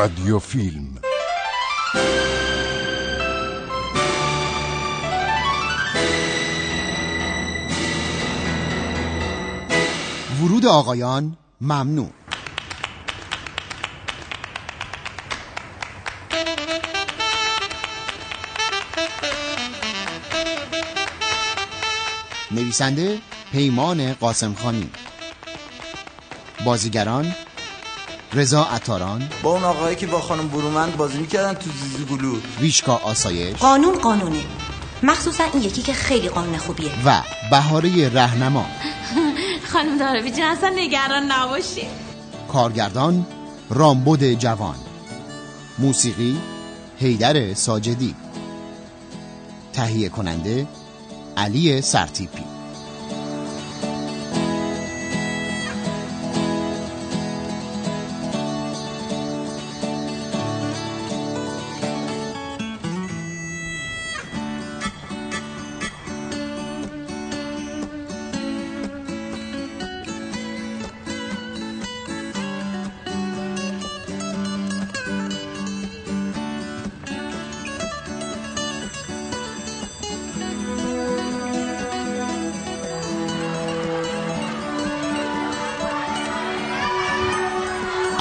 رادیو فیلم ورود آقایان ممنوع نویسنده پیمان قاسم خانی. بازیگران رضا عطاران. با اون آقایی که با خانم برومند بازی می‌کردن تو زیزی گلو ویشکا آسایش. قانون قانونه. مخصوصا این یکی که خیلی قانون خوبیه. و بهاره رهنما. خانم داره جان اصلا نگران نباشی. کارگردان رامبد جوان. موسیقی هیدر ساجدی. تهیه کننده علی سرتیپی.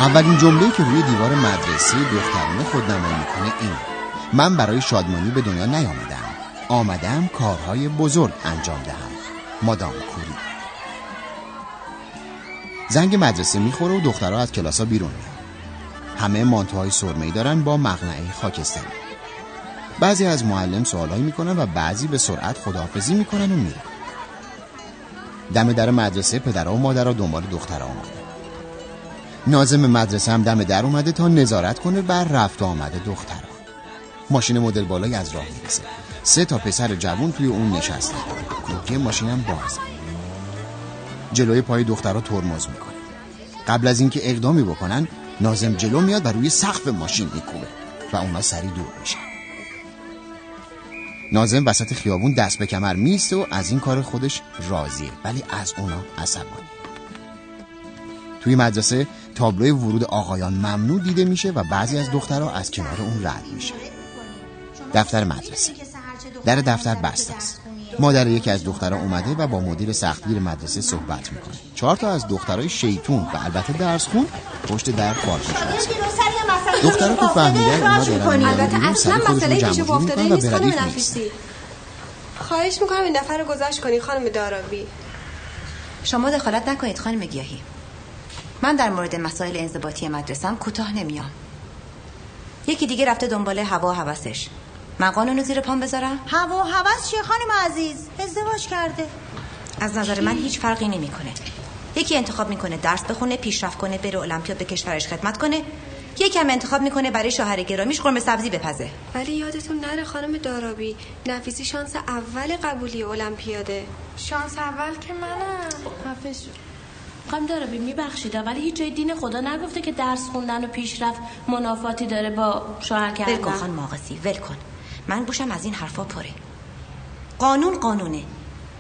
اولین جمله که روی دیوار مدرسه دخترانه خودنمایی می‌کنه این. من برای شادمانی به دنیا نیامدم. آمدم کارهای بزرگ انجام دهم. مادام کوری. زنگ مدرسه می‌خوره و دخترها از کلاسا بیرون میان همه مانتوهای سرمه‌ای دارن با مقنعه خاکستری. بعضی از معلم سوالایی می‌کنن و بعضی به سرعت خداحافظی می‌کنن و میرن. دم در مدرسه پدرها و مادرها دنبال دخترها اومدن نازم مدرسه هم دم در اومده تا نظارت کنه بر رفت آمده دخترها ماشین مدل بالایی از راه می‌رسه سه تا پسر جوون توی اون نشسته. کوکی ماشین هم بازه جلوی پای دخترها ترمز می‌کنه. قبل از اینکه اقدامی بکنن نازم جلو میاد و روی سقف ماشین میکوبه و اونا سری دور میشن. نازم وسط خیابون دست به کمر میسته و از این کار خودش راضیه. ولی از اونا عصبانی. توی مدرسه تابلوی ورود آقایان ممنوع دیده میشه و بعضی از دخترها از کنار اون رد میشه. دفتر مدرسه. در دفتر بسته است. مادر یکی از دخترها اومده و با مدیر سختگیر مدرسه صحبت می‌کنه. چهار تا از دخترای شیطون و البته درس خون پشت در پارک شده دخترها که فهمیدن اونا دارن البته اصلا مسئله پیش افتاده نیست خانم نفیسی خواهش می‌کنم این دفعه رو گذشت کنی خانم دارابی شما دخالت نکنید خانم گیاهی. من در مورد مسائل انضباطی مدرسم کوتاه نمیام. یکی دیگه رفته دنبال هوا و هوسش من قانونو زیر پام بذارم؟ هوا و هوس چیه خانم عزیز؟ ازدواج کرده. از نظر من هیچ فرقی نمی‌کنه. یکی انتخاب می‌کنه درس بخونه پیشرفت کنه بره المپیاد به کشورش خدمت کنه. یکی هم انتخاب می‌کنه برای شوهر گرامیش قرمه سبزی بپزه. ولی یادتون نره خانم دارابی نفیسی شانس اول قبولی المپیاده. شانس اول که منم. حافظ خانم داره بی میبخشید ولی هیچ جای دین خدا نگفته که درس خوندن و پیشرفت منافاتی داره با شوهر ول کن کردن. خانم آقاسی ول کن من گوشم از این حرفا پره. قانون قانونه.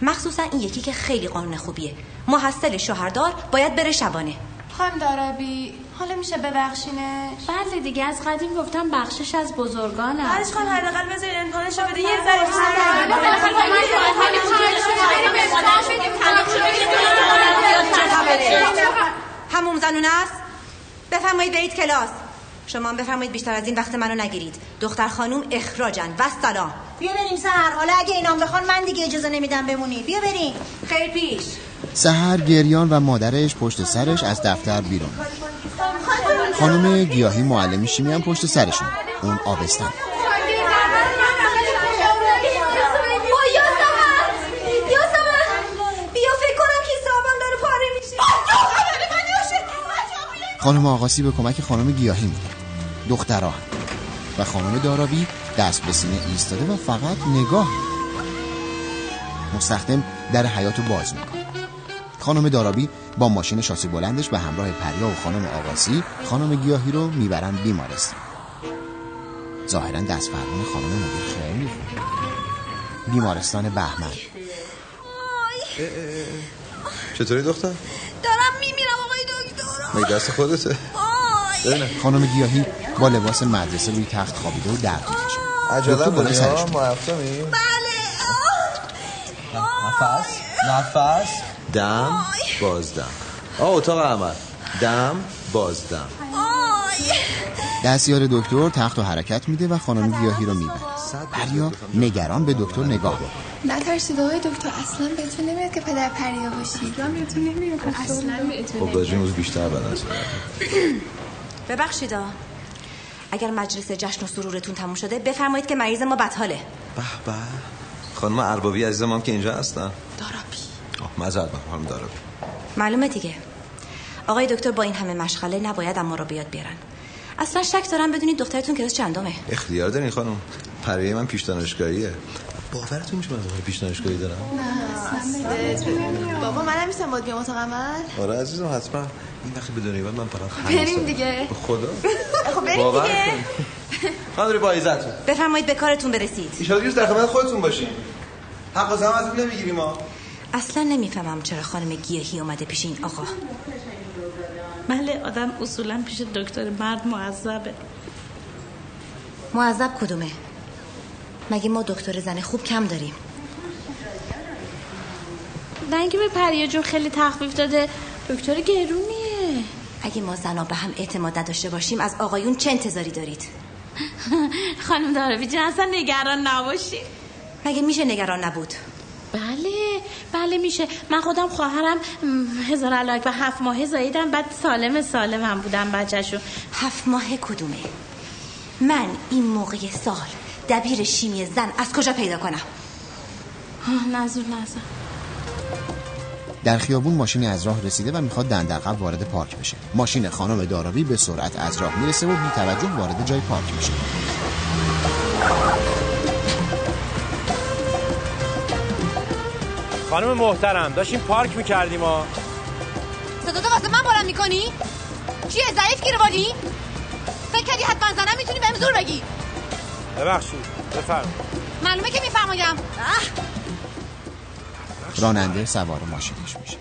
مخصوصا این یکی که خیلی قانون خوبیه. محصل شوهردار باید بره شبانه. خانم دارابی حالا میشه ببخشینش بله دیگه از قدیم گفتم بخشش از بزرگانه بعدش خانم حداقل بذارید امکانش رو بده یه ذره هموم زنونه است بفرمایید برید کلاس شما هم بفرمایید بیشتر از این وقت منو نگیرید دختر خانوم اخراجن و سلام بیا بریم سهر. حالا اگه اینام بخوان من دیگه اجازه نمیدم بمونی. بیا بریم. خیر پیش. سهر گریان و مادرش پشت سرش از دفتر بیرون. خانم گیاهی معلم شیمی هم پشت سرشون. اون آبستن. خانم آقاسی به کمک خانم گیاهی میده دخترها. و خانم داراوی دست به سینه ایستاده و فقط نگاه. مستخدم در حیاتو باز می‌کنه خانم دارابی با ماشین شاسی بلندش به همراه پریا و خانم آقاسی خانم گیاهی رو می‌برن بیمارستان. ظاهرا دست فرمان خانم مدیر خیلی بیمارستان بهمن. چطوری دختر؟ دارم میمیرم آقای دکتر. مگه دست خودته؟ خانم گیاهی با لباس مدرسه روی تخت خوابیده و درد می‌کشه. عجله بودی ها. ما رفتمی؟ نفس نفس. دم بازدم. آه اتاق عمل دم بازدم. دستیار دکتر تخت و حرکت میده و خانم گیاهی رو می‌بره. پریا نگران به دکتر نگاه می‌کنه نترسید آقای دکتر اصلا بهتون نمیاد که پدر پریا باشید. بهتون نمیاد. اصلا بهتون خب راجع امروز بیشتر بدن ببخشید آ. اگر مجلس جشن و سرورتون تموم شده بفرمایید که مریض ما بدحاله به به. خانم اربابی عزیزم هم که اینجا هستن. دارابی آه می‌خوام خانم دارابی معلومه دیگه. آقای دکتر با این همه مشغله نباید اما رو بیاد بیارن. اصلا شک دارم بدونید دخترتون کلاس چندمه. اختیار دارین خانم. پرویه من پیش دانشگاهیه باورتون میشه من دوباره پیش دانشگاهی دارم؟ بابا منم میستم باید بیام اتاق عمل آره عزیزم حتما. این وقتی بدونی بعد من فقط بریم دیگه. به خدا؟ خب بریم دیگه. خانم با عزتون. بفرمایید به کارتون برسید. ایشالا روز در خدمت خودتون باشین. حق و زحمت ازتون نمی‌گیریم ما. اصلا نمی‌فهمم چرا خانم گیاهی اومده پیش این آقا. بله آدم اصولا پیش دکتر مرد معذبه. معذب کدومه؟ مگه ما دکتر زن خوب کم داریم؟ نه اینکه به پریا جون خیلی تخفیف داده دکتر گرونیه. اگه ما زنا به هم اعتماد نداشته باشیم از آقایون چه انتظاری دارید؟ خانم داربی جان اصلا نگران نباشی. مگه میشه نگران نبود؟ بله بله میشه. من خودم خواهرم هزار علاک و هفت ماه زاییدم بعد سالم سالم هم بودم بچهشون هفت ماه کدومه؟ من این موقع سال دبیر شیمی زن از کجا پیدا کنم؟ نزور نزور در خیابون ماشینی از راه رسیده و می‌خواد دندرقب وارد پارک بشه. ماشین خانم داراوی به سرعت از راه می‌رسه و بی توجه وارد جای پارک میشه. خانم محترم داشتیم پارک می‌کردیم ها. صدا تو واسه من بلند می‌کنی؟ چیه ضعیف گیر؟ فکر کردی حتما زنم می‌تونی بهم زور بگی. ببخشید بفرم معلومه که میفرمایم. راننده سوار ماشینش میشه.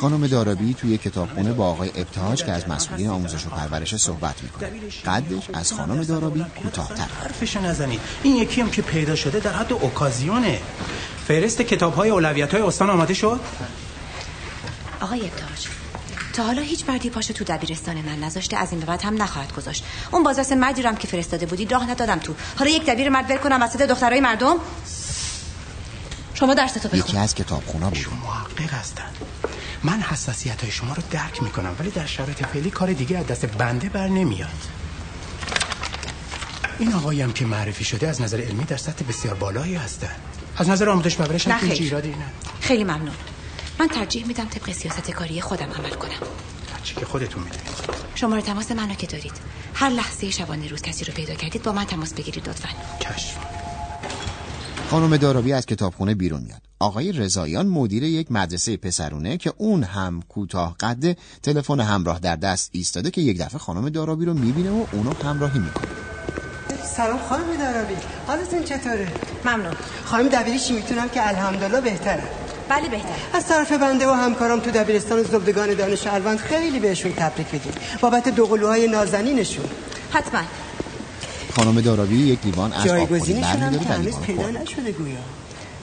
خانم دارابی توی کتابخونه با آقای ابتهاج که از مسئولین آموزش و پرورش صحبت می‌کنه. قدش از خانم دارابی کوتاه‌تر. حرفشو نزنید. این یکی هم که پیدا شده در حد اوکازیونه. فهرست کتاب های اولویت های استان آماده شد؟ آقای ابتهاج تا حالا هیچ مردی پاشو تو دبیرستان من نذاشته از این به بعد هم نخواهد گذاشت. اون بازرس مردی رو هم که فرستاده بودی راه ندادم تو. حالا یک دبیر مرد ول کنم وسط دخترای مردم. شما درستو بخون. یکی از کتابخونا بود. محقق هستن. من حساسیت های شما رو درک می‌کنم ولی در شرایط فعلی کار دیگه از دست بنده بر نمیاد. این آقایی هم که معرفی شده از نظر علمی در سطح بسیار بالایی هستن. از نظر آموزش پرورش هم. ایرادی نه. خیلی ممنون. من ترجیح میدم طبق سیاست کاری خودم عمل کنم. چی که خودتون می‌دونید. شماره تماس منو که دارید. هر لحظه شبانه روز کسی رو پیدا کردید با من تماس بگیرید لطفا. چشم. خانم دارابی از کتابخونه بیرون میاد. آقای رضاییان مدیر یک مدرسه پسرونه که اون هم کوتاه قده تلفن همراه در دست ایستاده که یک دفعه خانم دارابی رو می‌بینه و اونو همراهی می‌کنه. سلام خانم دارابی حالتون چطوره؟ ممنون. خانم دبیری می‌تونم که الحمدلله بهتره. بله بهتر. از طرف بنده و همکارم تو دبیرستان زبدگان دانش الوند خیلی بهشون تبریک بگیم بابت دوقلوهای نازنینشون. حتما. خانم دارابی یک لیوان از آب هم لیوان پیدا پر نشده گویا.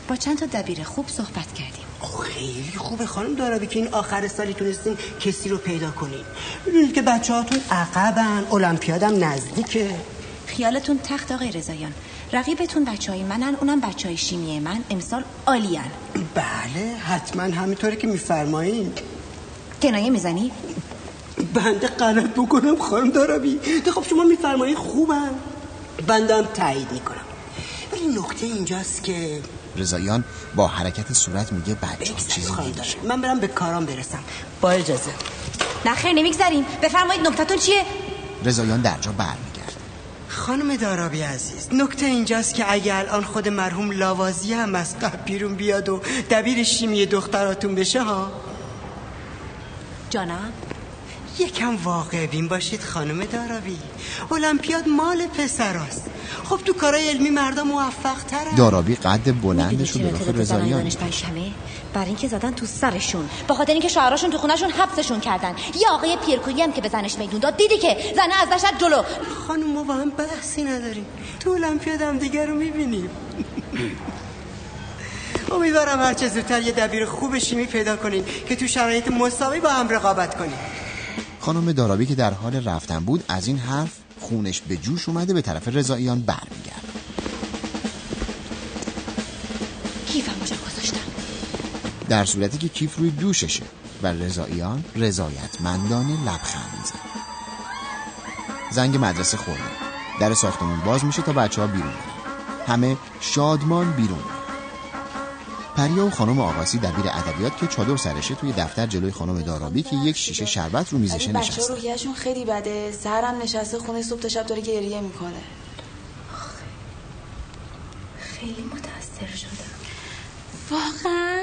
با چند تا دبیر خوب صحبت کردیم. خیلی خوبه خانم دارابی که این آخر سالی تونستین کسی رو پیدا کنین. می‌دونید که بچه هاتون عقبن المپیادم نزدیکه. خیالتون تخت آقای رضاییان. رقیبتون بچه های منن اونم بچه های شیمی من. امسال عالیان بله حتما همینطوره که میفرمایین. کنایه می‌زنی؟ بنده غلط بکنم خانم دارابی. ده خب شما میفرمایین خوبم. بنده هم تایید می‌کنم. ولی نکته اینجاست که رضاییان با حرکت صورت میگه بچه ها چیزی من برم به کارام برسم. با اجازه. نه خیر نمیگذریم بفرمایید نکتتون چیه؟ رضاییان در جا برمیگرده. خانم دارابی عزیز نکته اینجاست که اگه الان خود مرحوم لاوازی هم از قبل بیرون بیاد و دبیر شیمی دختراتون بشه ها؟ جانم یکم واقع. بین باشید خانم دارابی المپیاد مال پسراست خب تو کارهای علمی مردم موفق ترن. دارابی قد بلندش رو به رخ رضاییان. برای اینکه زدن تو سرشون. به خاطر اینکه شوهراشون تو خونهشون حبسشون کردن. یه آقای پیرکویی هم که به زنش میدون داد دیدی که زنه از دشت جلو. خانم ما با هم بحثی نداریم. تو المپیاد هم دیگر رو می‌بینیم. امیدوارم هر چه زودتر یه دبیر خوب شیمی پیدا کنین که تو شرایط مساوی با هم رقابت کنیم خانم دارابی که در حال رفتن بود از این حرف خونش به جوش اومده به طرف رضاییان برمیگرد کیفم کجا گذاشتم در صورتی که کیف روی دوششه و رضاییان رضایتمندانه لبخند میزن زنگ مدرسه خورده در ساختمون باز میشه تا بچه ها بیرون برن. همه شادمان بیرون. پریا و خانم آقاسی دبیر ادبیات که چادر سرشه توی دفتر جلوی خانم دارابی که یک شیشه شربت رو میزشه بچه نشسته. روحیهشون خیلی بده سهرم نشسته خونه صبح تا شب داره گریه می‌کنه. خیلی متاثر شدم. واقعا؟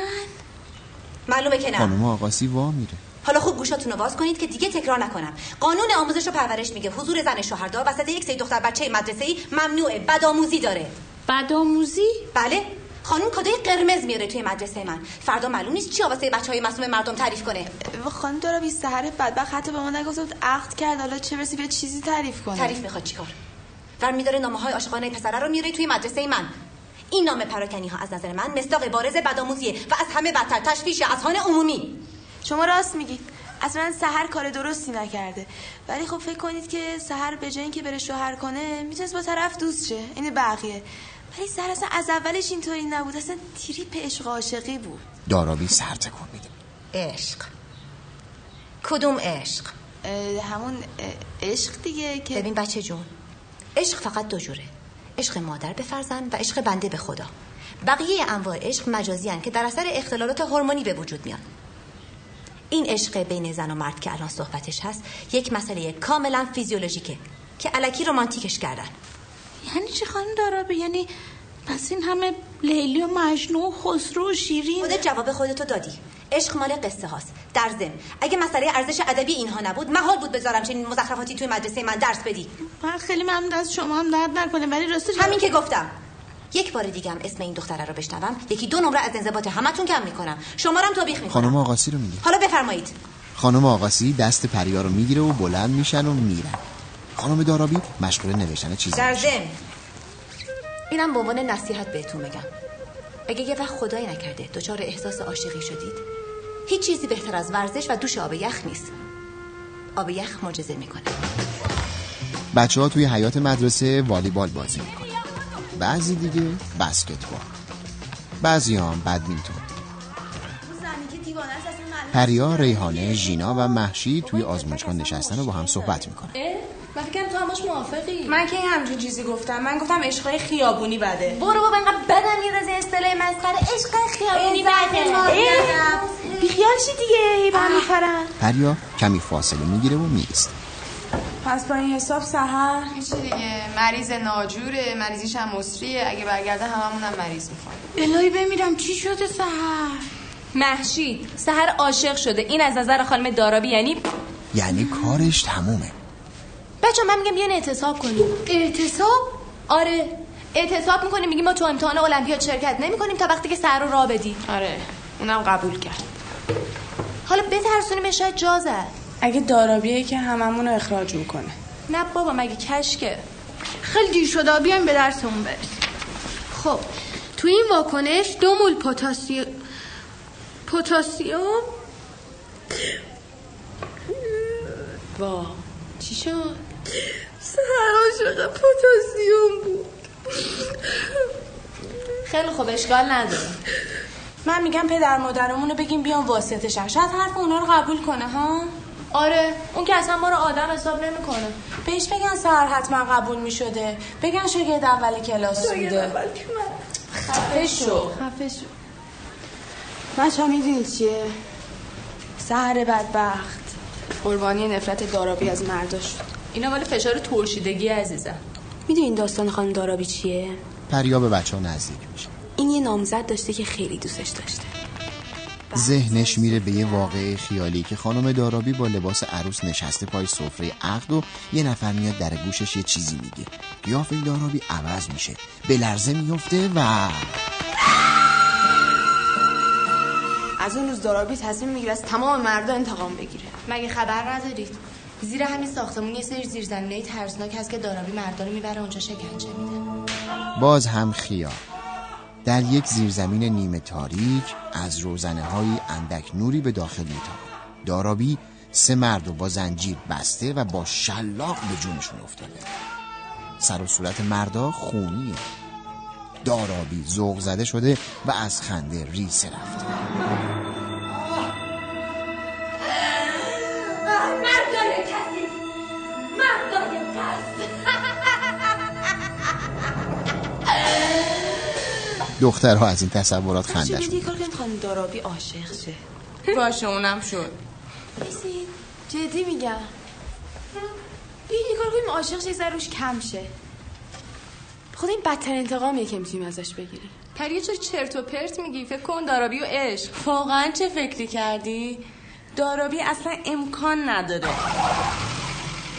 معلومه که نه. خانم آقاسی وا میره. حالا خوب گوشاتون رو باز کنید که دیگه تکرار نکنم. قانون آموزش و پرورش میگه حضور زن شوهردار وسط یک سری دختر بچه مدرسه ای ممنوعه بدآموزی داره. بدآموزی؟ بله. خانم کادوی قرمز میاره توی مدرسه من. فردا معلوم نیست چی واسه بچه های معصوم مردم تعریف کنه. خانم داره بی سهر بدبخت. حتی به ما نگفت عقد کرد. حالا چه برسی به چیزی تعریف کنه؟ تعریف می‌خواد چیکار؟ ور میداره نامه های عاشقانه پسره رو میاره توی مدرسه من. این نامه پراکنی ها از نظر من مصداق بارز بدآموزیه و از همه بدتر. تشویش اذهان عمومی. شما راست میگید اصلا سهر کار درستی نکرده. ولی خب فکر کنید که سهر به جای اینکه بره شوهر کنه می‌تونست با طرف دوست شه. این بقیه. ولی سهر اصلا از اولش اینطوری نبود. اصلا تریپ عشق عاشقی بود. دارابی سر تکون میده عشق. کدوم عشق؟ همون عشق دیگه که ببین بچه جون عشق فقط دو جوره. عشق مادر به فرزند و عشق بنده به خدا. بقیه انواع عشق مجازی هن که در اثر اختلالات هورمونی به وجود میان. این عشق بین زن و مرد که الان صحبتش هست یک مسئله کاملا فیزیولوژیکه که علکی رومانتیکش کردن. یعنی چی خانم دارابی؟ یعنی پس این همه لیلی و مجنون و خسرو و شیرین. خودت جواب خودتو دادی. عشق مال قصه هاست. در ضمن اگه مسئله ارزش ادبی اینها نبود محال بود بذارم چنین مزخرفاتی توی مدرسه من درس بدی. من خیلی ممنون از شما هم درد نکنه ولی راستش همین که گفتم. یک بار دیگه هم اسم این دختره رو بشنوم. یکی دو نمره از انضباط همتون کم می‌کنم. شما رو هم توبیخ می‌کنم. خانم آقاسی رو میگه حالا بفرمایید. خانم آقاسی دست پریا رو می‌گیره و بلند میشن و میرن. خانم دارابی مشغول نوشتن چیزی در. ضمن. اینم به عنوان نصیحت بهتون میگم اگه یه وقت خدایی نکرده دچار احساس عاشقی شدید هیچ چیزی بهتر از ورزش و دوش آب یخ نیست. آب یخ معجزه می‌کنه. بچه ها توی حیات مدرسه والیبال بازی می‌کنن. بعضی دیگه بسکتبال. بعضی هم بدمینتون. پریا، ریحانه، ژینا و محشی توی آزمایشگاه نشستن و با هم صحبت می‌کنن. من فکرم تو هم باش موافقی. من که همچین چیزی گفتم؟ من گفتم عشقای خیابونی بده. برو بابا اینقدر بدم میرزه اصطلاح مسخره. عشق خیابونی بده. بیخیال شی دیگه هی به هم می‌پرن. پریا کمی فاصله می‌گیره و میست پس با این حساب سهر میشه دیگه. مریض ناجوره مریضیش هم مصریه اگه برگرده هممون هم مریض می‌خوام الهی بمیرم چی شده سهر محشید سهر عاشق شده. این از نظر خانم دارابی یعنی یعنی کارش تمومه. بچه من میگم بیان اعتصاب کنیم. اعتصاب آره. اعتصاب می‌کنیم میگیم ما تو امتحان المپیاد شرکت نمی‌کنیم تا وقتی که سهر رو راه بدی آره. اونم قبول کرد. حالا بترسونیم شاید جا زد اگه دارابیه که هممون رو اخراج می‌کنه. نه بابا مگه کشکه؟ خیلی دیر شده بیایم به درسمون برسیم. خب. تو این واکنش دو مول پتاسیم پتاسیم وا چی شد؟ سهر عاشق پتاسیم بود خیلی خوب اشکال نداره. من میگم پدر مادرمون رو بگیم بیان واسطه شن شاید حرف اونا رو قبول کنه ها؟ آره اون که اصلا ما رو آدم حساب نمی‌کنه. بهش بگن سهر حتما قبول می‌شده. بگن شاگرد اول کلاس بوده. خفه شو. خفه شو. بچه می‌دونی چیه؟ سهر بدبخت قربانی نفرت دارابی از مردا شد. اینا مال فشار ترشیدگی عزیزم. می‌دونی این داستان خانم دارابی چیه؟ پریا به بچه ها نزدیک میشه. این یه نامزد داشته که خیلی دوستش داشته. ذهنش میره به یه واقعه خیالی که خانم دارابی با لباس عروس نشسته پای سفره عقد و یه نفر میاد در گوشش یه چیزی میگه. قیافه دارابی عوض میشه. به لرزه میفته و از اون روز دارابی تصمیم می‌گیره از تمام مردا انتقام بگیره. مگه خبر ندارید؟ زیر همین ساختمون یه سری زیرزمینای ترسناک هست که دارابی مردا رو می‌بره اونجا شکنجه میده. باز هم خیال. در یک زیرزمین نیمه تاریک از روزنه های اندک نوری به داخل میتابه دارابی سه مرد رو با زنجیر بسته و با شلاق به جونشون افتاده. سر و صورت مردا خونیه. دارابی ذوق زده شده و از خنده ریسه رفته. مردای کسی. مردای ترس دخترها از این تصورات بدی کار کنیم خانم دارابی عاشق شه. باشه اونم شد. بسید جدی میگم. بیایید یه کار کنیم عاشق شه یه روش کم شه. خود این بدتر انتقامیه که می‌تونیم ازش بگیریم. پریه چه چرت و پرت میگی؟ فکر کن دارابی و عشق. واقعا چه فکری کردی؟ دارابی اصلا امکان نداره.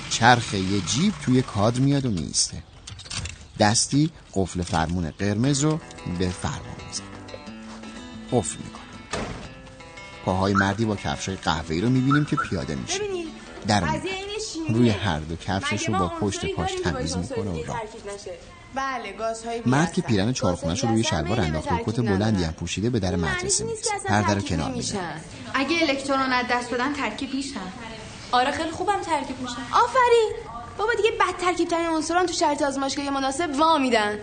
چرخ یه جیب توی کادر میاد و میسته دستی قفل فرمون قرمز رو به فرمون میزن قفل می‌کنه. پاهای مردی با کفشای قهوه‌ای رو می‌بینیم که پیاده میشه. در. روی هر دو کفشش رو مگه با پشت پاش تمیز می‌کنه و راه؟ بله گازهای مرد که پیرن چارخونش رو روی شلوار انداخته و کت بلندی. هم پوشیده به در مدرسه می‌رسه. پرده رو کنار می‌زنه اگه الکترون از دست بدن ترکیب میشن آره خیلی خوبم ترکیب میشن آفرین! بابا دیگه بد ترکیب ترین عنصران تو شرط آزمایشگاهی مناسب وا میدن.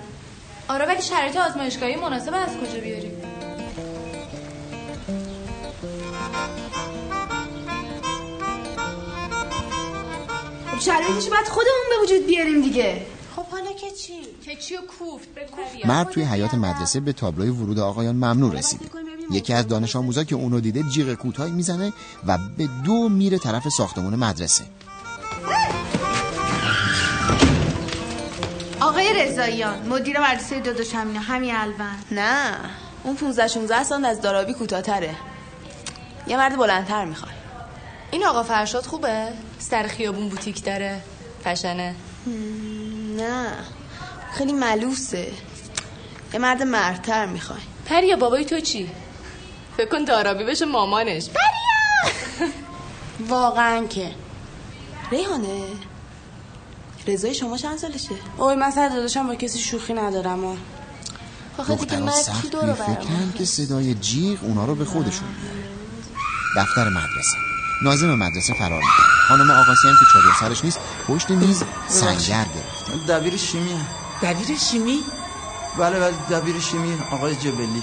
آره ولی شرایط آزمایشگاهی مناسب از کجا بیاریم؟ خب شرایطش باید خودمون به وجود بیاریم دیگه. چی؟ که چی و کوفت؟ بگو مرد توی حیات مدرسه به تابلوی ورود آقایان ممنوع رسیده. یکی از دانش آموزا که اونو دیده جیغ کوتاهی می‌زنه و به دو میره طرف ساختمون مدرسه. آقای رضاییان مدیر مدرسه دو دوشمینا همین الون نه اون 15 16 سال از دارابی کوتاه‌تره. یه مرد بلندتر می‌خوای. این آقا فرشاد خوبه؟ سر خیابون بوتیک داره. فشنه. نه. خیلی ملوسه. یه مرد مردتر می‌خوای. پریا بابای تو چی؟ فکر کن دارابی بشه مامانش. واقعا که. ریحانه رضای شما چند سالشه؟ اوی من سر داداشم با کسی شوخی ندارم آخه دیگه من کی سخت دور توی برم فکرن که صدای جیغ اونا رو به خودشون میاره دفتر مدرسه. ناظم مدرسه فرار می‌کنه. خانم آقاسی هم که چادر سرش نیست پشت میز سنگر گرفته. دبیر شیمی هم. دبیر شیمی؟ بله بله دبیر شیمی آقای جبلی.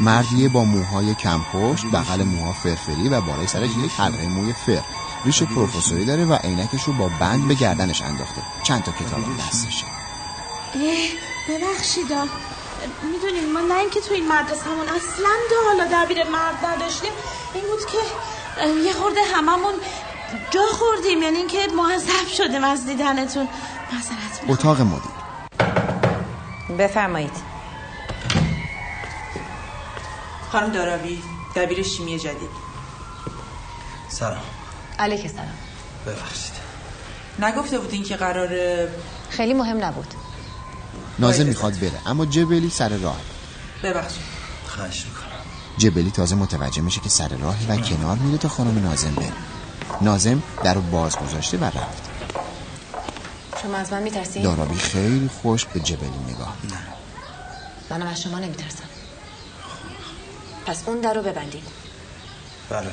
مردیه با موهای کم پشت بغل موها فرفری و بالای سرش یک حلقه موی فر ریش پروفسوری داره و عینکش رو با بند به گردنش انداخته. چند تا کتاب دستشه ببخشیدا. می‌دونین ما نه اینکه تو این مدرسهمون اصلا تا حالا دبیر مرد نداشتیم. این بود که یه خورده هممون جا خوردیم. یعنی اینکه معذب شدیم از دیدنتون. معذرت اتاق مدیر. بفرمایید. خانم دارابی دبیر شیمی جدید. سلام. علیک سلام ببخشید. نگفته بودین که قراره خیلی مهم نبود. نازم می‌خواد بره اما جبلی سر راه. ببخشید. خواهش می‌کنم. جبلی تازه متوجه میشه که سر راه و کنار میره تا خانم نازم بره. نازم در باز گذاشته و رفت. شما از من میترسین؟ دارابی خیلی خوش به جبلی نگاه می‌کنه. منم از شما نمیترسم. پس اون در رو ببندید. بله.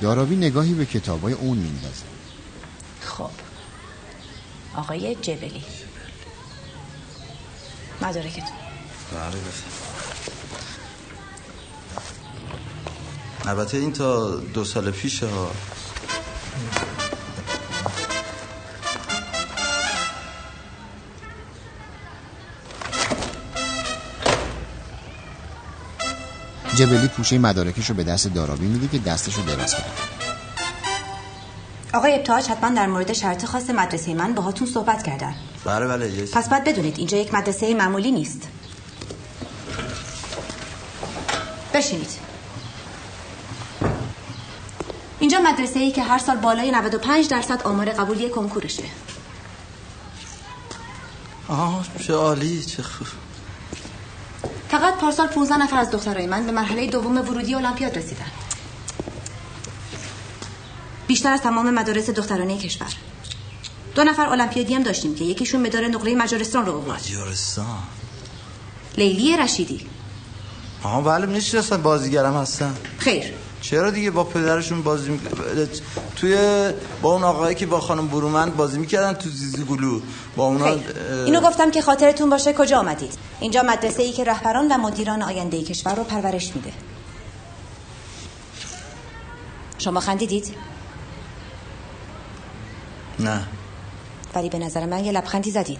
دارابی نگاهی به کتابای اون میندازه. خب. آقای جبلی. مدارکتون. بله بفرمایید. البته این تا دو سال پیشه ها. جبلی پوشه مدارکش رو به دست دارابی میده که دستش رو دراز کرد آقای ابتهاج حتما در مورد شرط خاص مدرسه من باهاتون صحبت کردن. بله بله پس باید بدونید اینجا یک مدرسه معمولی نیست. بشینید. اینجا مدرسه ای که هر سال بالای 95 درصد آمار قبولی کنکورشه. آه چه عالی چه خوب. فقط پارسال 15 نفر از دخترای من به مرحله دوم ورودی المپیاد رسیدن. بیشتر از تمام مدارس دخترانه کشور. دو نفر المپیادی هم داشتیم که یکیشون مدار نقره مجارستان رو آورد. مجارستان؟ لیلی رشیدی. آها بله می‌شناسم بازیگرم هستن خیر. چرا دیگه با پدرشون بازی می... توی با اون آقایی که با خانم برومند بازی می‌کردن تو زیزی گلو با اونا. اینو گفتم که خاطرتون باشه کجا آمدید؟ اینجا مدرسه ای که رهبران و مدیران آینده کشور رو پرورش میده. شما خندیدید؟ نه. ولی به نظر من یه لبخندی زدید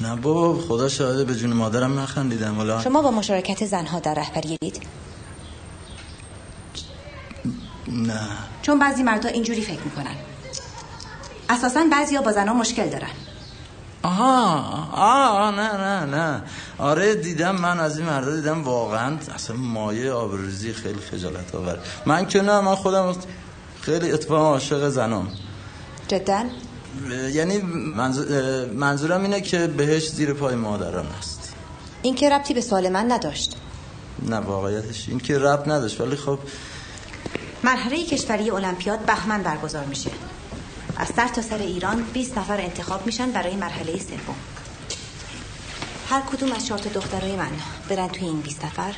نه بابا خدا شاهده به جون مادرم نخندیدم والا شما با مشارکت زنها در رهبری دید نه. چون بعضی مردها اینجوری فکر می‌کنن. اساسا بعضیا با زنها مشکل دارن. آها. آه نه نه نه. آره دیدم من از این مردا دیدم واقعا اصلا مایه آبروزی خیلی خجالت آور من که نه من خودم خیلی اتفاقا عاشق زنم جدا؟ یعنی منظور منظورم اینه که بهش زیر پای مادران است. این که ربطی به سوال من نداشت. نه واقعیتش این که ربط نداشت. ولی خب مرحله کشوری المپیاد بهمن برگزار میشه. از سر تا سر ایران 20 نفر انتخاب میشن برای مرحله سوم. هر کدوم از چهار تا دخترای من برن توی این 20 نفر.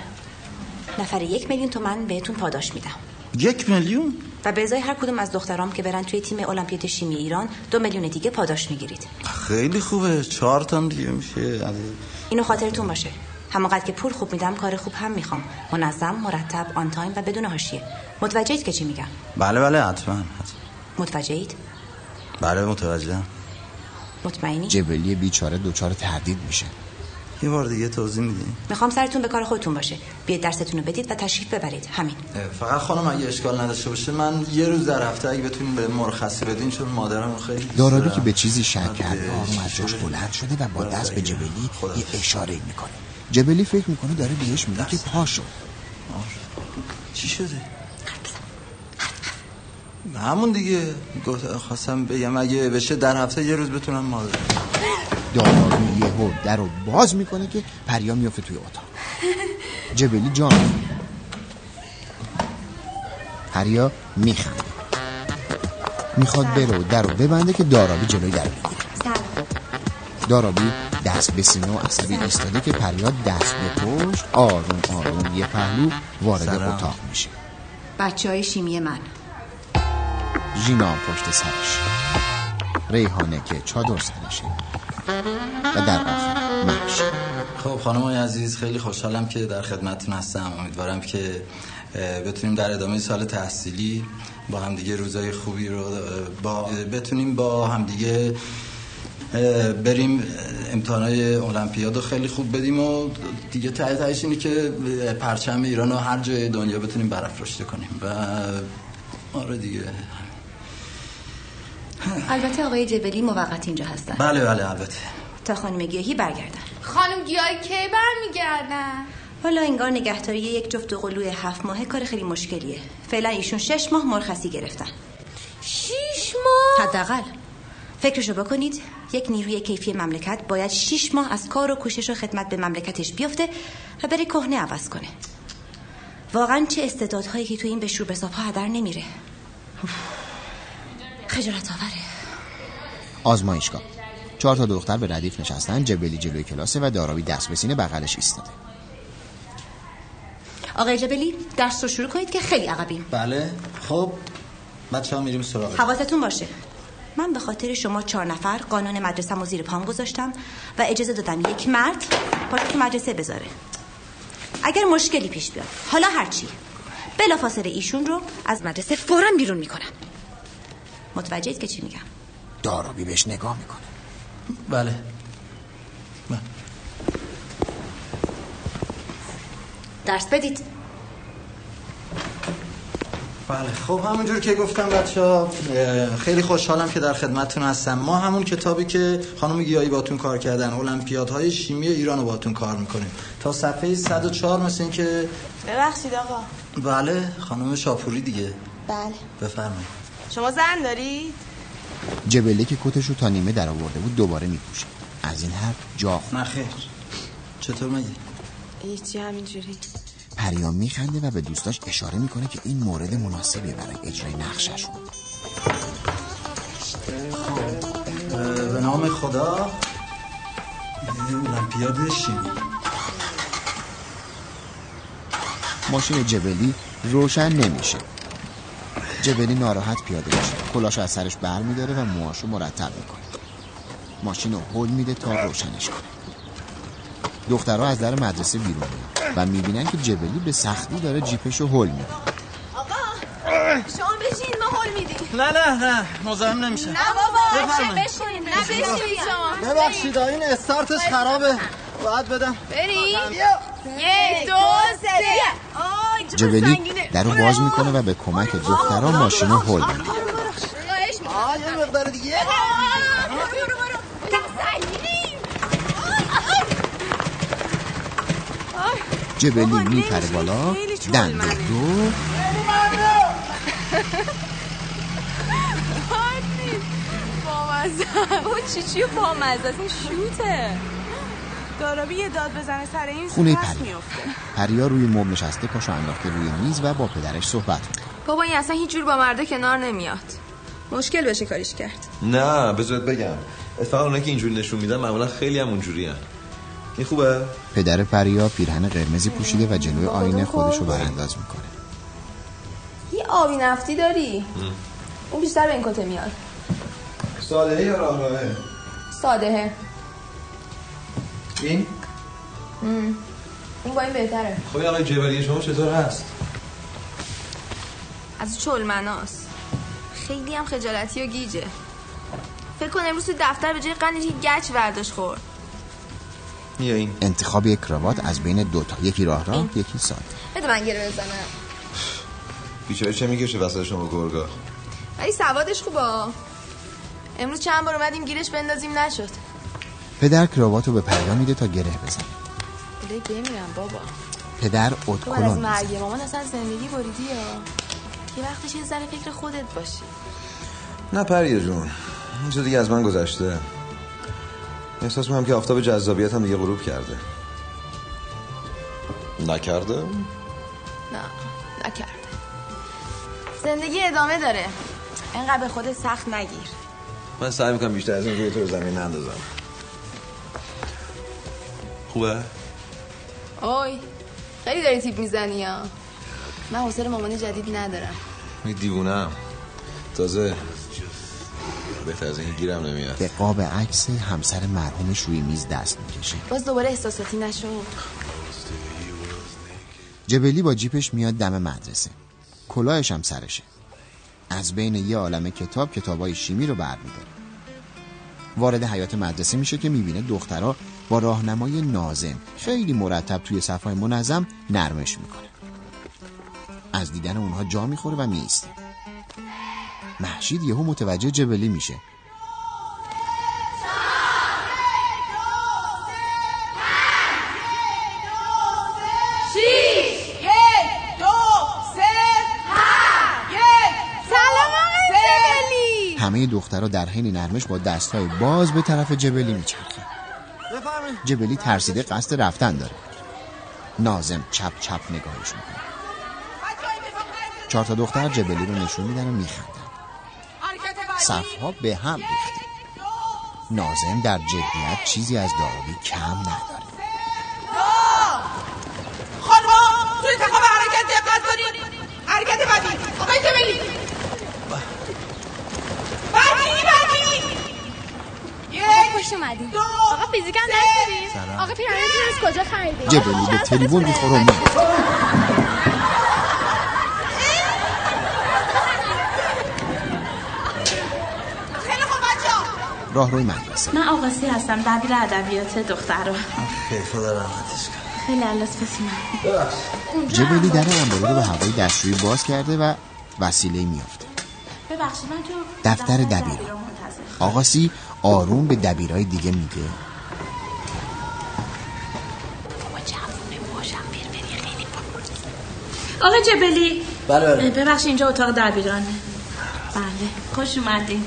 نفر یک میلیون تومن بهتون پاداش میدم. یک میلیون؟ و به ازای هر کدوم از دخترام که برن توی تیم المپیاد شیمی ایران دو میلیون دیگه پاداش می‌گیرید. خیلی خوبه. چهار تا دیگه میشه. اینو خاطرتون باشه. همونقدر که پول خوب میدم کار خوب هم می‌خوام. منظم مرتب آن تایم و بدون حاشیه. متوجهید که چی میگم؟ بله بله حتما, حتما. متوجهید؟ بله متوجهم مطمئنی؟ جبلی بیچاره دوچار تردید میشه. یه بار دیگه توضیح میدین می‌خوام سرتون به کار خودتون باشه. بیاید درستون رو بدید و تشریف ببرید. همین. فقط خانم اگه اشکال نداشته باشه من یه روز در هفته اگه بتونیم به مرخصی بدین چون مادرم خیلی دارابی که به چیزی شک کرد آروم از جاش بلند شده و با دست به جبلی یه اشاره می‌کنه. جبلی فکر می‌کنه داره بهش میگه که پاشو. چی شده؟ همون دیگه. خواستم بگم اگه بشه در هفته یه روز بتونم مادر دارابی یهو در رو باز می‌کنه که پریا میافته توی اتاق. جبلی جان. پریا میخنده. می‌خواد بره و در رو ببنده که دارابی جلوی در بگیره دارابی دست به سینه و عصبی ایستاده که پریا دست به پشت آروم آروم یه پهلو وارد. اتاق میشه. بچه های شیمی من. ژینا پشت سرش. ریحانه که چادر سرشه. و در آخر محش خب خانم عزیز خیلی خوشحالم که در خدمتتون هستم. امیدوارم که بتونیم در ادامه سال تحصیلی با همدیگه روزای خوبی رو با بتونیم با همدیگه بریم امتحانای المپیاد رو خیلی خوب بدیم و دیگه ته تهش اینه که پرچم ایران رو هر جای دنیا بتونیم برافراشته کنیم و آره دیگه. البته آقای جبلی موقت اینجا هستن. بله بله البته. تا خانم گیاهی برگردن. خانم گیاهی کی برمیگردن؟ حالا انگار نگهداری یک جفت قلوی هفت ماهه کار خیلی مشکلیه. فعلا ایشون شش ماه مرخصی گرفتن. شش ماه؟ حداقل. فکرشو بکنید. یک نیروی کیفی مملکت باید شش ماه از کار و کوشش و خدمت به مملکتش بیفته و بره کهنه عوض کنه. واقعا چه استعدادهایی که تو این بشور بساپ ها هدر نمیره. خجالت آوره. آزمایشگاه. چهار تا دختر به ردیف نشستن جبلی جلوی کلاسه و دارابی دست به سینه بغلش ایستاده. آقای جبلی درس رو شروع کنید که خیلی عقبیم. بله. خب بچه ها میریم سراغ. حواستون باشه. من به خاطر شما چهار نفر قانون مدرسه و زیر پام گذاشتم و اجازه دادم یک مرد تو مدرسه بذاره. اگر مشکلی پیش بیاد حالا هرچی بلافاصله ایشون رو از مدرسه فورا بیرون می‌کنم متوجهید که چی میگم؟ دارابی بهش نگاه می‌کنه. بله. درس بدید. بله خب همونجور که گفتم بچه ها خیلی خوشحالم که در خدمتتون هستم. ما همون کتابی که خانم گیایی باتون کار کردن المپیادهای شیمی ایران رو باتون کار می‌کنیم. تا صفحه 104 مثل این که ببخشید آقا. بله خانم شاپوری دیگه. بله. بفرمایید. شما زن دارید؟ جبله که کتش رو تا نیمه در آورده بود دوباره میپوشه. از این حرف جا. نه خیر. چطور مگه هیچی همینجوری. پریام میخنده و به دوستاش اشاره می‌کنه که این مورد مناسبیه برای اجرای نقششون. به نام خدا. المپیاد شیمی ماشین جبلی روشن نمیشه. جبلی ناراحت پیاده میشه. کلاش از سرش بر میداره و موهاشو مرتب می‌کنه. ماشین رو هل میده تا روشنش کنه. دخترها از در مدرسه بیرون میان. و می‌بینن که جبلی به سختی داره جیپش رو هل میده. شما بشین ما هول میدیم. نه نه نه مزاحم نمیشه نه بابا. بشین نه بشین. شما ببخشید این استارتش خرابه. باید بدم. بریم یک دو سه. جبلی. در رو باز می‌کنه و به کمک دخترها ماشین رو هل میده. خواهش می‌کنم. آه یه مقدار دیگه. برو برو چقدر سنگینی جبلی میپره بالا. دنده دو. اون چی چی بامزه این شوته. دارابی یه داد بزنه سر این خونه پس پری. میفته پریا روی مبل نشسته پاشو انداخته روی میز و با پدرش صحبت می‌کنه. بابا این اصلا هیچ جور با مرده کنار نمیاد. مشکل بشه کاریش کرد. نه بذارت بگم. اتفاقا اونایی که اینجوری نشون میدن معمولا خیلی هم اونجوری هن. این خوبه؟ پدر پریا پیرهن قرمزی پوشیده و جلوی آینه خودش رو برانداز می‌کنه. یه آبی نفتی داری؟ اون بیشتر به این کته میاد. ساده یا راه راهه سادهه. این؟ ام. اون با این بهتره. خب این آقای جبلی شما چطور هست؟ از چلمناس. خیلی هم خجالتی و گیجه. فکر کن امروز تو دفتر به جای قندش گچ برداشت خورد. یا این انتخاب یک کراوات از بین دوتا یکی راه راه یکی ساده بده من گره بزنم. بیچاره چه می‌کشه وسط شما گرگا؟ ولی سوادش خوبه. امروز چند بار اومدیم گیرش بندازیم نشد. پدر کراوات رو به پریا میده تا گره بزنه. بله بمیرم بابا. پدر تو بعد از مرگ مامان اصلا زندگی بریدی یا؟ یه وقتش یه ذره فکر خودت باشی. نه پریا جون این چیز دیگه از من گذشته. احساس می‌کنم که آفتاب جذابیت هم دیگه غروب کرده. نکرده؟ نه نکرده. زندگی ادامه داره. اینقدر به خودت سخت نگیر. من سعی می‌کنم بیشتر از این روی تو رو زمین نندازم. خوبه؟ اوی خیلی داری تیپ می‌زنی یا من حوصله مامانی جدید ندارم. می دیوونم. تازه بهتر از این گیرم نمیاد. به قاب عکس همسر مرحومش روی میز دست می‌کشه. باز دوباره احساساتی نشو. جبلی با جیپش میاد دم مدرسه. کلاهش هم سرشه. از بین یه عالم کتاب کتابای شیمی رو برمیداره وارد حیات مدرسه میشه که می‌بینه دخترها با راهنمای نازم خیلی مرتب توی صفحه منظم نرمش می‌کنه. از دیدن اونها جا می‌خوره و میسته محشید یهو متوجه جبلی میشه. همه دخترها در حین نرمش با دستهای باز به طرف جبلی میچرخه جبلی ترسیده قصد رفتن داره. نازم چپ چپ نگاهش می‌کنه. چهار تا دختر جبلی رو نشون میدن و میخندن. صفها به هم ریخته نازم در جدیت چیزی از دارابی کم نداره. خانما تو انتخاب حرکت دقت کنید. حرکت بعدی آقای جبلی بعدی یک خوش اومدی. آقا فیزیک هم درس. آقا پیراهن تو از کجا خریدی؟ جبلی به تریبون می‌خوره. و میره خیلی خوب بچه راه روی مدرسه من آقاسی هستم دبیر ادبیات دخترها خیلی خدا رحمتش کنه. خیلی من جبلی در انباری رو به هوای دستشویی باز کرده و وسیله میافته. ببخشید من تو دفتر دبیران آقاسی آروم به دبیرای دیگه میگه. آقا جبلی بله بله. ببخشید اینجا اتاق دبیرانه. بله خوش اومدین.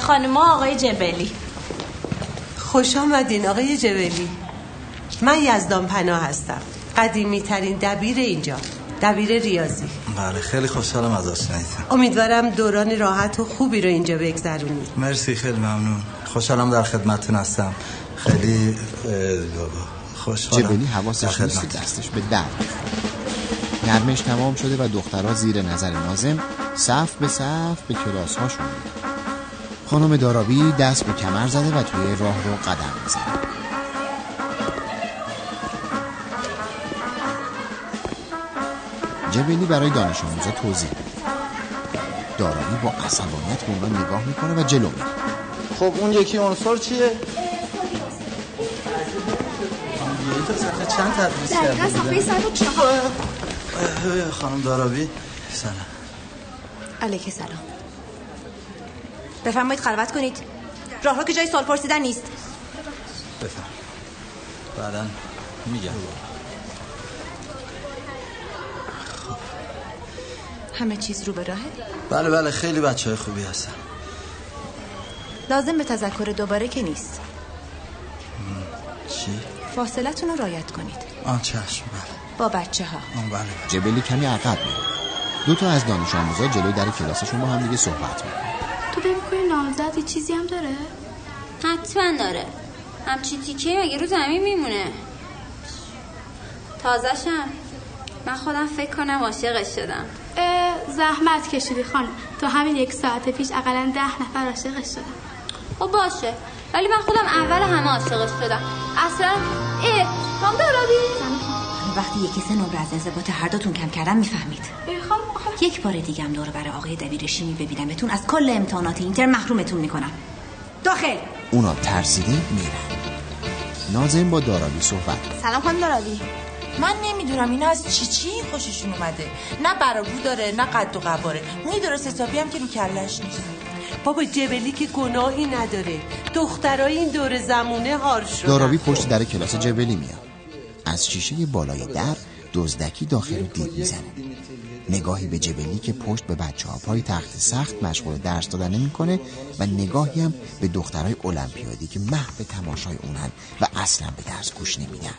خانما آقای جبلی. خوش آمدین آقای جبلی. من یزدان پناه هستم. قدیمی ترین دبیر اینجا دبیر ریاضی. بله خیلی خوشحالم از آشناییتون امیدوارم دوران راحت و خوبی رو اینجا بگذرونید. مرسی خیلی ممنون. خوشحالم در خدمتتون هستم. خیلی خوشحالم. جبلی حواسش نیست دستش به در. نرمش تمام شده و دخترها زیر نظر نازم. صف به صف به کلاس هاشون میرن. خانم دارابی دست به کمر زده و توی راه رو قدم می‌زنه جبلی برای دانش آموزا توضیح میده. دارابی با عصبانیت به اونا نگاه می‌کنه و جلو میره. خب اون یکی عنصر چیه؟ چند تدریس دقیقا کرده صفحه بودن؟ 104 اه، خانم دارابی سلام. علیک سلام. بفرمایید خلوت کنید. راه رو که جای سوال پرسیدن نیست. بفهم بعدا میگم. همه چیز رو به راهه؟ بله بله خیلی بچه های خوبی هستن. لازم به تذکر دوباره که نیست. چی؟ فاصلتون رو رایت کنید. آه چشم بله. با بچه ها آه بله جبلی کمی عقب میره دو تا از دانش آموزا جلوی در کلاسشون با هم دیگه صحبت می‌کنن. تو فکر می‌کنی نامزد یه چیزی هم داره؟ حتما داره. همچی تیکه مگه رو زمین میمونه. تازشم من خودم فکر کنم عاشقش شدم. زحمت کشیدی خانم. تو همین یک ساعت پیش اقلا ده نفر عاشقش شدن. خب باشه. ولی من خودم اول همه عاشقش شدم. اصلا اه هم دارابی وقتی یکی سه نمره از انضباط هر دوتون کم کردم می‌فهمید. یک بار دیگه هم دور برای آقای دبیر شیمی ببینمتون از کل امتحانات اینتر محرومتون می‌کنم داخل! اونا ترسیده میرن. نازم با دارابی صحبت. سلام خانم دارابی من نمی‌دونم اینا از چی چی خوششون اومده. نه برابو داره نه قد و قواره. موی درست حسابی هم که رو کلش نیست. بابا جبلی که گناهی نداره. دخترای این دور زمونه هار شدن. دارابی پشت در کلاس جبلی میاد. از شیشه بالای در دزدکی داخل رو دید می‌زنه. نگاهی به جبلی که پشت به بچه ها پای تخت سخت مشغول درس دادن می‌کنه و نگاهی هم به دخترای المپیادی که محو تماشای اونن و اصلا به درس گوش نمیدن.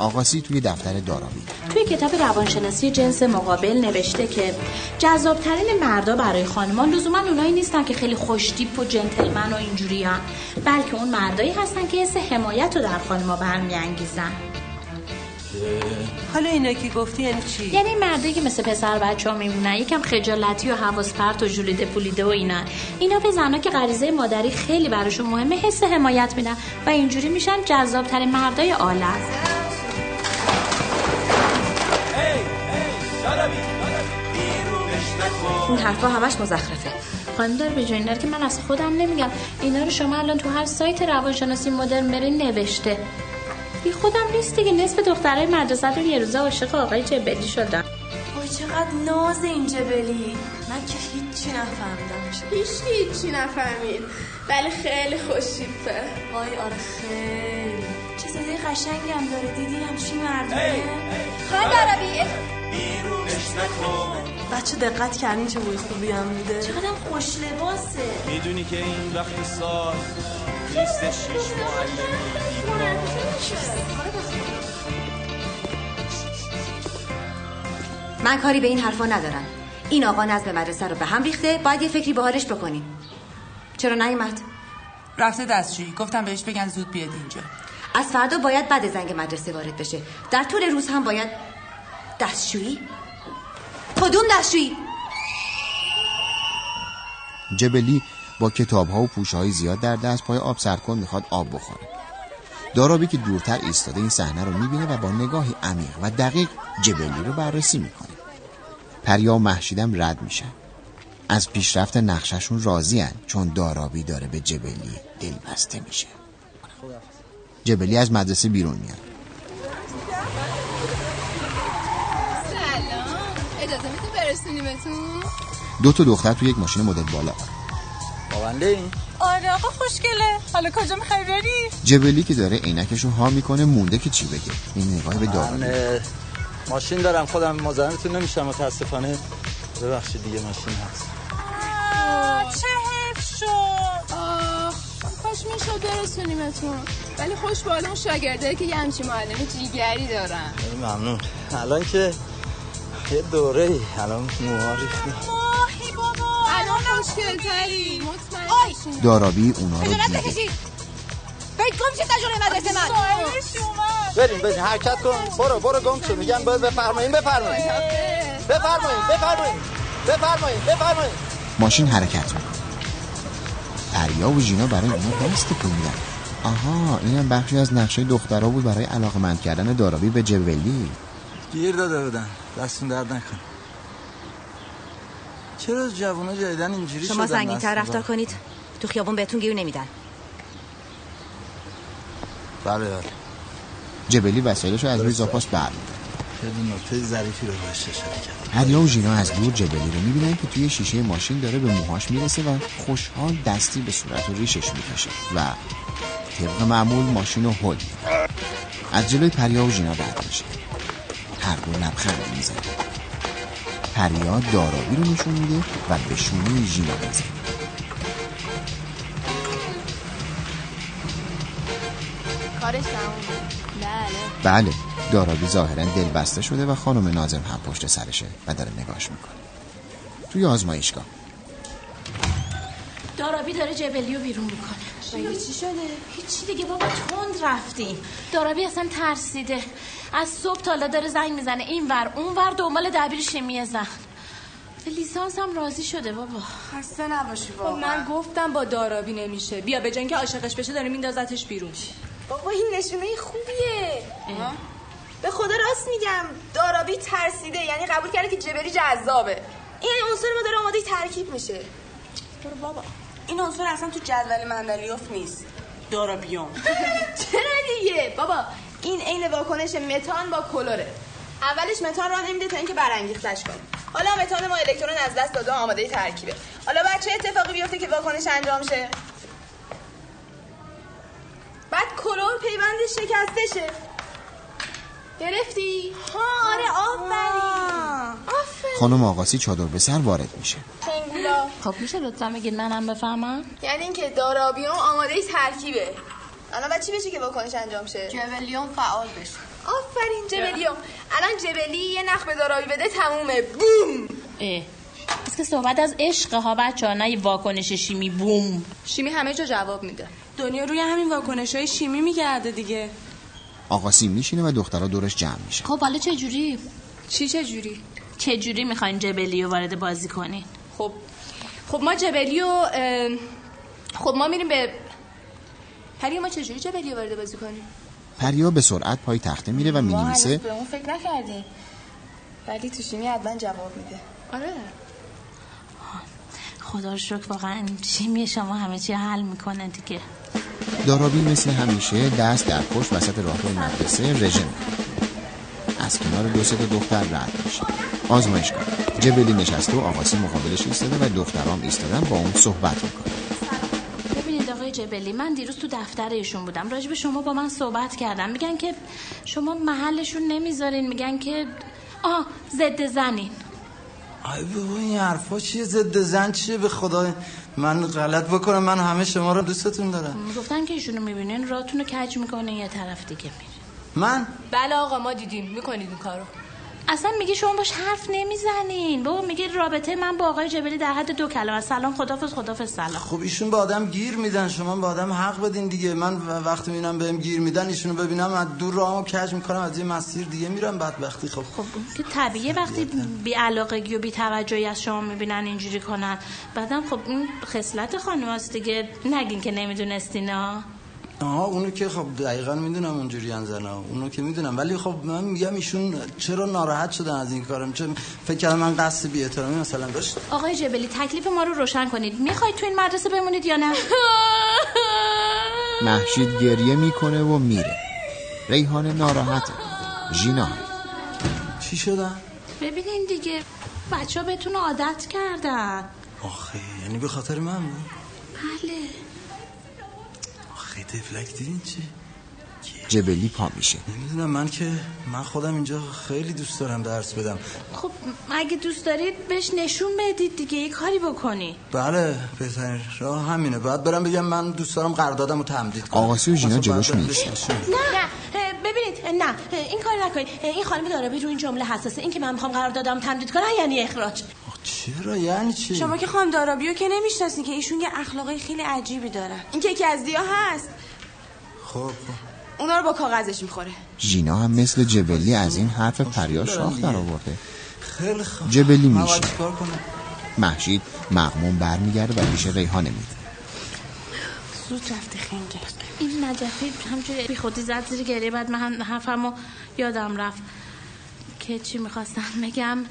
آقاسی توی دفتر دارابی توی کتاب روانشناسی جنس مقابل نوشته که جذابترین مردا برای خانمان لزوما اونایی نیستن که خیلی خوشتیپ و جنتلمن و اینجوری بلکه اون مردایی هستن که حس حمایت رو در خانما برمیانگیزن. حالا اینا که گفتی یعنی چی؟ یعنی مردایی که مثل پسر بچه ها میمونن یکم خجالتی و حواس پرت و جولیده پولیده و اینا. اینا به زنها که غریزه مادری خیلی براشون مهمه حس حمایت میدن و اینجوری میشن جذابترین مردای عالم این حرفا همش مزخرفه. خانم داره به رو که من از خودم نمیگم. اینا رو شما الان تو هر سایت روانشناسی مدرن برین نوشته. بی خودم نیست دیگه. نصف دخترای مدرسه رو یه روزه عاشق آقای جبلی شدن وای چقدر ناز این جبلی. من که هیچی نفهمیدم. هیچ هیچی نفهمید. ولی خیلی خوشیفه وای آره خیلی چه صدای قشنگی هم داره. دیدی همچی مردمه خانم بچه دقت کردین چه بوی خوبی هم میده؟ چقدر خوش لباسه. می‌دونی که این وقت سال لیست شیش معلمی من کاری به این حرفا ندارم. این آقا نظم مدرسه رو به هم ریخته باید یه فکری به حالش بکنیم. چرا نیومد؟ رفته دستشویی. گفتم بهش بگن زود بیاد اینجا. از فردا باید بعد زنگ مدرسه وارد بشه. در طول روز هم باید دستشویی؟ کدوم دستشویی؟ جبلی با کتاب ها و پوشه های زیاد در دست پای آب سرکن می‌خواد آب بخوره. دارابی که دورتر ایستاده این صحنه رو می‌بینه و با نگاهی عمیق و دقیق جبلی رو بررسی می‌کنه. پریا و محشیدم رد میشن. از پیشرفت نقششون راضی چون دارابی داره به جبلی دل بسته میشه. جبلی از مدرسه بیرون میاد. برسونیمتون دو تا دختر تو یک ماشین مدل بالا. باونده این آره آقا خوشگله. حالا کجا می‌خوای بری؟ جبلی که داره عینکش رو ها می‌کنه مونده که چی بگه؟ این نگاه به اه، ماشین دارم خودم مزاحمتون نمیشم متاسفانه. ببخشید دیگه ماشین هست. آه، چه حیف شد؟ آخ کاش می‌شد برسونیمتون ولی خوش به حال اون شاگرده که یه همچین معلم جیگری دارن. ممنون. الان که یه دوره ای. الان موها بابا. الان خوشگلتری مطمئن. دارابی اونا رو دیده. بکشید. برید گم شید تجربه مدرسه من. بریم بریم. حرکت کن. برو برو گم شو. میگم باید بفرمایین بفرمایین. بفرمایین بفرمایین. بفرمایین بفرمایین. ماشین حرکت می‌کنه. پریا و ژینا برای اونا دست تکون میدن. آها اینم بخشی از نقشه دخترها بود برای علاقمند کردن دارابی به جبلی گیر داده بودن. دستون درد نکن چرا جوونا جدیدن اینجوری شما سنگین‌تر دست رفتار کنید. تو خیابون بهتون گیر نمیدن. بله بله. جبلی وسایلش رو از روی زاپاس بر خیلی نکته ظریفی رو باش اشاره و ژینا از دور جبلی رو می‌بینن که توی شیشه ماشین داره به موهاش می‌رسه و خوشحال دستی به صورت و ریشش می‌کشه و طبق معمول ماشین رو هل می‌کنه. از جلوی پریا و ژینا رد میشه. هر دو لبخند می‌زنه. پریا دارابی رو نشون میده و به شونه ژینا می‌زنه. بله. بله دارابی ظاهرا دل بسته شده و خانم نازم هم پشت سرشه و داره نگاش می‌کنه. توی آزمایشگاه. دارابی داره جبلی رو بیرون می‌کنه. چی شده؟ هیچی دیگه بابا تند رفتیم. دارابی اصلا ترسیده. از صبح تا حالا داره زنگ می‌زنه. این ور اون ور دنبال دبیر شیمی زن. به لیسانس هم راضی شده بابا. خسته نباشی خب من گفتم با دارابی نمیشه. بیا به اینکه عاشقش بشه داره میندازتش بیرون. بابا این نشونه خوبیه. به خدا راست میگم دارابی ترسیده. یعنی قبول کرده که جبری جذابه. این عنصر ما داره آماده ترکیب میشه. برو بابا. این عنصر اصلا تو جدول مندلیوف نیست. دارابیون چرا دیگه؟ بابا این عین واکنش متان با کلوره. اولش متان را نمیده تا اینکه برانگیختش کنه. حالا متان ما الکترون از دست داده آماده ترکیبه. حالا بعد چه اتفاقی بیفته که واکنش انجام شه؟ بعد کلور پیوندش شکسته شه. گرفتی؟ ها آره آفرین. آفرین. خانم آقاسی چادر به سر وارد میشه. پنگولا خب میشه لطفا بگید منم بفهمم؟ یعنی اینکه دارابیوم آماده ترکیبه. الان بعد چی بشه که واکنش انجام شه؟ جبلیون فعال بشه. آفرین جبلیوم الان جبلی یه نخ به دارابی بده تمومه. بوم! اه. از که صحبت از عشق ها بچه ها نه یه واکنش شیمی بوم. شیمی همه جا جواب میده. دنیا روی همین واکنش های شیمی میگرده دیگه. آقاسی میشینه و دخترها دورش جمع میشه خب حالا چه جوری؟ چی چه جوری؟ چه جوری می‌خواین جبلی رو وارد بازی کنین؟ خب خب ما جبلی و اه، خب ما میریم به پریا ما چجوری جبلی رو وارد بازی کنیم؟ پریا به سرعت پای تخته میره و ما می‌نویسه هنوز به اون فکر نکردیم. ولی تو شیمی حتما جواب میده. آره. خدا رو شکر واقعا شیمی شما همه چی حل می‌کنه دیگه. دارابی مثل همیشه دست در پشت وسط راهروی مدرسه رژه می‌کنه از کنار دو سه تا دختر رد میشه. آزمایشگاه جبلی نشسته و آقاسی مقابلش ایستاده و دخترام ایستادن با اون صحبت می‌کنه. آقای جبلی من دیروز تو دفتر ایشون بودم. راجب شما با من صحبت کردم میگن که شما محلشون نمی‌ذارین. میگن که آه ضد زنین. آی بابا این حرفا چیه؟ ضد زن چیه؟ به خدا من غلط بکنم. من همه شما رو دوستتون دارم. گفتن که ایشونو می‌بینین راتونو کج می‌کنه. یه طرف دیگه میره. من؟ بله آقا ما دیدیم. می‌کنید این کارو. اصلا میگه شما باش حرف نمی‌زنین. بابا میگه رابطه من با آقای جبلی در حد دو کلمه. سلام خدافظ خدافظ سلام. خب ایشون به آدم گیر میدن. شما به آدم حق بدین دیگه. من وقتی می‌بینم بهم گیر میدن ایشونو ببینم از دور راهمو کج می‌کنم از یه مسیر دیگه میرم. بدبختی خب. خب که طبیعیه وقتی بی علاقگی و بی توجهی از شما می‌بینن اینجوری کنن. بعدم خب این خصلت خانواست دیگه. نگین که نمی‌دونستین ها آها اونو که خب دقیقا می‌دونم اونجوری زنا اونو که می‌دونم. ولی خب من میگم ایشون چرا ناراحت شدن از این کارم؟ چون فکر کردم من قصد بی احترامی مثلا داشت. آقای جبلی تکلیف ما رو روشن کنید. می‌خواید تو این مدرسه بمونید یا نه؟ محشید گریه می‌کنه و میره. ریحان ناراحته ژینا. چی شدن ببینین دیگه بچه ها بهتون عادت کردن. آخه یعنی به خاطر من بود؟ بله. تفلک دیدین چی؟ جبلی پا میشه. نمی‌دونم من که من خودم اینجا خیلی دوست دارم درس بدم. خب اگه دوست دارید بهش نشون بدید دیگه یه کاری بکنی. بله بهترین راه همینه. باید برم بگم من دوست دارم قراردادم رو تمدید کنم. آقاسی و مثلا جلوش بعد نشون نه ببینید نه این کار نکنید. این خانم دارابی رو این جمله حساسه. این که من می‌خوام قرار دادم تمدید کنم یعنی اخراج. چرا؟ یعنی چی؟ شما که خانم دارابیو که نمی‌شناسین که ایشون یه اخلاقای خیلی عجیبی دارن این که یکی از دیا هست. خب. خب اونا رو با کاغذش می‌خوره. ژینا هم مثل جبلی از این حرف پریا شاخ در آورده خیلی خوب جبلی من میشه. محشید مغموم برمیگرده و پیش ریحانه میده. زود رفته خنگه. این نجفی همجوری بی خودی زد زیر گریه بعد من هم حرفمو یادم رفت. که چی می‌خواستم بگم؟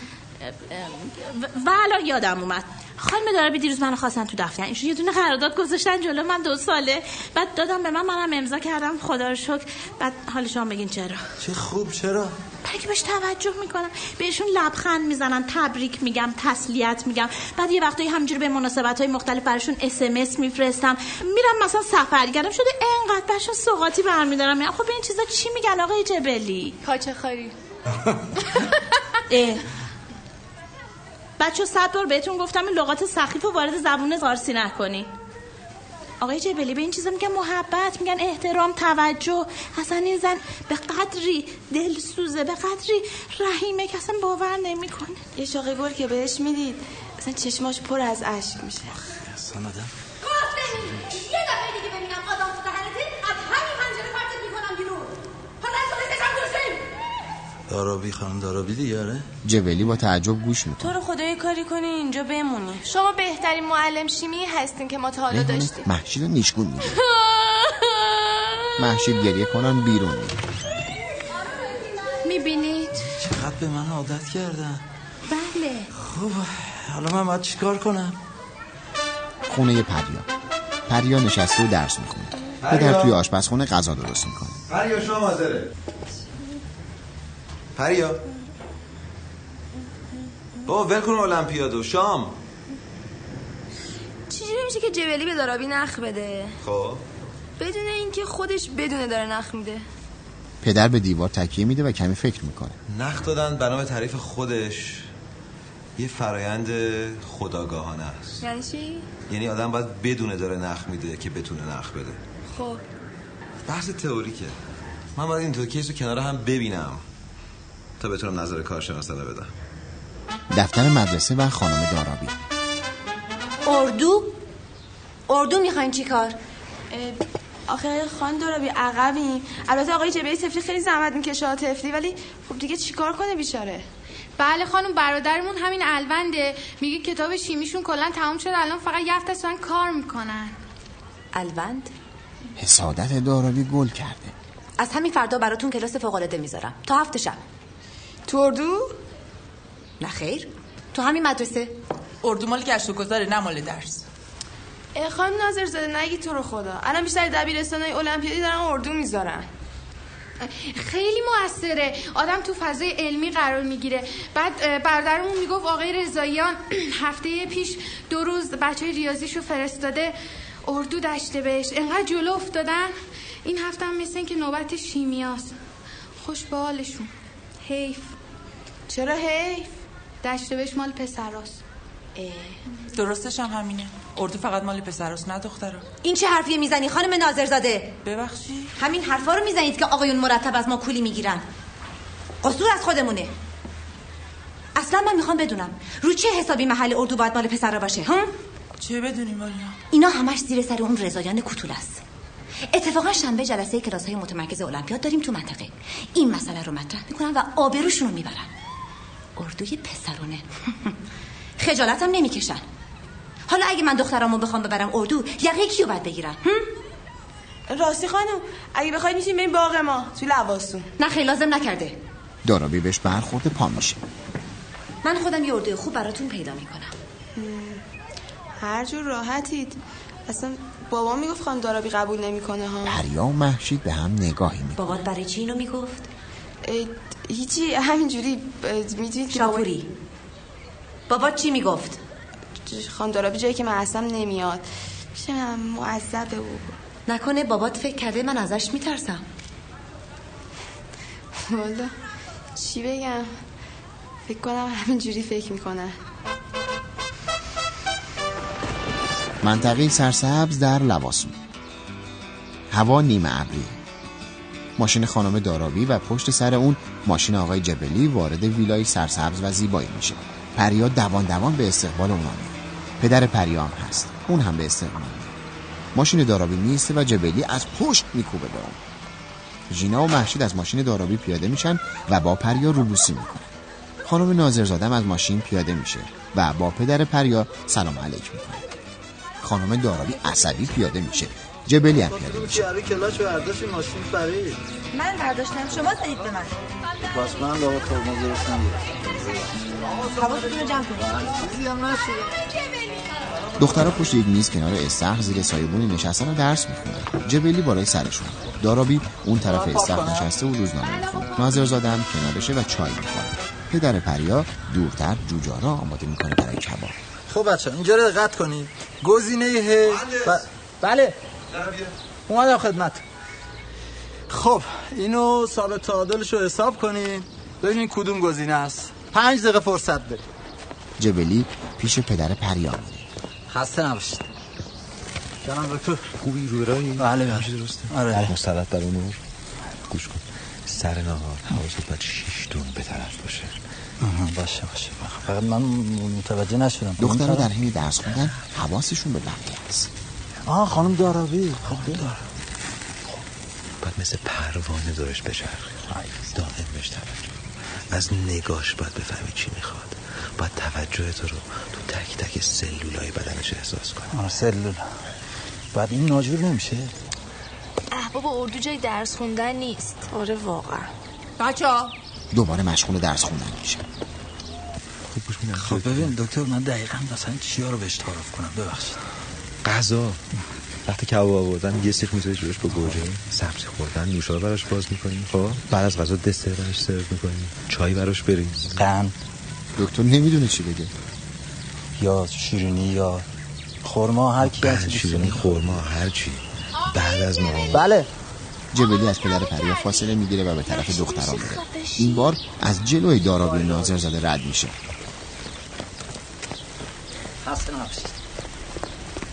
و الان یادم اومد. خانم دارابی دیروز منو خواستن تو دفتر. ایشون یه دونه قرارداد گذاشتن جلو. من دو ساله. بعد دادم به من منم امضا کردم. خدا رو شکر. بعد حال شما بگین چرا. چه خوب چرا؟ برای که بهش توجه می‌کنم. بهشون لبخند می‌زنن. تبریک میگم تسلیت میگم. بعد یه وقتایی همینجوری به مناسبت های مختلف براشون اس ام اس میفرستم. میرم مثلا سفرگردم شده انقدر بهشون سوغاتی برمیدارم خب این چیزا چی میگن آقای جبلی؟ کاچه خاری. بچه صد بار بهتون گفتم این لغات سخیف و وارد زبون فارسی نکنی. آقای جبلی به این چیزا میگن محبت میگن احترام توجه. اصلا این زن به قدری دلسوزه به قدری رحیمه که اصلا باور نمی‌کنه. یه شاقه گل که بهش می‌دید اصلا چشماش پر از اشک میشه. اصلا آدم یه دفعه دیگه ببینم آدم تو دهنته از همین پنجره پرتت می‌کنم بیرون حالا از خودت هم دارابی خانم دارابی دیگه آره جبلی با تعجب گوش می‌کنه. تو رو خدا یه کاری کنی اینجا بمونی. شما بهترین معلم شیمی هستین که ما تا حالا داشتیم. محشید نیشگون میده. محشید گریه کنن بیرون می‌بینید؟ چقدر به من عادت کردن؟ بله. خب حالا من باید چیکار کنم؟ خونه پریا. پریا نشسته و درس می‌خونه. پریا. پدر توی آشپزخونه غذا درست می‌کنه. پریا شام حاضره. پریا. بابا ول کن المپیادو شام. چجوری میشه که جبلی به دارابی نخ بده؟ خب. بدون اینکه خودش بدونه داره نخ میده. پدر به دیوار تکیه میده و کمی فکر می‌کنه. نقد دادن بنا به تعریف خودش یه فرایند خداگاهانه است. یعنی چی؟ یعنی آدم باید بدونه داره نخ میده که بتونه نخ بده. خب. بحث تئوریکه. من باید این دو کیس رو کنار هم ببینم. تا بتونم نظر کارشناسانه بدم. دفتر مدرسه و خانم دارابی. اردو؟ اردو می‌خواین چی کار؟ آخه خان دارابی عقبیم. البته آقای جبهه تفلی خیلی زحمت می‌کشه تفلی ولی خب دیگه چیکار کنه بیچاره؟ بله خانم برادرمون همین الونده. میگه کتاب شیمیشون کلا تمام شده الان فقط یه هفته کار می‌کنن. الوند؟ حسادت دارابی گل کرده. از همین فردا براتون کلاس فوق العاده می‌ذارم. تا هفته شب. تو اردو نه خیر. تو همین مدرسه. اردو مال گشت و گذاره نه مال درس. خانم ناظر زاده نگی تو رو خدا. الان بیشتر دبیرستان های المپیادی دارن اردو می‌ذارن. خیلی موثره. آدم تو فضای علمی قرار می‌گیره. بعد برادرمون می‌گفت آقای رضاییان هفته پیش دو روز بچه های ریاضیشو فرستاده. اردو داشته بهش. انقدر جلو افتادن. این هفته هم مثل که نوبت شیمیاست. خوش به حالشون حیف. چرا حیف؟ دشته بهش مال پسراست درستش هم همینه. اردو فقط مال پسراست نه دخترا این چه حرفیه می‌زنی خانم ناظرزاده؟ ببخشی. همین حرفا رو می‌زنید که آقایون مرتب از ما کولی می‌گیرن. قصور از خودمونه. اصلا من می‌خوام بدونم رو چه حسابی محل اردو باید مال پسر باشه؟ هم؟ چه بدونیم والا اینا همش زیر سر اون رضایان کوتول است. اتفاقا شنبه جلسه کلاس های متمرکز المپیاد داریم تو منطقه. این مسئله رو مطرح می‌کنن و آبروشون رو می‌برن. اردوی پسرونه. خجالتم نمی‌کشن. حالا اگه من دخترامو بخوام ببرم اردو یقه کیو باید بگیرم؟ راستی خانم اگه بخواید می‌تونیم بریم باغ ما توی لواسون. نه خیلی لازم نکرده. دارابی بهش برخورده پا میشه. من خودم یه اردوی خوب براتون پیدا می‌کنم. هر جور راحتید. اصلا بابا می‌گفت خانم دارابی قبول نمی‌کنه ها. پریا و محشید به هم نگاهی می بابات برای چی اینو می‌گفت؟ هیچی همینجوری اه، می‌دونید که بابا- شاپوری. بابا چی می‌گفت؟ خانم دارابی جایی که من هستم نمیاد. پیش من معذبه او نکنه بابات فکر کرده من ازش میترسم. والا چی بگم؟ فکر کنم همینجوری فکر می‌کنه. منطقه سرسبز در لواسون. هوا نیمه ابری. ماشین خانم دارابی و پشت سر اون ماشین آقای جبلی وارد ویلای سرسبز و زیبایی میشه. پریا دوان دوان به استقبال اونا میره پدر پریا هم هست. اون هم به استقبال میره ماشین دارابی میسته و جبلی از پشت میکوبه به اون. ژینا و محشید از ماشین دارابی پیاده میشن و با پریا روبوسی می‌کنن. خانم ناظرزادم از ماشین پیاده میشه و با پدر پریا سلام علیک می‌کنه خانم دارابی عصبی پیاده میشه. جبلی هم پیاده کلاش برداشت ماشین برید من برداشتم شما دادید به من. پس من دارم ترمز درست نمیرم حواستون رو جمع کنید. چیزی هم نشده. دخترها پشت یک میز کنار استخر زیر سایبونی نشستن و درس می‌خونن جبلی بالای سرشون. دارابی اون طرف استخر نشسته و روزنامه می‌خونه ناظرزاده هم کنارشه و چای می‌خوره. پدر پریا دورتر جوجه را آماده می‌کنه برای کباب. خب بچه اینجا رو دقت کنید. گزینه ه ب... بله. اومدم خدمت. خب اینو سال تعادلش رو حساب کنید ببینید کدوم گزینه است. پنج دقیقه فرصت برید جبلی پیش پدر پریا میره. خسته نباشید. جناب دکتر. خوبی؟ رو برایی؟ بله بله. درسته؟ آره مستند بر اونور گوش کن. سر نهار حواست باید شیش دون به طرف باشه. آها، باشه باشه. فقط من متوجه نشدم. دخترها در حین درس خوندن حواسشون به بقیه است. آه خانم دارابی خب باید مثل پروانه دورش بچرخی دائم بهش توجه. از نگاش باید بفهمی چی می‌خواد. باید توجه تو رو تو تک تک سلولای بدنش احساس کنی آه سلول بعد این ناجور نمیشه؟ اه بابا اردو جای درس خوندن نیست. آره واقعا. بچه دوباره مشغول درس خوندن میشه. خوب گوش میدم. خب ببین دکتر من دقیقا مثلا چیا رو بهش تعارف کنم. ببخشید. غذا. وقتی کباب آوردن یه سیخ می‌ذاری جلوش با گوجه. سبزی خوردن نوشابه براش باز می‌کنی خب بعد از غذا دسر براش سرو می‌کنی چای براش بریز قند. دکتر نمی‌دونه چی بگه. یا شیرینی یا خورما هر کی هر چی شیرینی خورما هر چی. بعد از نهار بله. جبلی از پدر پریا فاصله می‌گیره و به طرف دخترها میره. این بار از جلوی دارابی ناظر زده رد میشه. خسته نباشید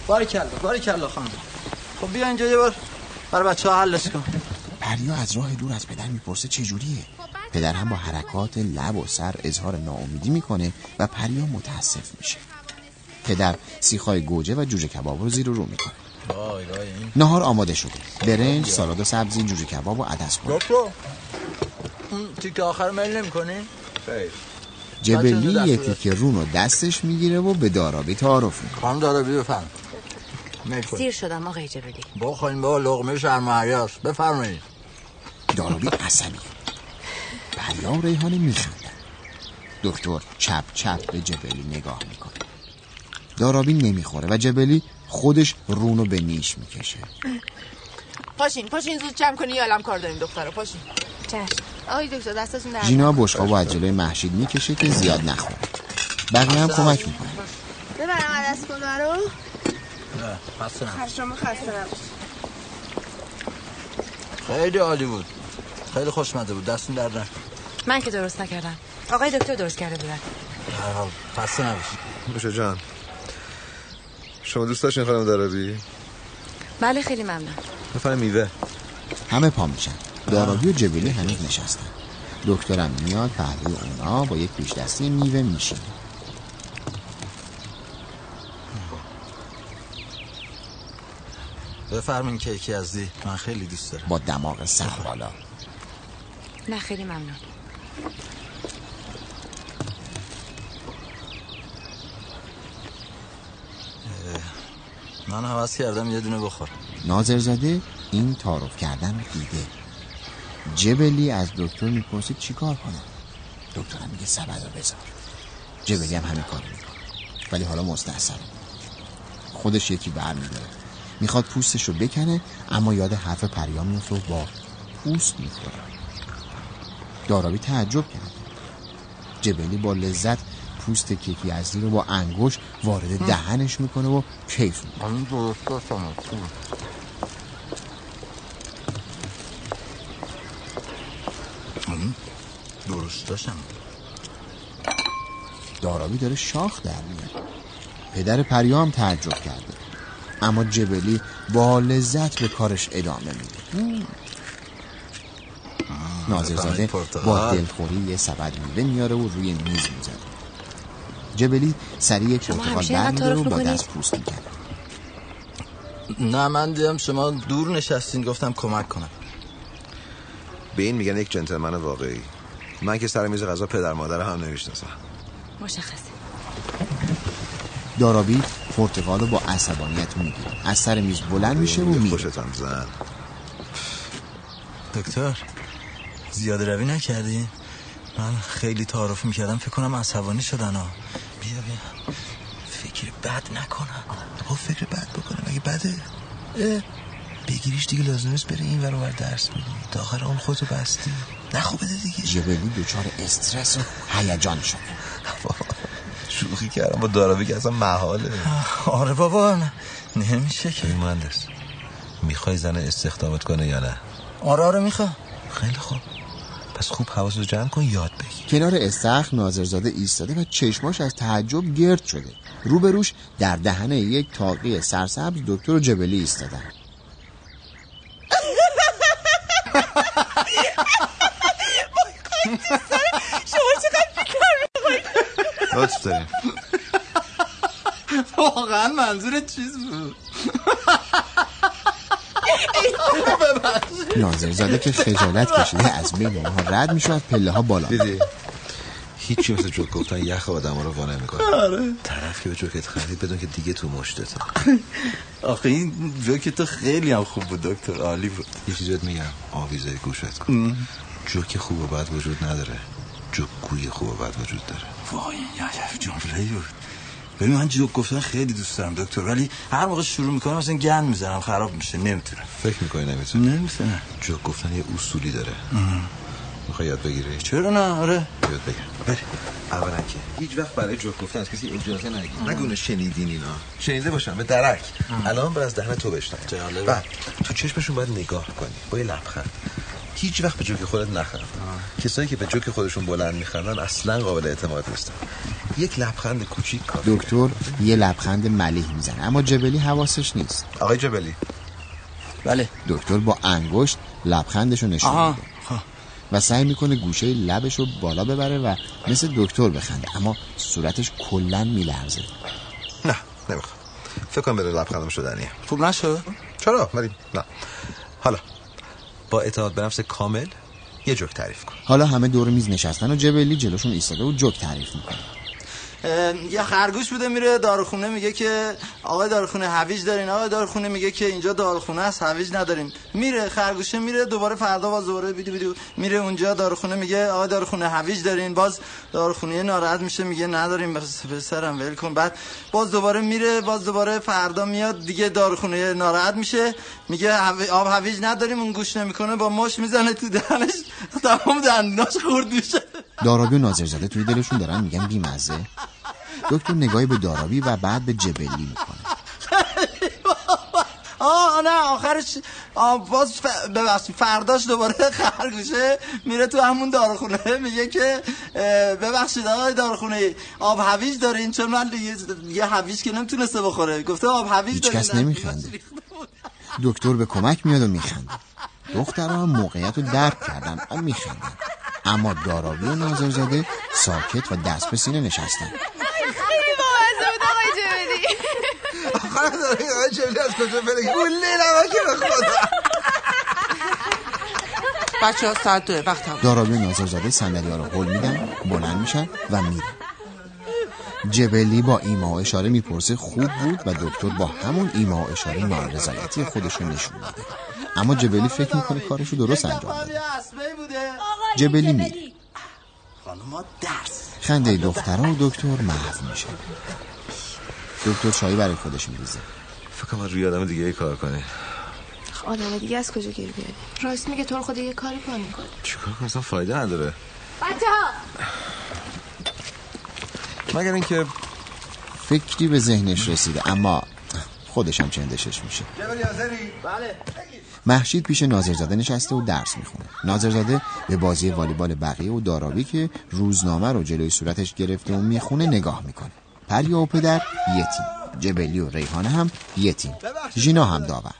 باریکلا باریکلا خانم. خب بیا اینجا یه بار برای بچه ها حلش کن. پریا از راه دور از پدر می‌پرسه چه جوریه پدر هم با حرکات لب و سر اظهار ناامیدی می‌کنه و پریا متاسف میشه. پدر سیخای گوجه و جوجه کباب رو زیر و رو می‌کنه. وای وای این. نهار آماده شده. برنج سالاد و سبزی جوجه کباب و عدس کن دکتر اون تیک آخر میل نمی کنی؟ خیر. جبلی یه تیکه رون رو دستش می‌گیره و به دارابی تعارف می‌کنه. خانم دارابی بفرم سیر شدم آقای جبلی بخواین با لغمه شرم و حیاس. بفرمایید. دارابی عصبی. پریا و ریحانه میخندن. دکتر چپ چپ به جبلی نگاه می‌کنه. دارابی نمی‌خوره و جبلی خودش رونو به نیش می‌کشه. پاشین پاشین زود جمع کنی یالم کار داریم دخترا پاشین. چشم. آقای دکتر دستتون در ژینا بشقاب و از جلوی محشید می‌کشه که زیاد نخوره. بقیه هم کمک می‌کنه ببرم عدس کنه رو. نه خسته نباشید. شما خسته نباشید. خیلی عالی بود. خیلی خوشمزه بود. دستون در نکنه من که درست نکردم. آقای دکتر درست کرده بودن. هر حال. خسته نباشید. باشه جان. شما دوست داشتین خانم دارابی بله خیلی ممنون. بفرم میوه. همه پا میشن. دارابی و جبلی هنوز نشستن. دکترم میاد پهلوی اونا با یک پیش دستی میوه میشینه. بفرمین کیکی ازدی من خیلی دوست دارم. با دماغ سر بالا. نه خیلی ممنون. من حواس کردم یه دونه بخور. ناظرزاده این تعارف کردن رو دیده. جبلی از دکتر می‌پرسه چی کار کنه. دکترم میگه سبد رو بذار. جبلی هم همین کار می‌کنه. ولی حالا مستحصره خودش یکی بر میداره می‌خواد پوستش رو بکنه اما یاد حرف پریا میفته و با پوست می‌خوره. دارابی تعجب کرد. جبلی با لذت پوست کیکی ازلی رو با انگوش وارد دهنش می‌کنه و کیف می‌کنه. درست داشتم دارابی داره شاخ در میاد. پدر پریام تعجب کرده. اما جبلی با لذت به کارش ادامه میده. ناظرزاده با. دلخوری یه سبد میوه میاره و روی میز می‌ذاره جبلی سریع یک پرتقال و با؟ دست پوست می‌کنه نه من دیدم شما دور نشستین گفتم کمک کنم. به این میگن یک جنتلمن واقعی. من که سر میز غذا پدر مادر هم نمی‌شناسم. مشخصه. دارابی پرتقال رو با عصبانیت می‌گیره از سر میز بلند میشه و میره. خوشتم زن دکتر زیاده روی نکردی؟ من خیلی تعارف می‌کردم فکر کنم عصبانی شدن ها. بیا بیا. فکر بد نکنم. خب فکر بد بکنه مگه بده؟ بگیریش دیگه لازم نیست بره این ور درس بگی تا آخر اون خودتو بستی. نه خوب بده دیگه. جبلی دچار استرس و هیجان شد شوخی کردم. با دارابی که اصلا محاله. آره بابا نه- نمیشه که. این مهندس می‌خوای زن استخدامت کنه یا نه؟ آره آره می‌خوام. خیلی خوب. پس خوب حواستو جمع کن یاد بگیر. کنار استخر ناظرزاده ایستاده و چشماش از تعجب گرد شده. روبروش در دهن یک تاقی سرسبز دکتر و جبلی ایستادن شما چقدر بیکار می‌کنید لطف داریم. واقعا منظور چیز بود؟ ناظرزاده که خجالت کشیده از بین اونها رد میشه از پله ها بالا. دیدی؟ هیچی مثل جوک گفتن یخ آدم ها رو وانه می‌کنه آره. طرف که به جوکت خندید بدون که دیگه تو مشتته آخه این جوک تو خیلی هم خوب بود دکتر عالی بود. یه چیزی بهت میگم آویزه گوشت کن. جوک خوب و بد وجود نداره. جوک گوی خوب بد وجود داره. وای عجب جمله بود ببین من جوک گفتن خیلی دوست دارم دکتر ولی هر موقع شروع می‌کنم مثلا گن می‌زنم خراب میشه نمی‌تونم. فکر می‌کنی نمی‌تونی؟ نمی‌تونم. جوک گفتن یه اصولی داره. می‌خوای یاد بگیری؟ چرا نه؟ آره. یاد بگیر. بری اولا که هیچ وقت برای جوک گفتن از کسی اجازه نگیر. نگونه شنیدین اینا؟ شنیده باشم به درک. الان بر از دهن تو بشنن جالبه. بعد تو چشمشون باید نگاه کنی. با یه لبخند. هیچ وقت به جوک خودت نخند کسایی که به جوک خودشون بلند میخندن اصلا قابل اعتماد نیستن یک لبخند کوچیک کافیه. دکتر یه لبخند ملیح می‌زنه اما جبلی حواسش نیست. آقای جبلی. بله. دکتر با انگشت لبخندش رو نشون. میده و سعی می‌کنه گوشه لبش رو بالا ببره و مثل دکتر بخنده اما صورتش کلا میلرزه. نه نمی‌خوام. فکر کنم بره لبخندم شدنیه. خوب نشد؟ چرا؟ ولی نه. حالا با اعتماد به نفس کامل یه جوک تعریف کن. حالا همه دور میز نشستن و جبلی جلوشون ایستاده و جوک تعریف می‌کنه. یه خرگوش بوده میره داروخونه میگه که آقای داروخونه هویج دارین؟ آقای داروخونه میگه که اینجا داروخونه است هویج نداریم میره خرگوشه میره دوباره فردا باز دوباره بیدو بیدو میره اونجا داروخونه میگه آقای داروخونه هویج دارین؟ باز داروخونه ناراحت میشه میگه نداریم بس پسرم ول کن. بعد باز دوباره میره باز دوباره فردا میاد دیگه داروخونه ناراحت میشه. میگه آب هویج نداریم اون گوش نمی‌کنه با مش می‌زنه تو دهنش. تمام دندوناش خورد میشه. دارابی و ناظرزاده توی دلشون دارن میگن بیمزه. دکتر نگاهی به دارابی و بعد به جبلی می‌کنه. آه نه آخرش آه باز ف... ببخشید فرداش دوباره خرگوشه میره تو همون داروخونه میگه که ببخشید آقای داروخونه آب هویج دارین؟ چون من دیگه یه هویج که نمی‌تونسته بخوره. گفته آب هویج دارین کس نمیخنده. دکتر به کمک میاد و میخنده. دخترها موقعیت رو درک کردن و میخندن. اما دارابی و ناظرزاده ساکت و دست به سینه نشستن خیلی بامزه بود آقای جبلی داره آقای جبلی از کجا بره گوله نمکه به خدا. بچه ها ساعت دوه وقت هم دارابی و ناظرزاده صندلی ها رو هل میدن بلند میشن و میرن. جبلی با ایما و اشاره می‌پرسه خوب بود و دکتر با همون ایما و اشاره نارضایتی خودش رو نشون میده. اما جبلی فکر می‌کنه کارش رو درست انجام داده. جبلی. میره خانم درس. خنده دخترها و دکتر محو میشه. دکتر چایی برای خودش میریزه. فکر کنم روی آدم دیگه ای کار کنی آدم دیگه از کجا گیر بیاری؟ راست میگه تو خدا یه کاری کنی چیکار کنم؟ اصلا فایده نداره. بچه ها مگر اینکه فکری به ذهنش رسیده اما خودش هم چندشش میشه. بله. محشید پیش ناظرزاده نشسته و درس می‌خونه. ناظرزاده به بازی والیبال بقیه و دارابی که روزنامه رو جلوی صورتش گرفته و می‌خونه نگاه می‌کنه. پریا و پدر یتیم جبلی و ریحانه هم یتیم ژینا هم داور.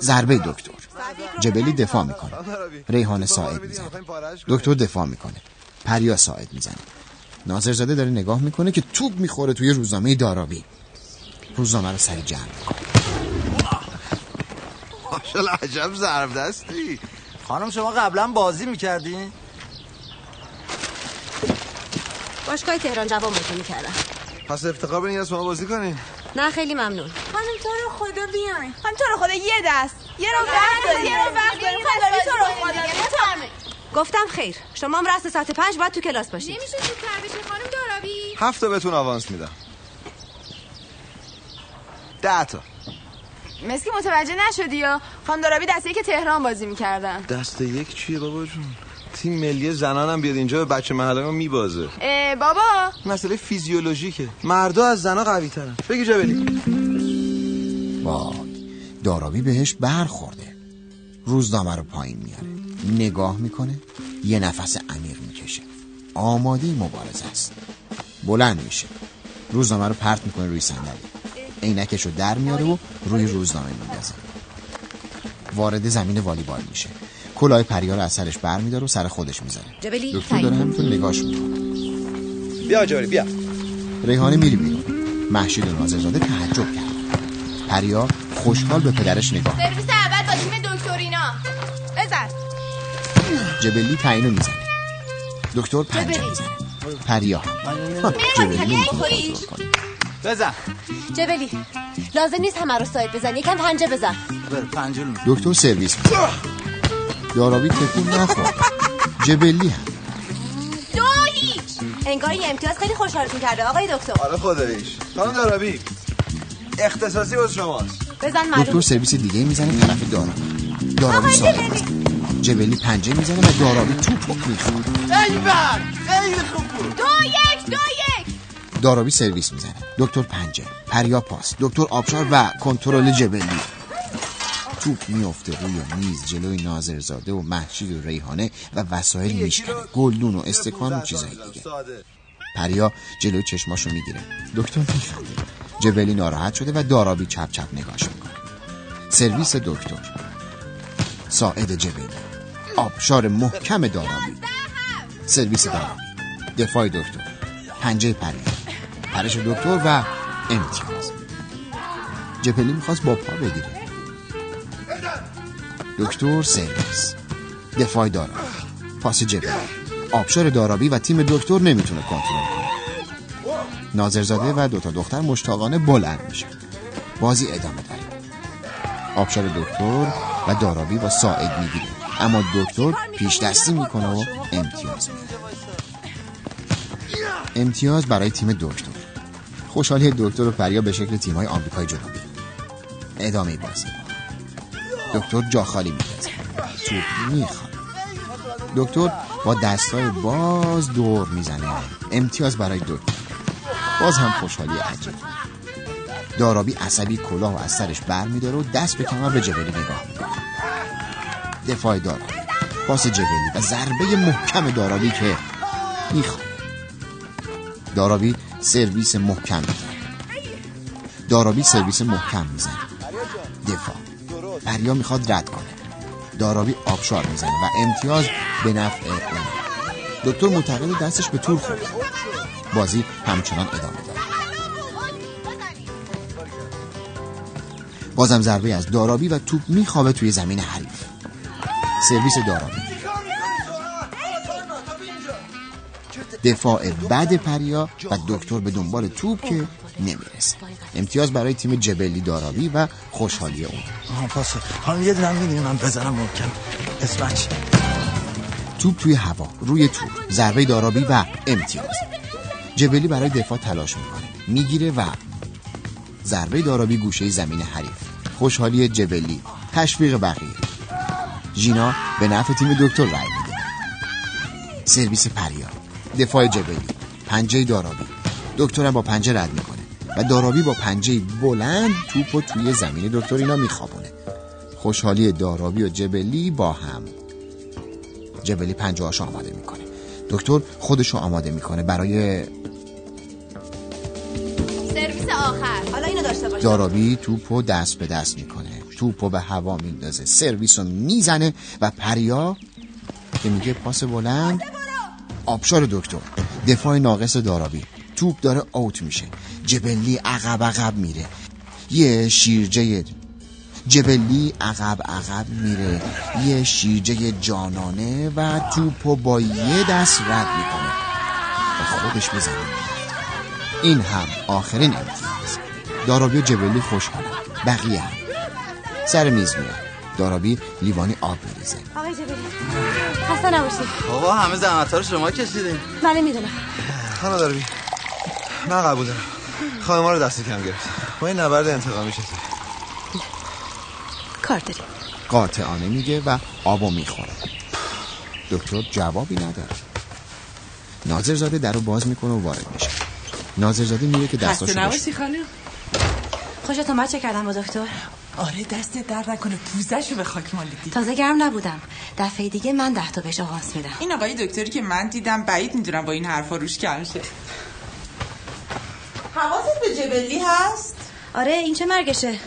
ضربه دکتر. جبلی دفاع می‌کنه. ریحانه ساعد می‌زنه. دکتر دفاع می‌کنه. پریا ساعد می‌زنه. ناظرزاده داره نگاه می‌کنه که توپ می‌خوره توی روزنامه دارابی. روزنامه رو سری جمع می‌کنه. ماشاءالله عجب ضرب دستی. خانم شما قبلا بازی می‌کردین؟ باشگاه تهران جوان بازی می‌کردم. پس افتخار بدین از شما بازی کنین. نه خیلی ممنون. خانم تو رو خدا بیاین. خانم تو رو خدا یه دست. یه رو وقت داری. یه رو وقت داری. خانم تو رو خدا گفتم خیر. شما هم رأس ساعت پنج باید تو کلاس باشید. نمیشه زودتر بشه خانم دارابی. هفت تا بهتون آوانس میدم. ده تا. مسکی متوجه نشدی یا؟ خانم دارابی دسته که تهران بازی می‌کردن. دست یک چیه بابا جون؟ تیم ملی زنانم بیاد اینجا به بچه محله ما میبازه بابا. مسئله فیزیولوژیکه. مردا از زنا قوی ترن بگی جبلی وای دارابی بهش برخورده. روزنامه رو پایین میاره. نگاه می‌کنه یه نفس عمیق می‌کشه. آماده مبارزه است. بلند میشه. روزنامه رو پرت می‌کنه روی صندلی. عینکش رو در میاره و روی روزنامه میندازه. وارد زمین والیبال میشه. کلاه پریا رو از سرش بر میداره و سر خودش می‌زنه جبلی دکتر داره همینطور نگاش می‌کنه. بیا جبلی بیا. ریحانه میری بیرون. محشید و نازرزاده تعجب کرد. پریا خوشحال به پدرش نگاه سرویس اول با تیم دکترینا بزن. جبلی تعیینو می‌زنه. دکتر پنجه می‌زنه. پریا جبلی کنه. بزن. جبلی لازم نیست همه رو ساید بزن یکم پنجه بزن. دکتر سرویس می‌زنه دارابی تکون نخورد جبلی هم. دو هیچ. انگار این امتیاز خیلی خوشحالتون کرده آقای دکتر. آره خداییش. خانم دارابی اختصاصی واسه شماست. بزن دکتر معلوم سرویس دیگه می‌زنه طرف دارابی دارابی ساعد می‌زنه جبلی پنجه می‌زنه و دارابی توپ می‌خواد ایول خیلی خوب بود. دو یک دو یک. دارابی سرویس می‌زنه. دکتر پنجه پریا پاس دکتر آبشار و کنترل جبلی. توپ میفته روی میز جلوی ناظرزاده و محشید و ریحانه و وسایل میشکنه. گلدون و استکان و چیزایی دیگه. پریا جلوی چشماشو می‌گیره. دکتر میخنده جبلی ناراحت شده و دارابی چپ چپ نگاش می‌کنه. سرویس دکتر. ساعد جبلی آبشار محکم دارابی. سرویس دارابی. دفاع دکتر. پنجه پریا. پرش دکتر و امتیاز. جبلی می‌خواست با پا بگیره. دکتر سرویس. دفاع دارابی پاس جبلی آبشار دارابی و تیم دکتر نمی‌تونه کنترل کنه. ناظرزاده و دوتا دختر مشتاقانه بلند میشن. بازی ادامه داره. آبشار دکتر و دارابی با ساعد می‌گیره. اما دکتر پیش دستی می‌کنه و امتیاز میده امتیاز برای تیم دکتر. خوشحالی دکتر و پریا به شکل تیم‌های آمریکای جنوبی. ادامه بازی. دکتر جا خالی توپ می‌خواد. دکتر با دستای باز دور می‌زنه. امتیاز برای دکتر. باز هم خوشحالی عجیب. دارابی عصبی کلاه و از سرش بر میداره و دست به کمر به جبلی نگاه می‌کنه. دفاع دارابی پاس جبلی و ضربه محکم دارابی که می‌خواد. دارابی سرویس محکم. می‌زنه دارابی سرویس محکم می‌زنه. دفاع. پریا می‌خواد رد کنه. دارابی آبشار می‌زنه و امتیاز به نفع اون. دکتر معتقد دستش به طور خورد بازی همچنان ادامه داره. بازم ضربه از دارابی و توپ میخوابه توی زمین حریف. سرویس دارابی دفاع بعد پریا و دکتر به دنبال توپ که نمی‌رسه امتیاز برای تیم جبلی دارابی و خوشحالی اون. آها پاس خانم یه دونم می‌دونی من بزنم محکم اسمش؟ توپ توی هوا روی توپ ضربه دارابی و امتیاز. جبلی برای دفاع تلاش می‌کنه. می‌گیره و ضربه دارابی گوشه زمین حریف. خوشحالی جبلی تشویق بقیه. ژینا به نفع تیم دکتر رای میده. سرویس پریا دفاع جبلی پنجه دارابی دکترم با پنجه رد می‌کنه. و دارابی با پنجه بلند توپ و توی زمین دکتر اینا میخوابونه. خوشحالی دارابی و جبلی با هم. جبلی پنجه هاشو آماده می‌کنه. دکتر خودشو آماده می‌کنه برای سرویس آخر. حالا اینو داشته باش دارابی توپو دست به دست می‌کنه. توپو به هوا میندازه. سرویس رو می‌زنه و پریا که میگه پاس بلند. آبشار دکتر. دفاع ناقص دارابی توپ داره اوت میشه. جبلی عقب عقب میره. یه شیرجه جبلی عقب عقب میره. یه شیرجه جانانه و توپو با یه دست رد می‌کنه. و خودش می‌زنه. این هم آخرین امتیاز. دارابی و جبلی خوشحالن بقیه هم. سر میز میاد دارابی لیوانی آب میریزه آقای جبلی خسته نباشید. بابا همه زحمت رو شما کشیدین. بله می‌دونم. خانم داربی من قبول دارم خانم ما رو دست کم گرفت. با این نبرد انتقامی چطور کار داری قاطعانه میگه و آبو می‌خوره. دکتر جوابی نداره. ناظرزاده در رو باز می‌کنه و وارد میشه. ناظرزاده میره که دستاشو خسته بشه خانم. خوشتون من چه کردم با دکتر؟ آره دست در نکنه. پوزشو به خاک مالیدی. تازه گرم نبودم. دفعه دیگه من ده تا بهش آوانس میدم. این آقای دکتری که من دیدم بعید می‌دونم با این حرفا روش کم شه حواست به جبلی هست؟ آره این چه مرگشه؟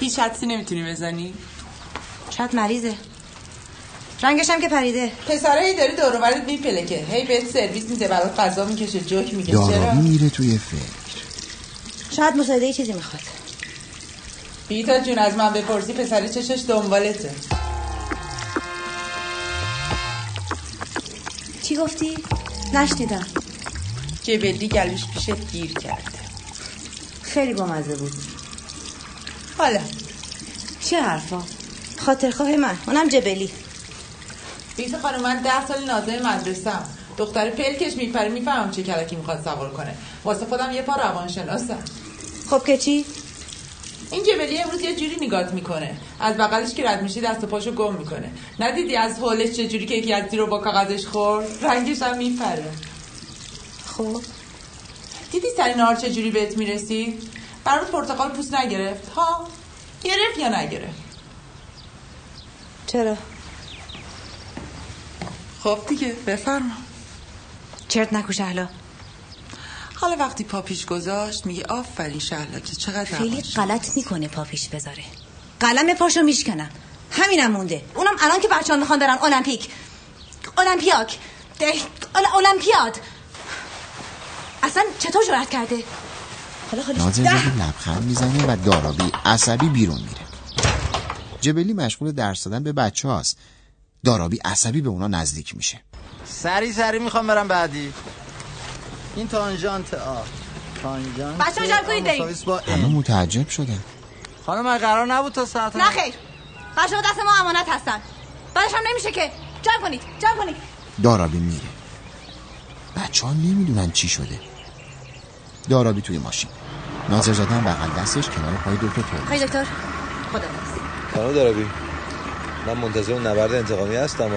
هیچ حدسی نمی‌تونی بزنی. شاید مریضه. رنگش هم که پریده. پسره هی داری دور و برت میپلکه هی بهت سرویس میده برات غذا می‌کشه جوک میگه چرا؟ میره توی فکر. شاید مساعده چیزی می‌خواد. بیتا جون از من بپرسی پسره چشش دنبالته. چی گفتی؟ نشنیدم. جبلی گلوش پیشت گیر کرده خیلی بامزه بود. حالا. چه حرفا؟ خاطرخواه من. اونم جبلی. بیتا خانم من ده سال نازه مدرسم دختر پلکش میپره می‌فهمم چه کلکی می‌خواد سوار کنه. واسه خودم یه پا روانشناسم. خب که چی؟ این جبلی امروز یه جوری نگات می‌کنه. از بغلش که رد میشی دست و پاشو گم می‌کنه. ندیدی از حولش چه جوری که یکی از رو با کاغذش خورد؟ رنگش هم میپره. خب. دیدی سر نهار چه جوری بهت می‌رسید برات پرتقال پوست نگرفت. ها گرفت یا نگرفت؟ چرا؟ خب دیگه بفرما. چرت نکو شهلا. حالا وقتی پا پیش گذاشت میگه آفرین شهلا که چقدر خیلی. غلط می‌کنه پا پیش بذاره. قلم پاشو میشکنم. همینم مونده. اونم الان که بچه ها می‌خوان برن المپیک المپیاک المپیاد اصلا چطور جرأت کرده؟ حالا ناظرزاده لبخند می‌زنه و دارابی عصبی بیرون میره. جبلی مشغول درس دادن به بچه هاست. دارابی عصبی به اونا نزدیک میشه. سری سری می‌خوام برم بعدی. این تانژانت آ. تانژانت بچه‌ها جمع کنید بریم. همه. متعجب شدن خانم من قرار نبود تا ساعت نه خیر. بچه ها دست ما امانت هستن. بعدش هم نمیشه که. جمع کنید جمع کنید. دارابی میره. بچه ها نمی‌دونن چی شده. دارابی توی ماشین. ناظرزاده هم بغل دستش کنار پای دکتر ترمز خیلی دکتر. خدا خانم داربی من منتظر اون نبرد انتقامی هستم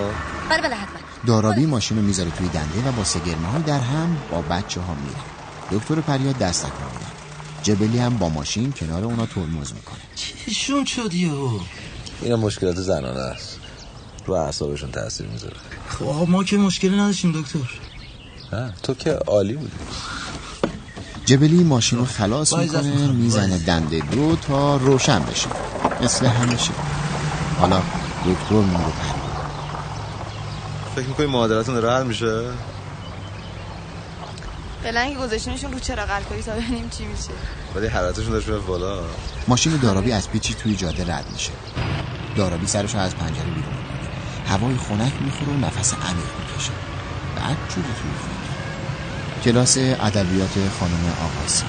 بله بله حتما دارابی ماشین رو می‌ذاره توی دنده و با سگرمه های در هم با بچه ها میره. دکتر پریا دست میدن. جبلی هم با ماشین کنار اونا ترمز می‌کنه. چشون شدی او. اینا مشکلات زنانه است. رو اعصابشون تاثیر می‌ذاره. خب ما که مشکلی نداشتیم دکتر. تو که عالی بودی. جبلی ماشین رو خلاص می‌کنه. می‌زنه دنده دو تا روشن بشه. مثل همیشه حالا دکتر میره پر فکر می‌کنی معادلتون حل میشه؟ فعلا که گذاشتیمشون رو چراغ الکلی تا ببینیم چی میشه. ولی حرارتشون داشت بالا. ماشین دارابی از پیچی توی جاده رد میشه. دارابی سرش رو از پنجره بیرون هوای خنک می‌خوره و نفس عمیق می‌کشه. بعد جوری توی کلاس ادبیات خانم آقاسی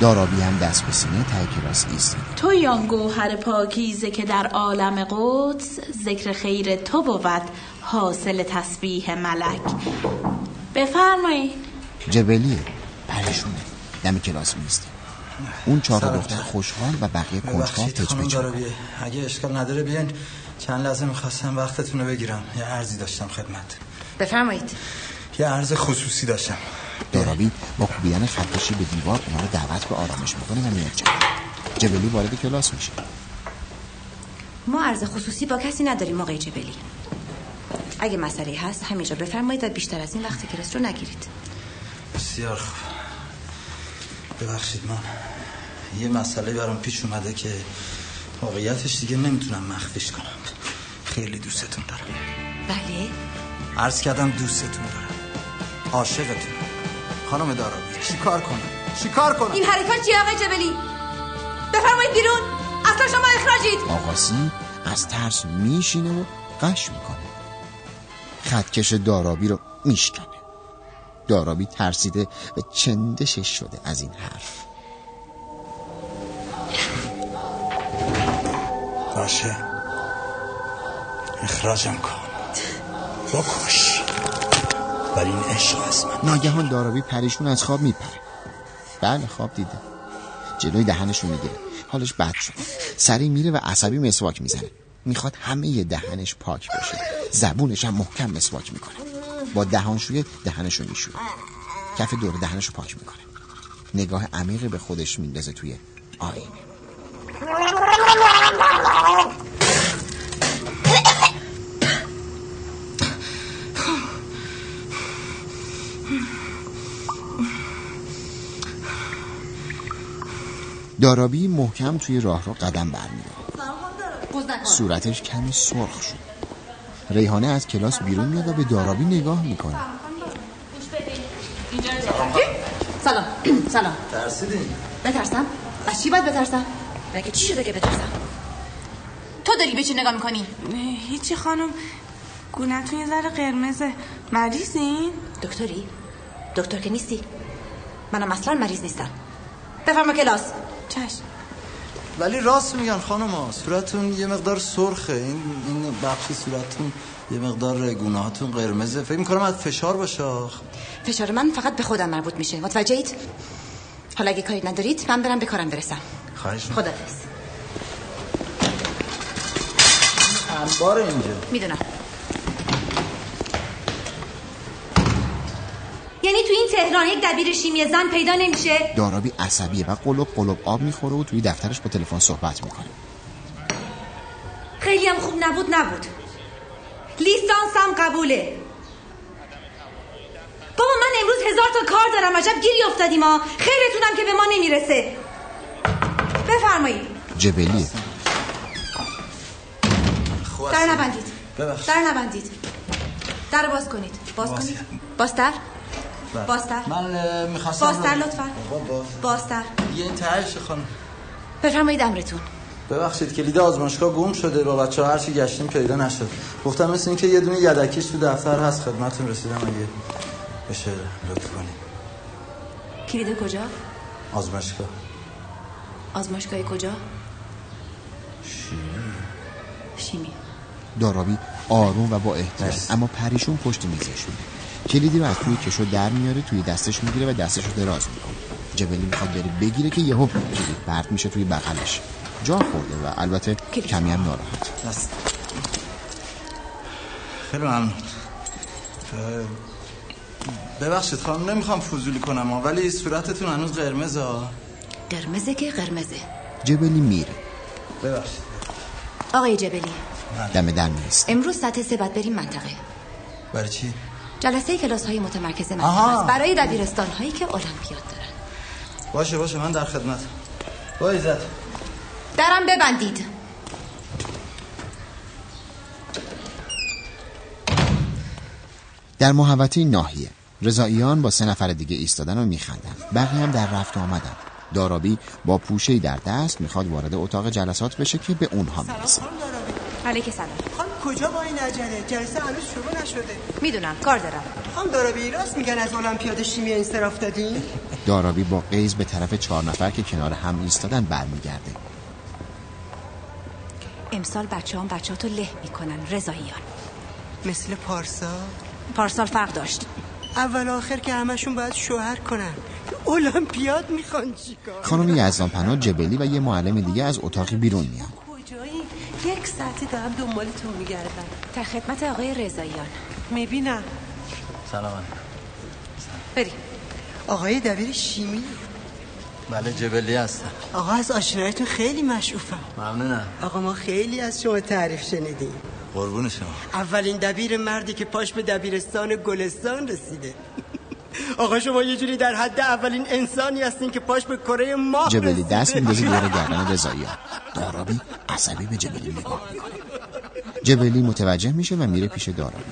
دارابی هم دست به سینه تای کلاس ایستاده تو یان گوهر پاکیزه که در عالم قدس ذکر خیر تو بود حاصل تسبیح ملک. بفرمایید جبلیه. پرشونه دم کلاس میسته اون چهار تا دختر خوشحال و بقیه کنجکاو دارابی اگه اشکال نداره بیاین. چند لحظه می‌خواستم وقتتون رو بگیرم. یه عرضی داشتم خدمت. بفرمایید. یه عرض خصوصی داشتم. دارابی با کوبیدن خطکشی به دیوار اونا رو دعوت به آرامش می‌کنه و میاد جلو. جبلی وارد کلاس میشه. ما عرض خصوصی با کسی نداریم آقای جبلی. اگه مسئله هست همینجا بفرمایید و بیشتر از این وقت کلاس رو نگیرید. بسیار خوب. ببخشید من یه مسئله برام پیش اومده که واقعیتش دیگه نمی‌تونم مخفیش کنم. خیلی دوستتون دارم. بله. عرض کردم دوستتون دارم. عاشقتون. خانم دارابی چی کار کنم؟ چی کار کنم؟ این حرکات چیه آقای جبلی؟ بفرمایید بیرون! اصلا شما اخراجید! آقاسی از ترس میشینه و قش می‌کنه. خطکش دارابی رو میشکنه. دارابی ترسیده و چندشش شده از این حرف. باشه. اخراجم کن. بکش. ولی این عشق من ناگهان دارابی پریشون از خواب میپره. بله خواب دیده. جلوی دهنش رو می‌گیره. حالش بد شده سری میره و عصبی مسواک می‌زنه. می‌خواد همه دهنش پاک باشه زبونش هم محکم مسواک می‌کنه. با دهانشوی دهنش رو میشوره. کف دور دهنش رو پاک می‌کنه. نگاه عمیقی به خودش میندازه توی آینه. دارابی محکم توی راه رو قدم برمیداره. صورتش کمی سرخ شد. ریحانه از کلاس بیرون میاد و به دارابی نگاه می‌کنه. سلام. سلام. ترسیدین بترسم؟ از چی باید بترسم؟ مگه چی شده که بترسم؟ تو داری به چی نگاه می‌کنی؟ هیچی خانم. گونتون یه ذره قرمزه مریضین؟ دکتری؟ دکتر که نیستی. منم اصلا مریض نیستم. بفرما کلاس. چشم. ولی راست میگن خانم ها صورتتون یه مقدار سرخه. این, این بخشی صورتتون یه مقدار گونهاتون قرمزه. فکر می‌کنم از فشار باشه فشار من فقط به خودم مربوط میشه. متوجه اید حالا اگه کاری ندارید من برم به کارم برسم. خواهش خدا انبار اینجا. می‌دونم یعنی تو این تهران یک دبیر شیمی زن پیدا نمیشه. دارابی عصبیه و قلب قلب آب می‌خوره و توی دفترش با تلفن صحبت می‌کنه. خیلی هم خوب نبود نبود. لیسانسم قبوله. بابا من امروز هزار تا کار دارم. عجب گیری افتادیم ها. خیرتونم که به ما نمی‌رسه. بفرمایید. جبلیه. در نبندید. در نبندید. در باز کنید. باز کنید. بازتر؟ بازتر. من می‌خواستم بازتر لطفا. بازتر. یه این تهش خانم. بفرمایید امرتون. ببخشید کلید آزمایشگاه گم شده. با بچه ها هرچی گشتیم پیدا نشد. گفتم مثل این که یه دونه یدکیش تو دفتر هست. خدمتتون رسیدم. اگه بشه لطف کنید. کلید کجا؟ آزمایشگاه. آزمایشگاه کجا؟ شیمی. شیمی. دارابی آروم و با احتیاط اما پریشون پشت میزش کلیدی رو از توی کشو در میاره توی دستش می‌گیره و دستش رو دراز می‌کنه. جبلی می‌خواد بره بگیره که یهو کلید پرت میشه توی بغلش. جا خورده و البته کمی هم ناراحت. دست خیلی ممنون. ببخشید خانم نمی‌خوام فضولی کنم ولی صورتتون هنوز قرمزه ها. قرمزه که قرمزه. جبلی میره. ببخشید. آقای جبلی. دم در می‌رسه امروز ساعت سه باید بریم منطقه. برای چی؟ جلسه کلاس های متمرکز من. هست برای دبیرستان هایی که المپیاد دارن. باشه باشه. من در خدمت. با عزت درم ببندید. در محوطه ناحیه رضاییان با سه نفر دیگه ایستادن و میخندن. بقیه هم در رفت آمدن. دارابی با پوشه‌ای در دست می‌خواد وارد اتاق جلسات بشه که به اونها می‌رسه علیک سلام. خانم کجا با این عجله؟ جلسه هنوز شروع نشده. می‌دونم کار دارم. خانم دارابی راست میگن از المپیاد شیمی انصراف دادین؟ دارابی با قیز به طرف چهار نفر که کنار هم ایستادن برمیگرده. امسال بچه هم بچه تو له می‌کنن رضاییان. مثل پارسا؟ پارسال فرق داشت. اول آخر که همشون باید شوهر کنن. المپیاد می‌خوان چیکار؟ خانم یزدان پناه جبلی و یه معلم دیگه از اتاقی بیرون میان. کجایی؟ یک ساعتی دارم دنبال تو میگردم. در خدمت آقای رضاییان. می‌بینم. سلام بریم. آقای دبیر شیمی. بله جبلی هستم. آقا از آشنایتون خیلی مشعوفم ممنونم. آقا ما خیلی از شما تعریف شنیدیم. قربون شما. اولین دبیر مردی که پاش به دبیرستان گلستان رسیده. آقا شما یه جوری در حد اولین انسانی هستین که پاش به کره ماه جبلی. دست میندازه دور گردن رضایی دارابی عصبی به جبلی نگاه می‌کنه جبلی متوجه میشه و میره پیش دارابی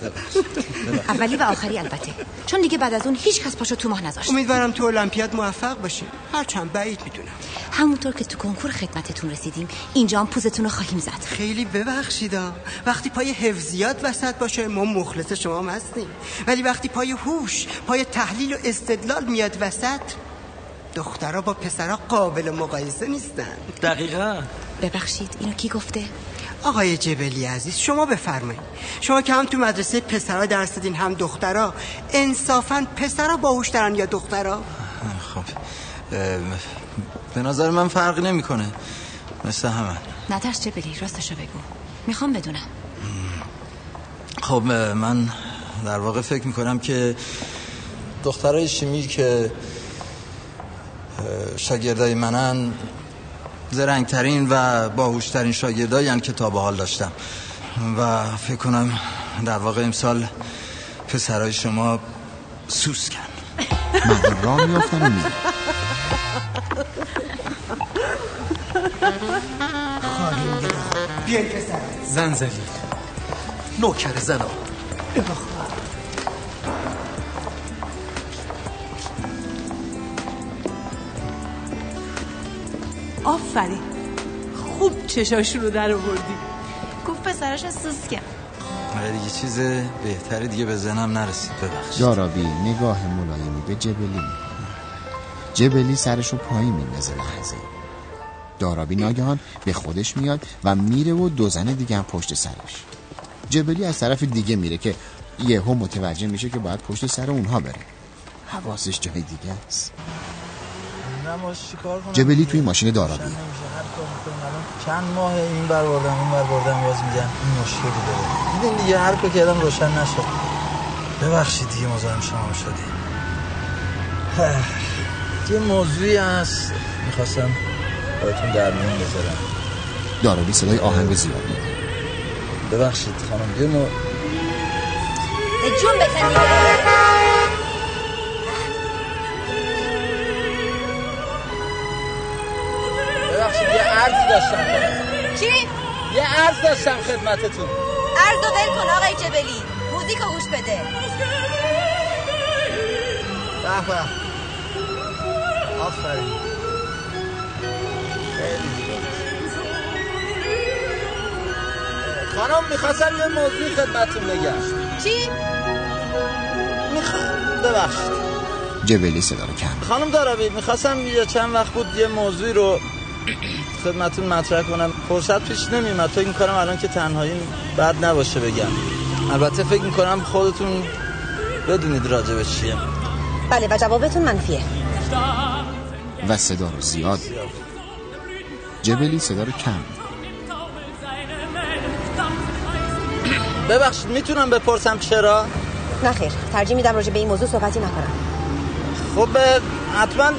اولی و آخری البته. چون دیگه بعد از اون هیچ کس پاشو تو ماه نذاشت. امیدوارم تو المپیاد موفق باشین هرچند بعید می‌دونم. همونطور که تو کنکور خدمتتون رسیدیم اینجا هم پوزتون رو خواهیم زد. خیلی ببخشیدا. وقتی پای حفظیات وسط باشه ما مخلص شما هم هستیم. ولی وقتی پای هوش پای تحلیل و استدلال میاد وسط دخترها با پسرها قابل مقایسه نیستن. دقیقا. ببخشید اینو کی گفته؟ آقای جبلی عزیز شما بفرمایید. شما که هم تو مدرسه پسرها درس دادین هم دخترها انصافا پسرها باهوشترن یا دخترها خب به نظر من فرق نمی‌کنه. مثل همه. نترس جبلی راستشو بگو. می‌خوام بدونم. خب من در واقع فکر می‌کنم که دخترای شیمی که شاگردای منن زرنگترین و باهوشترین شاگردایی که تا به حال داشتم. و فکر کنم در واقع امسال پسرای شما سوسکن. مردم راه میافتن و میرن. بیاین پسر. زن زلیل. نوکر زنا. آفرین. خوب چشاشون رو در آوردی. گفت پسرش سوسکم آره دیگه چیز بهتری دیگه به ذهنم نرسید ببخشید. دارابی نگاه ملایمی به جبلی می‌کنه. جبلی سرشو پایین میندازه لحظه. دارابی ناگهان به خودش میاد و میره و دو زن دیگه هم پشت سرش. جبلی از طرف دیگه میره که یهو متوجه میشه که باید پشت سر اونها بره. حواسش جای دیگه است. جبلی توی ماشین دارابی. چند ماه این بر بردم این بر بردم باز میگن این مشکلی داره. دیدین دیگه هر کار کردم روشن نشد. ببخشید دیگه مزاحم شما شدی. یه موضوعی هست. می‌خواستم براتون در میون بذارم. دارابی صدای آهنگ زیاد می‌کنه ببخشید خانم یه مو... جون بکنی یه عرضی داشتم چی؟ یه عرض داشتم خدمتتون. عرض و ول کن آقای جبلی. موزیک رو گوش بده. به به. آفرین. خانم می‌خواستم یه موضوعی خدمتتون بگم. چی؟ ببخشید. جبلی صدا رو کم. خانم دارابی می‌خواستم یه چند وقت بود یه موضوعی رو خدمتون مطرح کنم. فرصت پیش نمیمد فکر می‌کنم الان که تنهایی بد نباشه بگم. البته فکر می‌کنم خودتون بدونید راجبش چیه. بله و جوابتون منفیه. و صدا رو زیاد. جبلی صدا رو کم. ببخشید می‌تونم بپرسم چرا؟ نخیر ترجیح میدم راجع به این موضوع صحبتی نکنم. خب حتما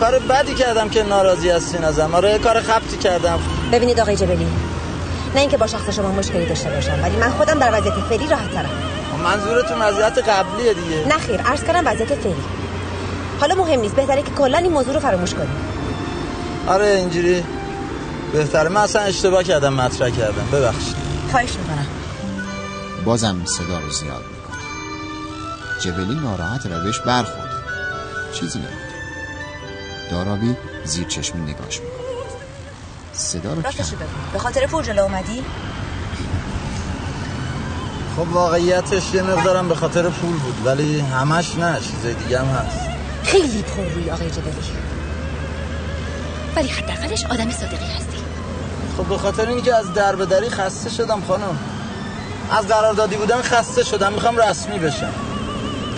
کار بدی کردم که ناراضی هستین ازم آره کار خبتی کردم. ببینید آقای جبلی. نه اینکه با شخص شما مشکلی داشته باشم ولی من خودم در وضعیت فعلی راحت ترم. منظورتون وضعیت قبلیه دیگه. نخیر عرض کردم وضعیت فعلی. حالا مهم نیست بهتره که کلا این موضوع رو فراموش کنیم. آره اینجوری. بهتره. من اصلا اشتباه کردم مطرح کردم. ببخشید. خواهش می‌کنم. بازم صدا رو زیاد می‌کنه. جبلی ناراحت و بهش برخورده. چیزی نمیگه. دارابی زیر چشمی نگاش می‌کنه صدا رو به خاطر پول جلو اومدی؟ خب واقعیتش یه مقدارم به خاطر پول بود ولی همش نه چیز دیگه هم هست. خیلی پر روی آقای جبلی ولی حداقلش آدم صادقی هستی. خب به خاطر اینکه از در به دری خسته شدم خانم. از قراردادی بودن خسته شدم می‌خوام رسمی بشم.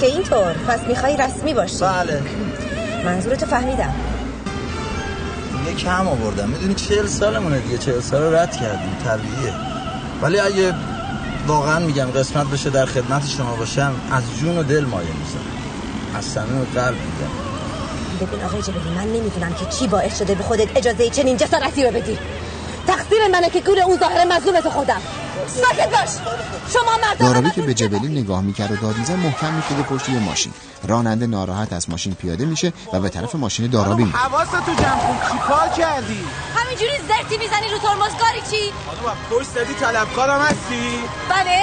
که اینطور پس می‌خوای رسمی باشی. بله. منظورتو فهمیدم. یه کم آوردم. می‌دونی چهل سالمونه دیگه. چهل سال رد کردیم. طبیعیه. ولی اگه واقعا میگم قسمت بشه در خدمت شما باشم از جون و دل مایه می‌زنم از صمیم قلب میگم. ببین آقای جبلی من نمی‌دونم که چی باعث شده به خودت اجازه چنین جسارتی رو بدی. تقصیر منه که گول اون ظاهر مظلوم تو خودم. ساکت باش. شما مرد دارابی که به جبلی نگاه می‌کرد و داد می‌زد محکم می‌شده پشت یه ماشین. راننده ناراحت از ماشین پیاده میشه و به طرف ماشین دارابی میره حواستو جمع کن. چیکار کردی؟ همینجوری زرتی می‌زنی رو ترمز کاری چی؟ خانم پشت زدی طلبکارم هستی؟ بله.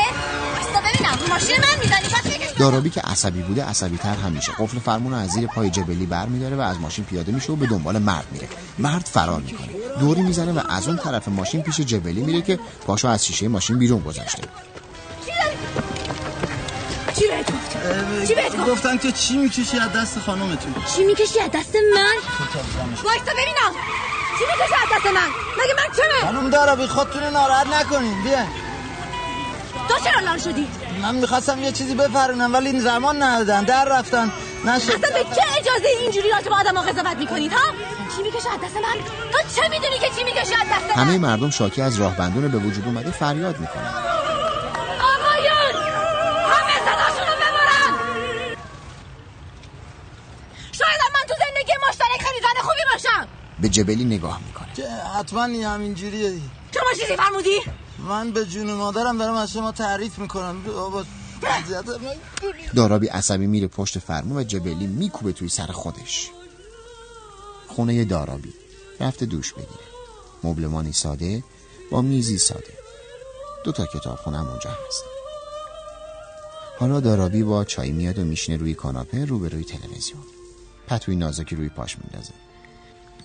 بستا ببینم. رو ماشین من می‌زنی. دارابی که عصبی بوده عصبی تر هم میشه. قفل فرمون رو از زیر پای جبلی بر میداره و از ماشین پیاده میشه و به دنبال مرد میره. مرد فرار می‌کنه. دوری می‌زنه و از اون طرف ماشین پیش جبلی میره که پاشو از شیشه ماشین بیرون گذاشته. چی بهت گفت؟ چی بهت گفت؟ گفتن که چی می‌کشی از دست خانومتون چی می‌کشی از دست من؟ وایستا ببینم. چی می‌کشی از دست من؟ مگه من چمه خانم دارابی خودتون ناراحت نکنین. بیاین تو چرا لال شدی؟ من می‌خواستم یه چیزی بپرونم ولی این زمان ندادن در رفتن. نشد. اصلا به چه اجازه اینجوری راجع به آدم ها قضاوت می‌کنید ها؟ چی می‌کشه از دست من؟ تو چه می‌دونی که چی می‌کشه از دست من؟ همه مردم شاکی از راهبندون به وجود اومده فریاد می‌کنن. آقایون همه صداشونو ببرن! شاید من تو زندگی مشترک خیلی زن خوبی باشم! به جبلی نگاه می‌کنه. حتما این همینجوریه. شما چیزی فرمودی من به جون مادرم دارم از شما تعریف می‌کنم. دارابی عصبی میره پشت فرمون و جبلی میکوبه توی سر خودش. خونه دارابی رفته دوش بگیره. مبلمانی ساده با میزی ساده. دو تا کتاب خونم اونجا هست. حالا دارابی با چای میاد و میشینه روی کاناپه روبروی تلویزیون. پتوی نازکی روی پاش میندازه.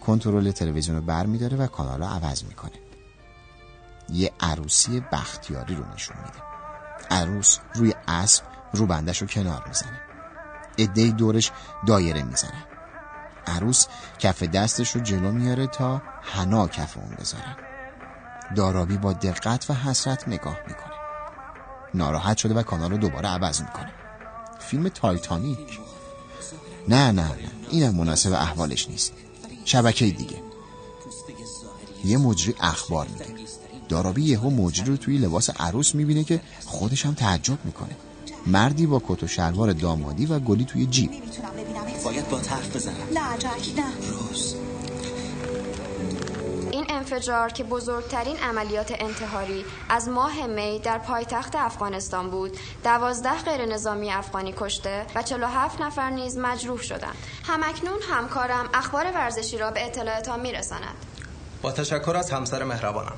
کنترل تلویزیون رو بر میداره و کانال رو عوض می‌کنه. یه عروسی بختیاری رو نشون میده. عروس روی اسب رو بندش رو کنار می‌زنه. ادهی دورش دایره می‌زنه. عروس کف دستش رو جلو میاره تا حنا کف اون بذاره. دارابی با دقت و حسرت نگاه می‌کنه. ناراحت شده و کانال رو دوباره عوض می‌کنه. فیلم تایتانیک. نه نه نه. اینم مناسب احوالش نیست. شبکه دیگه. یه مجری اخبار میده. دارابی یهو مجری رو توی لباس عروس می‌بینه که خودش هم تعجب می‌کنه. مردی با کت و شلوار دامادی و گلی توی جیب. باید با حرف بزنم. نه جک نه. روز. این انفجار که بزرگترین عملیات انتحاری از ماه می در پایتخت افغانستان بود. دوازده غیر نظامی افغانی کشته و 47 نفر نیز مجروح شدند. همکنون همکارم اخبار ورزشی را به اطلاعتان میرساند. با تشکر از همسر مهربانم.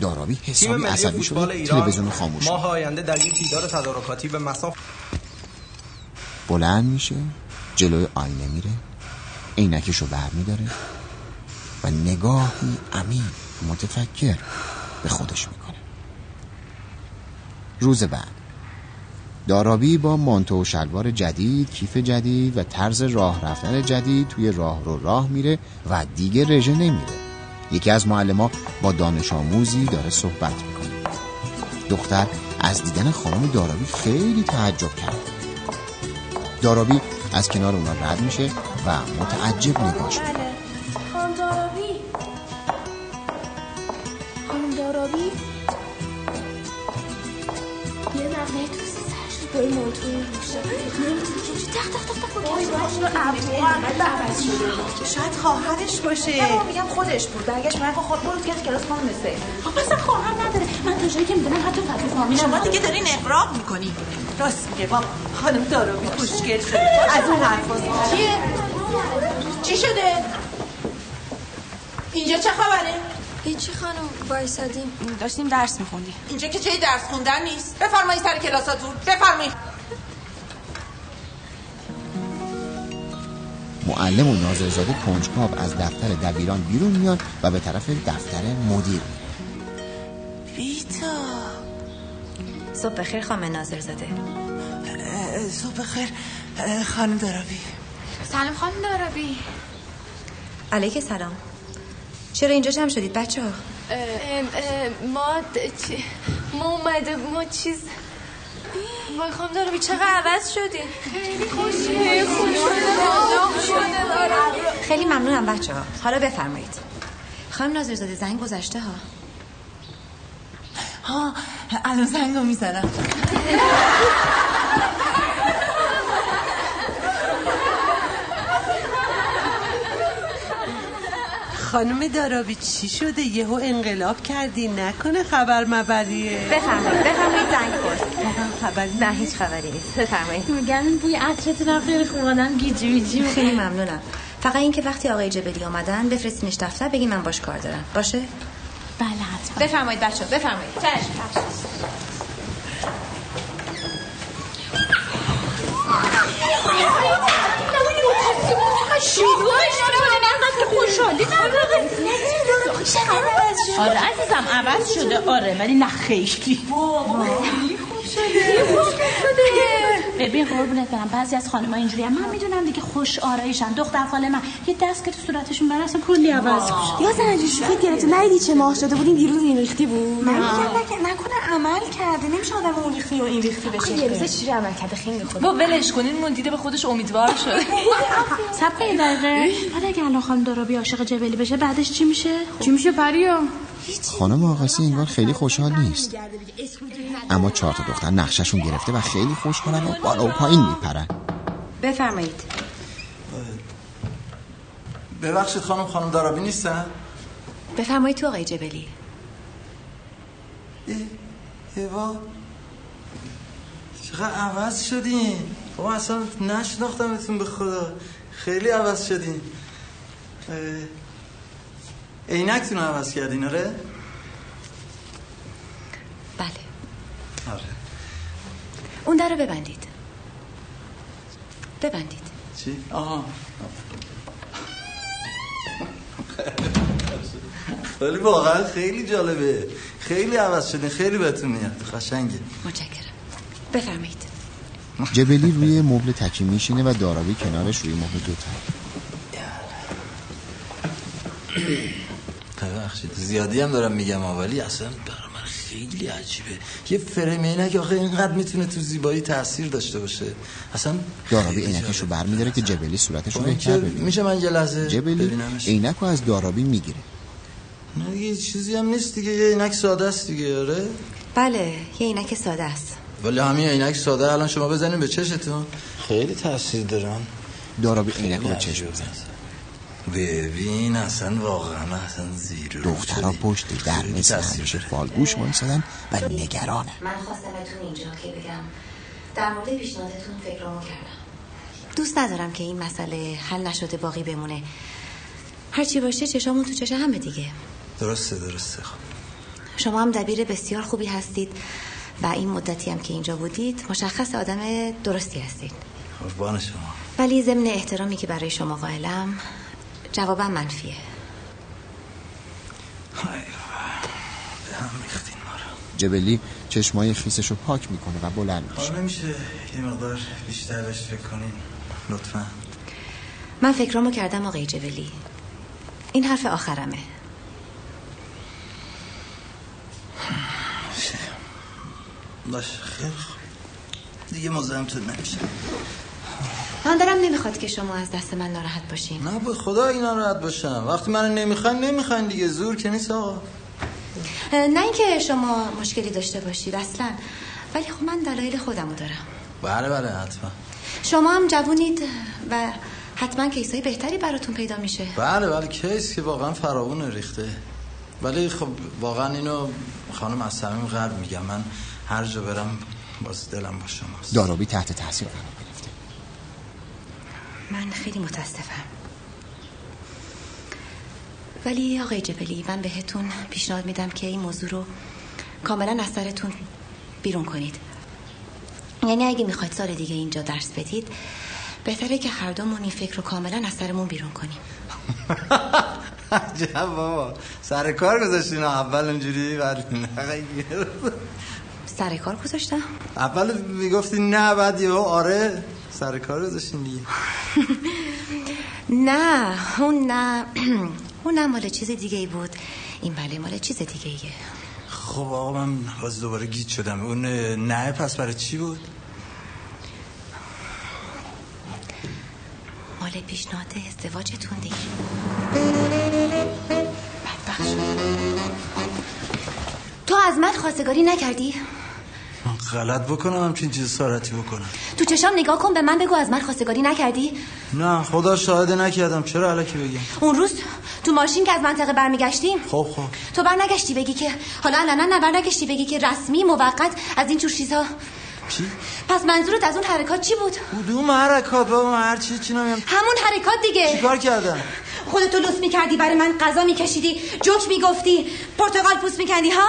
دارابی حسابی عصبی شده. تلویزیون خاموش. ماه آینده در یک دیدار تدارکاتی به مساف بلند میشه جلوی آینه میره عینکش رو بر میداره و نگاهی عمیق متفکر به خودش می‌کنه. روز بعد دارابی با مانتو و شلوار جدید کیف جدید و طرز راه رفتن جدید توی راه رو راه میره و دیگه رژه نمیره یکی از معلما با دانش آموزی داره صحبت می‌کنه. دختر از دیدن خانم دارابی خیلی تعجب کرد. دارابی از کنار اونا رد میشه و متعجب نگاش می‌کنه. خانم دارابی خانم دارابی این مانتوی روشه نمی‌تونی که اینجا تخت تخت. تخت شده. شاید خواهرش باشه. نه میگم خودش بود. برگشت من خود برو دیگه کلاس ما مثل. اصلا خواهر نداره. من تا جایی که می‌دونم حتی فتو فامیل شما دیگه دارین اقراق می‌کنی. راست میگه. بابا خانم داروی خوشگل شده. از اون حرفا چیه؟ چی شده؟ اینجا چه خبره؟ هیچی خانم؟ وایسادیم داشتیم درس میخوندیم. اینجا که جای درس خوندن نیست. بفرمایید سر کلاساتون. بفرمایید. معلم و ناظرزاده کنجکاو از دفتر دبیران بیرون میان و به طرف دفتر مدیر. ریتا صبح بخیر خانم ناظرزاده صبح خیر اه، خانم داروی. سلام خانم دارابی علیک سلام. چرا اینجا جمع شدید بچه ها؟ ما د- چی- ما اومده ما چیز وای خانم دارابی چقدر عوض شدی؟ خیلی خوشی خوش خیلی ممنونم بچه ها. حالا بفرمایید. خانم ناظرزاده زنگ گذشته ها. ها الان زنگو می‌زنم. خانم دارابی چی شده یهو انقلاب کردی نکنه خبر مبریه بفرمایید بفرمایید زنگ خبری نه هیچ خبری نیست بفرمایید میگن بوی عطرتون هم خیلی خوب آدم گیجی ویجی خیلی ممنونم فقط اینکه وقتی آقای جبلی آمدن بفرستینش دفتر بگی من باش کار دارم باشه بله حتما بفرمایید بچه بفرمایید آره عزیزم عوض شده. آره ولی نه خیلی. ببین قربونت برم. بعضی از خانم‌ها اینجوری هم. من می‌دونم دیگه خوش آرایشن. دختر خاله من. یه دست که تو صورتشون بره اصلا کلی عوض میشه. یا زنجی شوخی گرفته. ندیدی چه ماه شده بودیم؟ دیروز این ریختی بود. من میگم نکن- نکنه عمل کرده. نمیشه آدم اون ریختی و این ریختی بشه. یه روزه چی عمل کرده؟ خیلی خوب. با ولش کنین. مون دیده به خودش امیدوار شد سب یه دقیقه. بعد اگه الان خانم دارابی عاشق جبلی بشه بعدش چی میشه؟ چی میشه پریا؟ خانم آقاسی انگار خیلی خوشحال نیست. اما چهار تا دختر نقششون گرفته و خیلی خوشحالن و بالا و پایین میپرن. بفرمایید. ببخشید خانم خانم دارابی نیستن؟ بفرمایید تو آقای جبلی. هوا. چقدر عوض شدین. بابا اصلا نشناختمتون به خدا. خیلی عوض شدین. اه، عینکتون رو عوض کردین آره؟ بله. آره. اون در رو ببندید. ببندید. چی؟ آها. ولی واقعا خیلی جالبه. خیلی عوض شدین خیلی بهتون میاد. قشنگه. متشکرم. بفرمایید. جبلی روی مبل تکی میشینه و دارابی کنارش روی مبل دوتا. ببخشید. زیادی هم دارم میگم آه، ولی اصلا برای من خیلی عجیبه. یه فریم عینک آخه اینقدر می‌تونه تو زیبایی تاثیر داشته باشه. اصلا دارابی عینکش رو برمیداره که جبلی صورتش رو با بهتر ببینه. میشه من یه لحظه جبلی ببینمش؟ عینک رو از دارابی می‌گیره. نه دیگه چیزی هم نیست دیگه. یه عینک ساده است دیگه آره؟ بله یه عینک ساده است. ولی همین عینک ساده الان شما بزنین به چشتون. خیلی تاثیر دارن. دارابی عینک رو به چشم می‌زنه. ببین اصلا واقعا اصلا زیر رو دخترها. پشت در مثل همیشه. فالگوش وایسادن و نگرانه من خواستمتون اینجا که بگم. در مورد پیشنهادتون فکرامو کردم. دوست ندارم که این مسئله حل نشده باقی بمونه. هرچی باشه چشامون تو چشم همه دیگه. درسته درسته. خب. شما هم دبیر بسیار خوبی هستید و این مدتی هم که اینجا بودید مشخص آدم درستی هستید. قربان شما. ولی ضمن احترامی که برای شما قائلم جوابم منفیه. به هم ریختین ما رو. جبلی چشمای خیسش رو پاک می‌کنه و بلند میشه. حالا نمیشه یه مقدار بیشتر بهش فکر کنین لطفا. من فکرامو کردم آقای جبلی. این حرف آخرمه. باش خیلی خوب دیگه مزاحمتون نمیشه. من دارم نمی‌خواد که شما از دست من ناراحت باشین. نه به خدا اینا راحت باشم. وقتی من نمی‌خواین نمی‌خواین دیگه. زور که نیست آقا. نه اینکه شما مشکلی داشته باشید اصلا. ولی خب من دلایل خودمو دارم. بله بله حتما. شما هم جوونید و حتما کیسای بهتری براتون پیدا میشه. بله بله. کیس که واقعا فراوون ریخته. ولی خب واقعا اینو خانم از صمیم قلب میگم. من هر جا برم باز دلم با شماست. دارابی تحت تاثیر قرار من خیلی متاسفم. ولی آقای جبلی من بهتون پیشنهاد میدم که این موضوع رو کاملا از سرتون بیرون کنید. یعنی اگه می‌خواید سال دیگه اینجا درس بدید بهتره که هر دومون این فکر رو کاملا از سرمون بیرون کنیم. عجب بابا. سر کار گذاشتین اول اونجوری بعد سر کار گذاشتم؟ اول می‌گفتی نه بعد یهو آره. سر کار گذاشتین دیگه. نه اون نه. اون نه مال چیز دیگه ای بود. این بله مال چیز دیگه ایه خب آقا من باز دوباره گیت شدم. اون نه پس برای چی بود؟ مال پیشنهاد ازدواجتون دیگه. بدبخت تو از من خواستگاری نکردی؟ من غلط بکنم همچین چیز سارتی بکنم. تو چشام نگاه کن به من بگو از من خواستگاری نکردی؟ نه خدا شاهده نکردم. چرا علکی بگم اون روز تو ماشین که از منطقه برمیگشتیم. خب خب. تو برنگشتی بگی که حالا علنا نه برنگشتی بگی که رسمی موقت از این جور چیزها چی؟ پس منظورت از اون حرکات چی بود؟ کدوم حرکات بابا؟ هر چی چی نمیم. همون حرکات دیگه. چیکار کردن؟ خودتو لوس می‌کردی برای من غذا میکشیدی جوک می‌گفتی. پرتقال پوست میکندی ها؟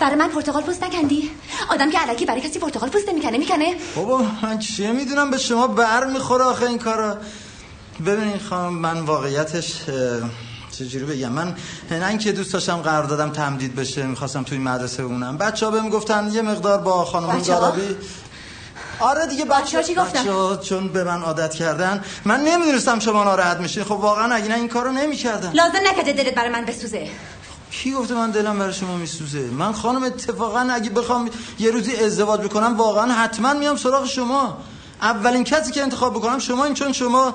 برای من پرتقال پوست نکندی. آدم که علکی برای کسی پرتقال پوست می‌کنه می‌کنه. بابا من چیه می‌دونم به شما بر می‌خوره آخه این کارا. ببینین خانم من واقعیتش چجوری بگم؟ من نه اینکه دوست داشتم قرار دادم تمدید بشه می‌خواستم توی مدرسه بمونم. بچه ها بهم گفتن یه مقدار با خانم؟ دارابی آره دیگه بچه چی گفتن؟ بچه‌ها چون به من عادت کردن من نمی‌دونستم شما ناراحت میشین. خب واقعا اگه نه این کارو نمی‌کردم لازم نکرده دلت برای من بسوزه. کی گفته من دلم برای شما میسوزه؟ من خانم اتفاقا اگه بخوام یه روزی ازدواج بکنم واقعا حتما میام سراغ شما. اولین کسی که انتخاب بکنم شما این چون شما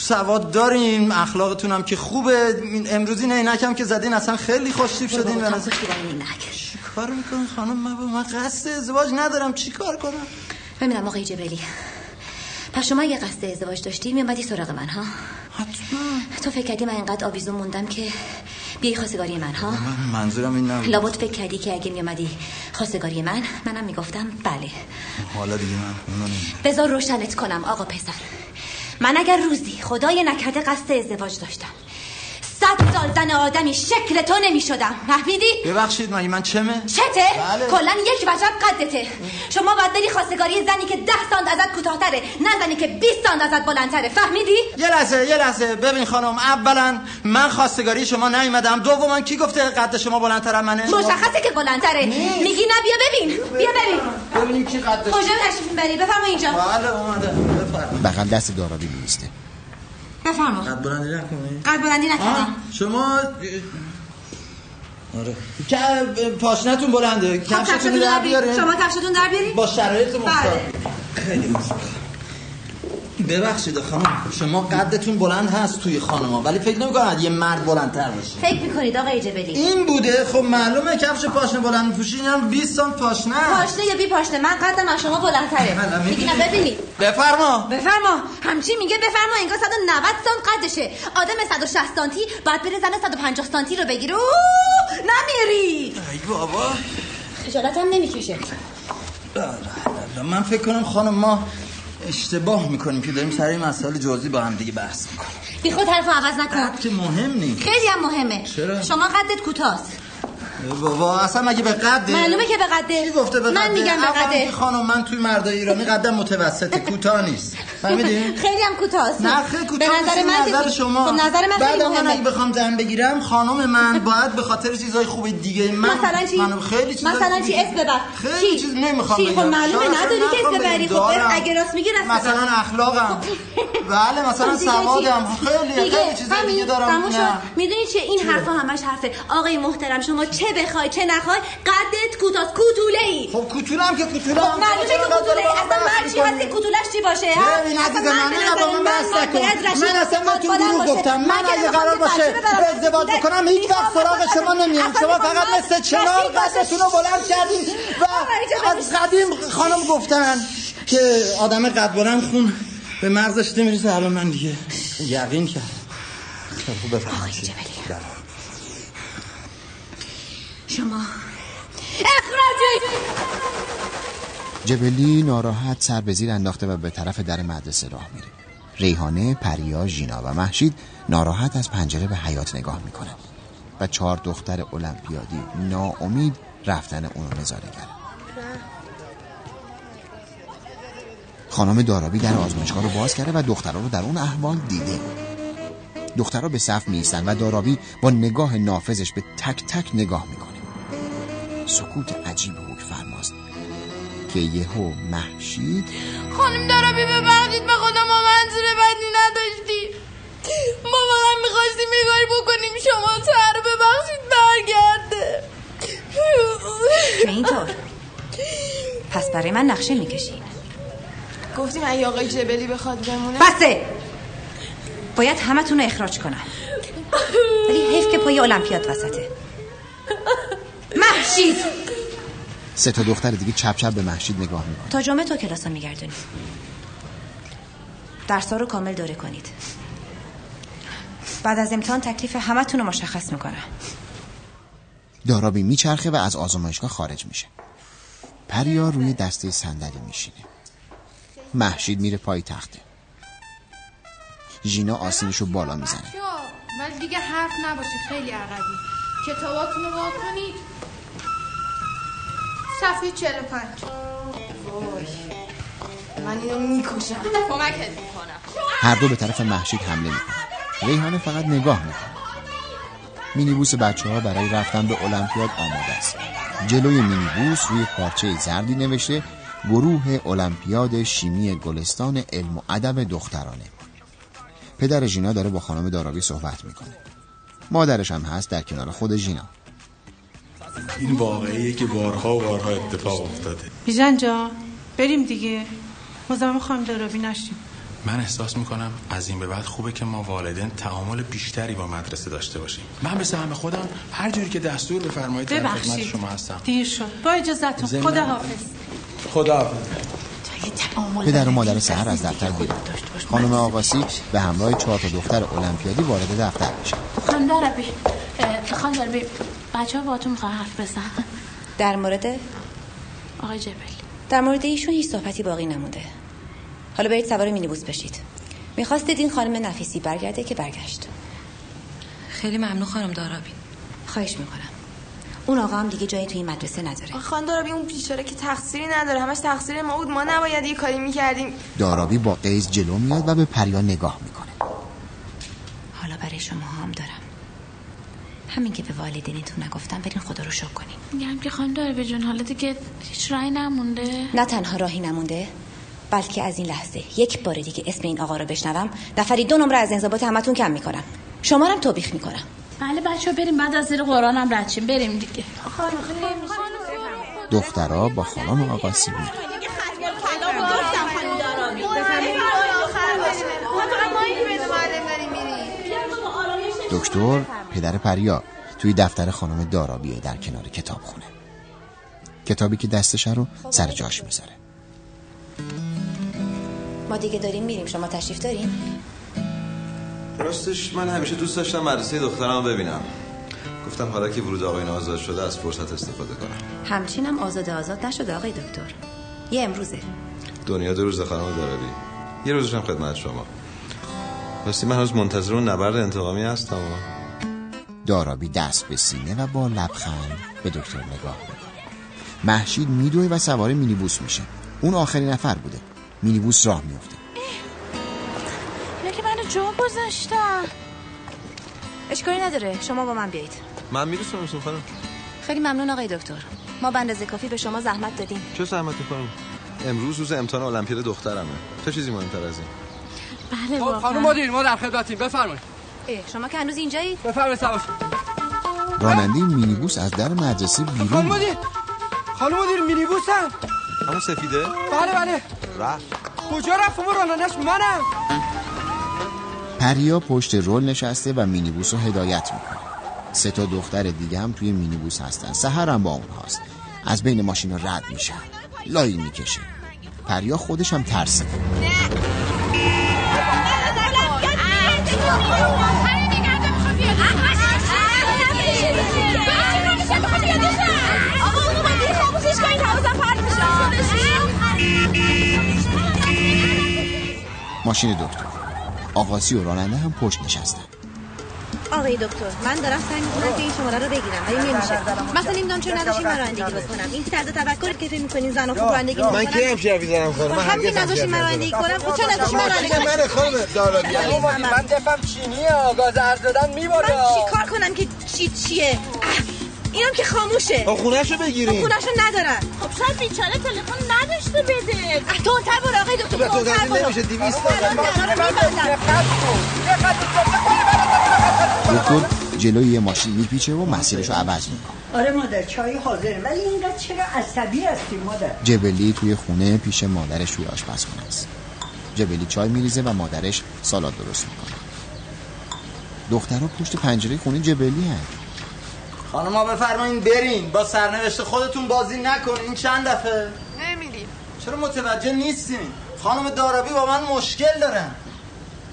سواد دارین اخلاقتون هم که خوبه. امروزی نه اینکم که زدین اصلا خیلی خوشتیپ شدین به نظر چی کار می‌کنین خانم؟ من با من قصد ازدواج ندارم. چی کار کنم؟ ببینم آقای جبلی پس شما یه قصد ازدواج داشتی میومدی سراغ من ها؟ حتما. تو فکر کردی من اینقدر آویزون موندم که بیای خواستگاری من ها؟ من منظورم این نبود. لابد فکر کردی که اگه میومدی خواستگاری من منم می‌گفتم بله. حالا دیگه من اونو. بذار روشنت کنم آقا پسر. من اگر روزی خدای نکرده قصد ازدواج داشتم صد سال زن آدمی شکل تو نمی شدم فهمیدی؟ ببخشید مگه من چمه؟ چته؟ بله. کلا یک وجب قدته. شما باید بری خواستگاری زنی که ده ساند ازت کوتاهتره نه زنی که 20 ساند ازت بلندتره. فهمیدی؟ یه لحظه یه لحظه. ببین خانم اولا من خواستگاری شما نیومدم. دوما کی گفته قد شما بلندتر از منه؟ مشخصه که بلندتره. نیست. میگی نه بیا ببین. بیا ببین. ببینیم کی قدش کجا تشریف بری بفرما اینجا. بله اومده. بفرمایید بغل دست دارابی میسته بفرما قد بلندی نکنی؟ قد بلندی نکردم شما آره. که پاشنتون بلنده. خب کفشتون در بیارین. شما کفشتون در بیارین؟ با شرایط مختلف. بله. خیلی مزخرف. ببخشید خانم شما قدتون بلند هست توی خانما ولی فکر نمی‌کنم یه مرد بلندتر باشه. فکر می‌کنید آقای جبلی؟ این بوده؟ خب معلومه کفش پاشنه بلند می‌پوشین هم 20 سانت پاشنه. پاشنه یا بی پاشنه؟ من قدم از شما بلندتره می‌دونی. ببینید. بفرما. بفرما. همچی میگه بفرما انگار 190 سانت قدشه. آدم 160 سانتی باید بره زن 150 سانتی رو بگیره. نمیری. ای بابا. خجالت هم نمی‌کشه. من فکر کنم خانم ما اشتباه می‌کنیم که داریم سر این مسائل جزئی با هم دیگه بحث می‌کنیم. بی خود حرف عوض نکن. که مهم نیست. خیلی هم مهمه. چرا؟ شما قدت کوتاست. بابا اصلا مگه به قده معلومه که به قده کی گفته به من؟ میگم به قده که خانم من توی مردای ایرانی قدم متوسطه کوتاه نیست فهمیدین خیلی هم کوتاست نه خیلی به کوتاه نظر نیست، من نظر شما خب نظر من خیلی بعد من مهمه اگه بخوام زن بگیرم خانم من باید به خاطر چیزای خوب دیگه من مثلا چی؟ من خیلی چیزا مثلا چی اسم ببر خیلی چی؟ چیز نمی‌خوام چی؟ خب بگم. معلومه شاید نداری که اسم ببری. خب. اگه راست میگی راست مثلا. اخلاقم بله مثلا خب سوادم چی؟ خیلی خیلی چیزای دیگه دارم. می‌دونی چیه این حرفا همش حرفه آقای محترم شما چه بخوای چه نخوای قدت کوتاست کوتوله ای خب کوتولم که کوتولم خب معلومه که کوتوله ای اصلا مرد چی هستی کوتولش چی باشه ها؟ ببین عزیز من من نه با من بحث نکن. من اصلا بهتون بلند دروغ. گفتم. من اگه قرار باشه ازدواج بکنم هیچ وقت سراغ شما نمیام. شما فقط مثل چنار. قدتون رو بلند کردین و از قدیم خانم گفتن که آدم قد بلند خون به مغزش نمی‌رسه الان من دیگه یقین کردم. خیلی خوب بفرمایید. شما. اخراجی جبلی ناراحت سر به زیر انداخته و به طرف در مدرسه راه میره. ریحانه، پریا، ژینا و محشید ناراحت از پنجره به حیات نگاه می‌کنن و چهار دختر المپیادی ناامید رفتن اونو نظاره کردن. خانم دارابی در آزمایشگاه رو باز کرده و دخترها رو در اون احوال دیده. دخترها به صف میستن و دارابی با نگاه نافذش به تک تک نگاه می‌کنه. سکوت عجیب حکم فرماست که یهو محشید خانم دارابی ببخشید به خدا ما منظور بدی نداشتیم ما فقط می‌خواستیم یه بکنیم شما تر ببخشید برگرده. اینطور؟ پس برای من نقشه می‌کشین گفتیم اگه آقای جبلی بخواد بمونه. بسه! باید همتون رو اخراج کنم. ولی حیف که پای المپیاد وسطه. محشید! سه تا دختر دیگه چپ چپ به محشید نگاه می‌کنه تا جمعه تو کلاس ها میگردونی. درسا رو کامل دوره کنید. بعد از امتحان تکلیف همتون رو مشخص می‌کنم دارابی میچرخه و از آزمایشگاه خارج میشه. پریا روی دسته صندلی میشینه. محشید میره پای تخته. ژینا آسینشو بالا می‌زنه. ولی دیگه حرف نباشه خیلی عقبی. کتاباتون رو وا کنید. صفحه 45 من اینو می‌کشم. کمکت می‌کنم هر دو به طرف محشید حمله می‌کنن. ریحانه فقط نگاه می‌کنه. مینیبوس بچه ها برای رفتن به المپیاد آماده است. جلوی مینیبوس روی پارچه زردی نوشته گروه المپیاد شیمی گلستان علم و ادب دخترانه. پدر ژینا داره با خانم دارابی صحبت می‌کنه. مادرش هم هست در کنار خود ژینا. این واقعیه که بارها و بارها اتفاق افتاده. بیژن جان بریم دیگه. مزاحم خانم دارابی نشیم. من احساس می‌کنم از این به بعد خوبه که ما والدین تعامل بیشتری با مدرسه داشته باشیم. من به سهم خودم هر جوری که دستور بفرمایید در خدمت شما هستم. دیر شد. با اجازتون خدا حافظ. خدا پدر و مادر سهر از دفتر بیرون. خانم آقاسی به همراه چهار تا دختر المپیادی وارد دفتر میشه خانم داربی خانم داربی بچه ها با تو می‌خواه حرف بزن در مورد؟ آقای جبلی در مورد ایشون هیچ صحبتی باقی نمونده. حالا برید سوار مینیبوس بشید. می‌خواستید این خانم نفیسی برگرده که برگشت. خیلی ممنون خانم دارابی خواهش می‌کنم. اون آقا هم دیگه جایی توی این مدرسه نداره. خان دارابی اون بیچاره که تقصیری نداره. همش تقصیر ما بود. ما نباید یه کاری می‌کردیم. دارابی با قیز جلو میاد و به پریا نگاه می‌کنه. حالا برای شما هم دارم. همین که به والدینتون نگفتم برین خدا رو شکر کنین. میگم که خانم داربی جون. حالا دیگه هیچ رای نمونده. نه تنها راهی نمونده بلکه از این لحظه یک بار دیگه اسم این آقا رو بشنوم. نفری دو نمره از انضباط همتون کم می‌کنم. شما رو هم توبیخ می‌کنم. بله بچه ها بریم بعد از زیر قرآن هم رد شیم. بریم دیگه. دخترها با خانم آقاسی میرن دکتر پدر پریا توی دفتر خانم دارابیه در کنار کتاب خونه کتابی که دستش رو سر جاش می‌ذاره. ما دیگه داریم میریم. شما تشریف داریم راستش من همیشه دوست داشتم مدرسه دخترم رو ببینم. گفتم حالا که ورود آقایون آزاد شده از فرصت استفاده کنم. همچینم آزاد آزاد نشده آقای دکتر. یه امروزه. دنیا دو روز خانم داربی یه روزش هم خدمت شما. راستی من هنوز منتظر اون نبرد انتقامی هستم. دارابی دست به سینه و با لبخند به دکتر نگاه می‌کنه. محشید میدوه و سوار مینیبوس میشه. اون آخرین نفر بوده. مینیبوس راه میفته جا گذاشتم؟ اشکالی نداره. شما با من بیایید. من میرسونمتون خانم خیلی ممنون آقای دکتر. ما به اندازه کافی به شما زحمت دادیم. چه زحمتی خانم امروز روز امتحان المپیاد دخترمه. چه چیزی مهمتر از این؟ بله خب خانم مدیر ما در خدمتیم. بفرمایید. اه، شما که هنوز اینجایید؟ بفرمایید سوار راننده مینیبوس از در مدرسه بیرون خانم. مدیر. خانم مدیر مینیبوس هم همون سفیده؟ بله بله. رفت. کجا رفت؟ اون رانندش منم پریا پشت رول نشسته و مینیبوس رو هدایت می‌کنه. سه تا دختر دیگه هم توی مینیبوس هستن. سهر هم با اونهاست از بین ماشینا رد میشن لایی می‌کشه. پریا خودش هم ترسه. ماشین دکتر. آقاسی و راننده هم پشت نشستن. آقای دکتر من دارم سعی می‌کنم که این شماره رو بگیرم ولی نمیشه. مثلا نمی‌دونم چرا نداشتیم من رانندگی بکنم؟ این طرز تفکر که فکر می‌کنین زن خوب رانندگی من کی همچین حرفی زدم خانم من همین هرگز نداشتیم من رانندگی. کنم. خب چرا نداشتیم من رانندگی ماشین من خانم دارابی من دفم چینیه آگاز عرض دادن میباره. من چی کار کنم که چی چیه؟ اینم که خاموشه. خب خونهشو بگیریم. خونهشو ندارن خب شاید بیچاره تلفن نداشته بده. تو تر برو آقای دکتر تو برو. نمیشه دیویست دکتر جلوی یه ماشین میپیچه و مسیرش رو عوض می‌کنه. آره مادر چای حاضره. ولی اینقدر چرا عصبی هستی مادر؟ جبلی توی خونه پیش مادرش توی آشپزخونه است. جبلی چای میریزه و مادرش سالاد درست می‌کنه. دخترها پشت پنجره خونه جبلی هست خانم ها بفرمایین برین با سرنوشت خودتون بازی نکنین. این چند دفعه؟ نمیریم چرا متوجه نیستین؟ خانم دارابی با من مشکل دارن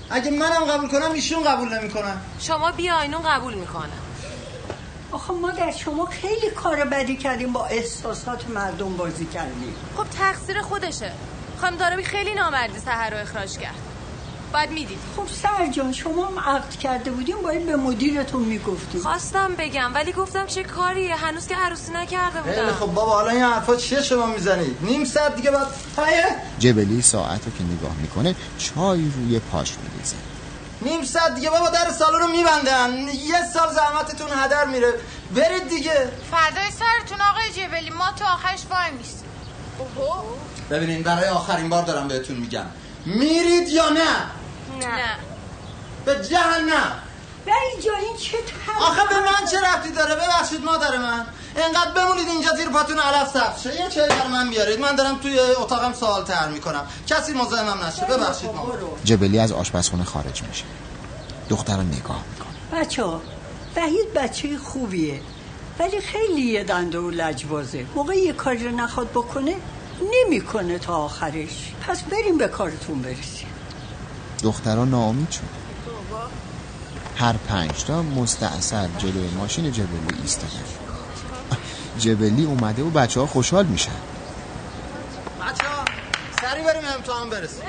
اگه منم قبول کنم ایشون قبول نمی‌کنن. شما بیا اینو قبول می‌کنه آخه ما در شما خیلی کار بدی کردیم با احساسات مردم بازی کردیم. خب تقصیر خودشه. خانم دارابی خیلی نامردی سهر رو اخراج کرد. باید می‌دید خب سر جان شما هم عقد کرده بودیم باید به مدیرتون می‌گفتیم. خواستم بگم ولی گفتم چه کاریه؟ هنوز که عروسی نکرده خیلی بودم خب بابا حالا این حرفا چیه شما می‌زنید؟ نیم ساعت دیگه بعد جبلی ساعت رو که نگاه می‌کنه چای روی پاش میریزه. نیم ساعت دیگه بابا در سالن رو میبندن. یه سال زحمتتون هدر میره. برید دیگه. فردای سرتون آقای جبلی ما تو آخرش وای میستیم ببینین برای آخرین بار دارم بهتون میگم. میرید یا نه؟ نه. به جهنم. ولی جان این چه آخه به من چه ربطی داره؟ ببخشید مادر من. انقدر بمونید اینجا زیر پاتون علف سخت شه. یه چای بر من بیارید. من دارم توی اتاقم سوال تر می‌کنم. کسی مزاحمم نشه. ببخشید مامان جبلی از آشپزخونه خارج میشه. دختر نگاه می‌کنه. بچه ها وحید بچه خوبیه. ولی خیلی یه دنده و لجبازه. موقع یه کاری رو نخواد بکنه نمی‌کنه تا آخرش. پس بریم به کارتون برسیم. دخترها ناامید شد. هر پنجتا مستعصر جلوی ماشین جبلی ایستادن. جبلی اومده و بچه ها خوشحال میشن. بچه ها سری بریم امتحان برسیم.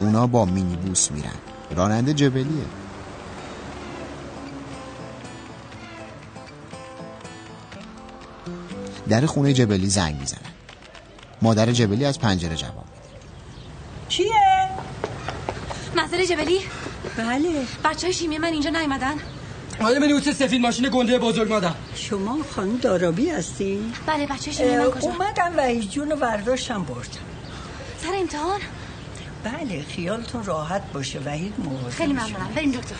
اونا با مینی بوس میرن. راننده جبلیه. در خونه جبلی زنگ می‌زنن. مادر جبلی از پنجره جواب میده. چیه؟ مسئله جبلی؟ بله. بچه های شیمی من اینجا نیومدن. منی اوت سفید ماشین گنده بزرگ مادم شما خانم دارابی هستی؟ بله بچه شیمی من کجا؟ اومدم وحید جون رو برداشتم بردم. سر امتحان؟ بله خیالتون راحت باشه وحید مواظب خیلی. ممنونم. بریم دکتر.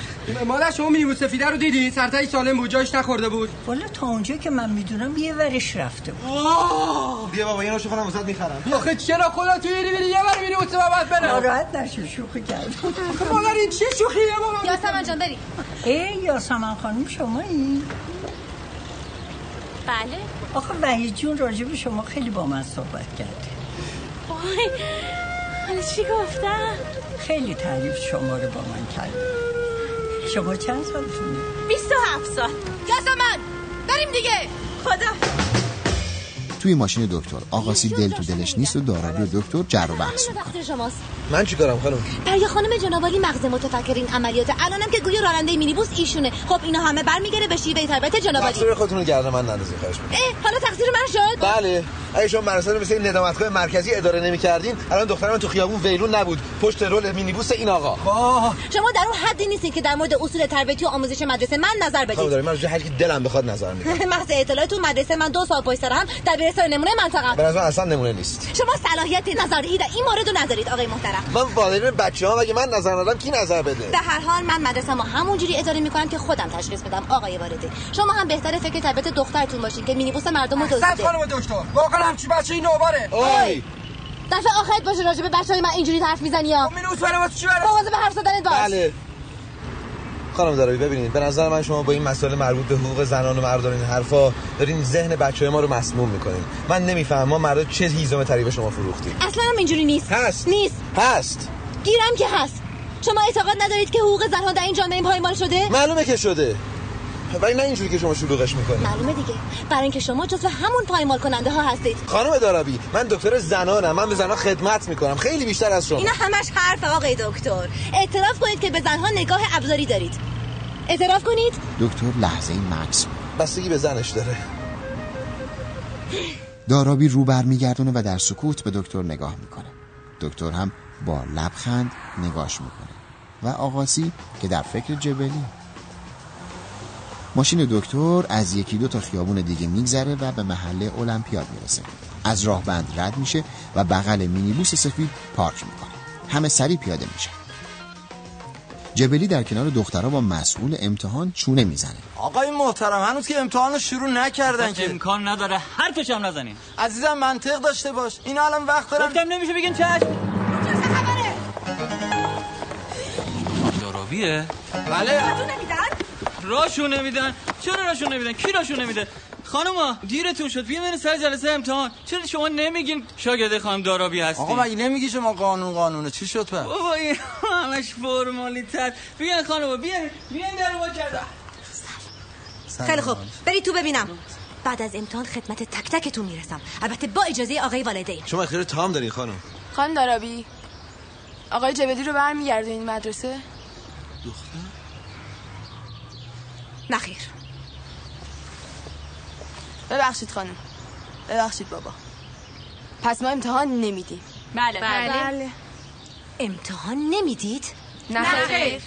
مادر شما مینی سفیده رو دیدی؟ سرتای سالم بود جاش نخورده بود. والا تا اونجا که من می‌دونم یه ورش رفته بود. بیا بابا اینو شوخانم واسات می‌خرم. آخه چرا خدا توی اینی بری یه بار میری اوت بابت بره ناراحت نشو شوخی کردم. آخه مادر این چه شوخیه بابا؟ یاسمن جان بریم. ای یاسمن خانم شمایی؟ بله. آخه وحید جون راجع به شما خیلی با من صحبت کرده. چی گفتم؟ خیلی تعریف شما رو با من کرده شما چند سالتونه؟ 27 سال. یاسمن بریم دیگه. خدا. توی ماشین دکتر آقاسی دل تو دلش نیست و دارابی و دکتر جر و بحث شماست. من چیکارم خانم؟ برای خانم جنابالی مغز متفکرین عملیات. الانم که گویا راننده مینیبوس ایشونه. خب اینا همه برمیگره به شیوه تربیت جنابالی. تقصیر خودتون رو گردن من نندازین خواهش می‌کنم. اه حالا تقصیر من شد؟ بله. اگه شما مراسم مثل این ندامتگاه مرکزی اداره نمی‌کردین الان دختر من تو خیابون ویلون نبود. پشت رول مینیبوس این آقا. شما در اون حدی نیستین که در مورد اصول تربیتی و آموزش مدرسه من نظر بدید. داره من هر کی دلم بخواد نظر میدم. محض اطلاعتون مدرسه من دو سال پشت سر هم دبیرستان نمونه منطقه. به نظر من اصلا نمونه نیست. شما صلاحیت نظری در این مورد رو ندارید آقای محترم. من والدین بچه‌ها مگه من نظر ندادم کی نظر بده؟ به هر حال من مدرسه ما همونجوری اداره می‌کنم که خودم تشخیص بدم آقای والدین شما هم بهتره فکر تربیت دخترتون باشین که مینیبوس مردم رو صد دزدیده. خانم دکتر واقعا همچی بچه این نوباره اوی. دفعه آخرت باشه راجع به بچهای من اینجوری حرف می‌زنی یا؟ مینیبوس برای واسه چی برای؟ مواظب حرف زدنت باش. بله. خانم دارایی ببینید به نظر من شما با این مسائل مربوط به حقوق زنان و مردان این حرفا دارین ذهن بچه ما رو مسموم می‌کنین. من نمی‌فهمم ما مردا چه هیزم تری به شما فروختیم؟ اصلا هم اینجوری نیست. هست. نیست. هست. گیرم که هست. شما اعتقاد ندارید که حقوق زنها در این جامعه پایمال شده؟ معلومه که شده. ولی نه اینجوری که شما شلوغش می‌کنید معلومه دیگه. برای اینکه شما جزو همون پایمال کننده ها هستید. خانم دارابی من دکتر زنانم. من به زنها خدمت می‌کنم. خیلی بیشتر از شما. اینا همش حرف آقای دکتر. اعتراف کنید که به زنها نگاه ابزاری دارید. اعتراف کنید. دکتر لحظه این مکس. بستگی به زنش داره. دارابی رو برمیگردونه و در سکوت به دکتر نگاه می‌کنه. دکتر هم با لبخند نگاش می‌کنه. و آقاسی که در فکر جبلی. ماشین دکتر از یکی دو تا خیابون دیگه میگذره و به محله المپیاد می‌رسه. از راه بند رد میشه و بغل مینیبوس سفید پارک می‌کنه. همه سری پیاده میشه جبلی در کنار دخترها با مسئول امتحان چونه می‌زنه. آقای محترم هنوز که امتحان رو شروع نکردن که. امکان نداره. حرفش هم نزنین عزیزم منطق داشته باش. اینا الان وقت دارن. گفتم نمیشه بگین چشم داراویه بله راشو نمیدن؟ چرا راشو نمیدن؟ کی راشو نمیده؟ خانوما دیرتون شد. بیا سر جلسه امتحان. چرا شما نمیگین شاگرد خانم دارابی هستی آقا مگه نمیگی شما قانون قانونه؟ چی شد پس؟ بابا این همش فرمالیتر. بیاین خانوما بیاین. بیاین در ما کردن خیلی خوب. برید تو ببینم. بعد از امتحان خدمت تک تکتون می‌رسم. البته با اجازه آقای والدین. شما اختیار تام دارین خانم. خانم دارابی آقای جبلی رو برمیگردونین مدرسه؟ نخیر. ببخشید خانم. ببخشید بابا. پس ما امتحان نمیدیم. بله. بله. امتحان نمی‌دید؟ نه خیر.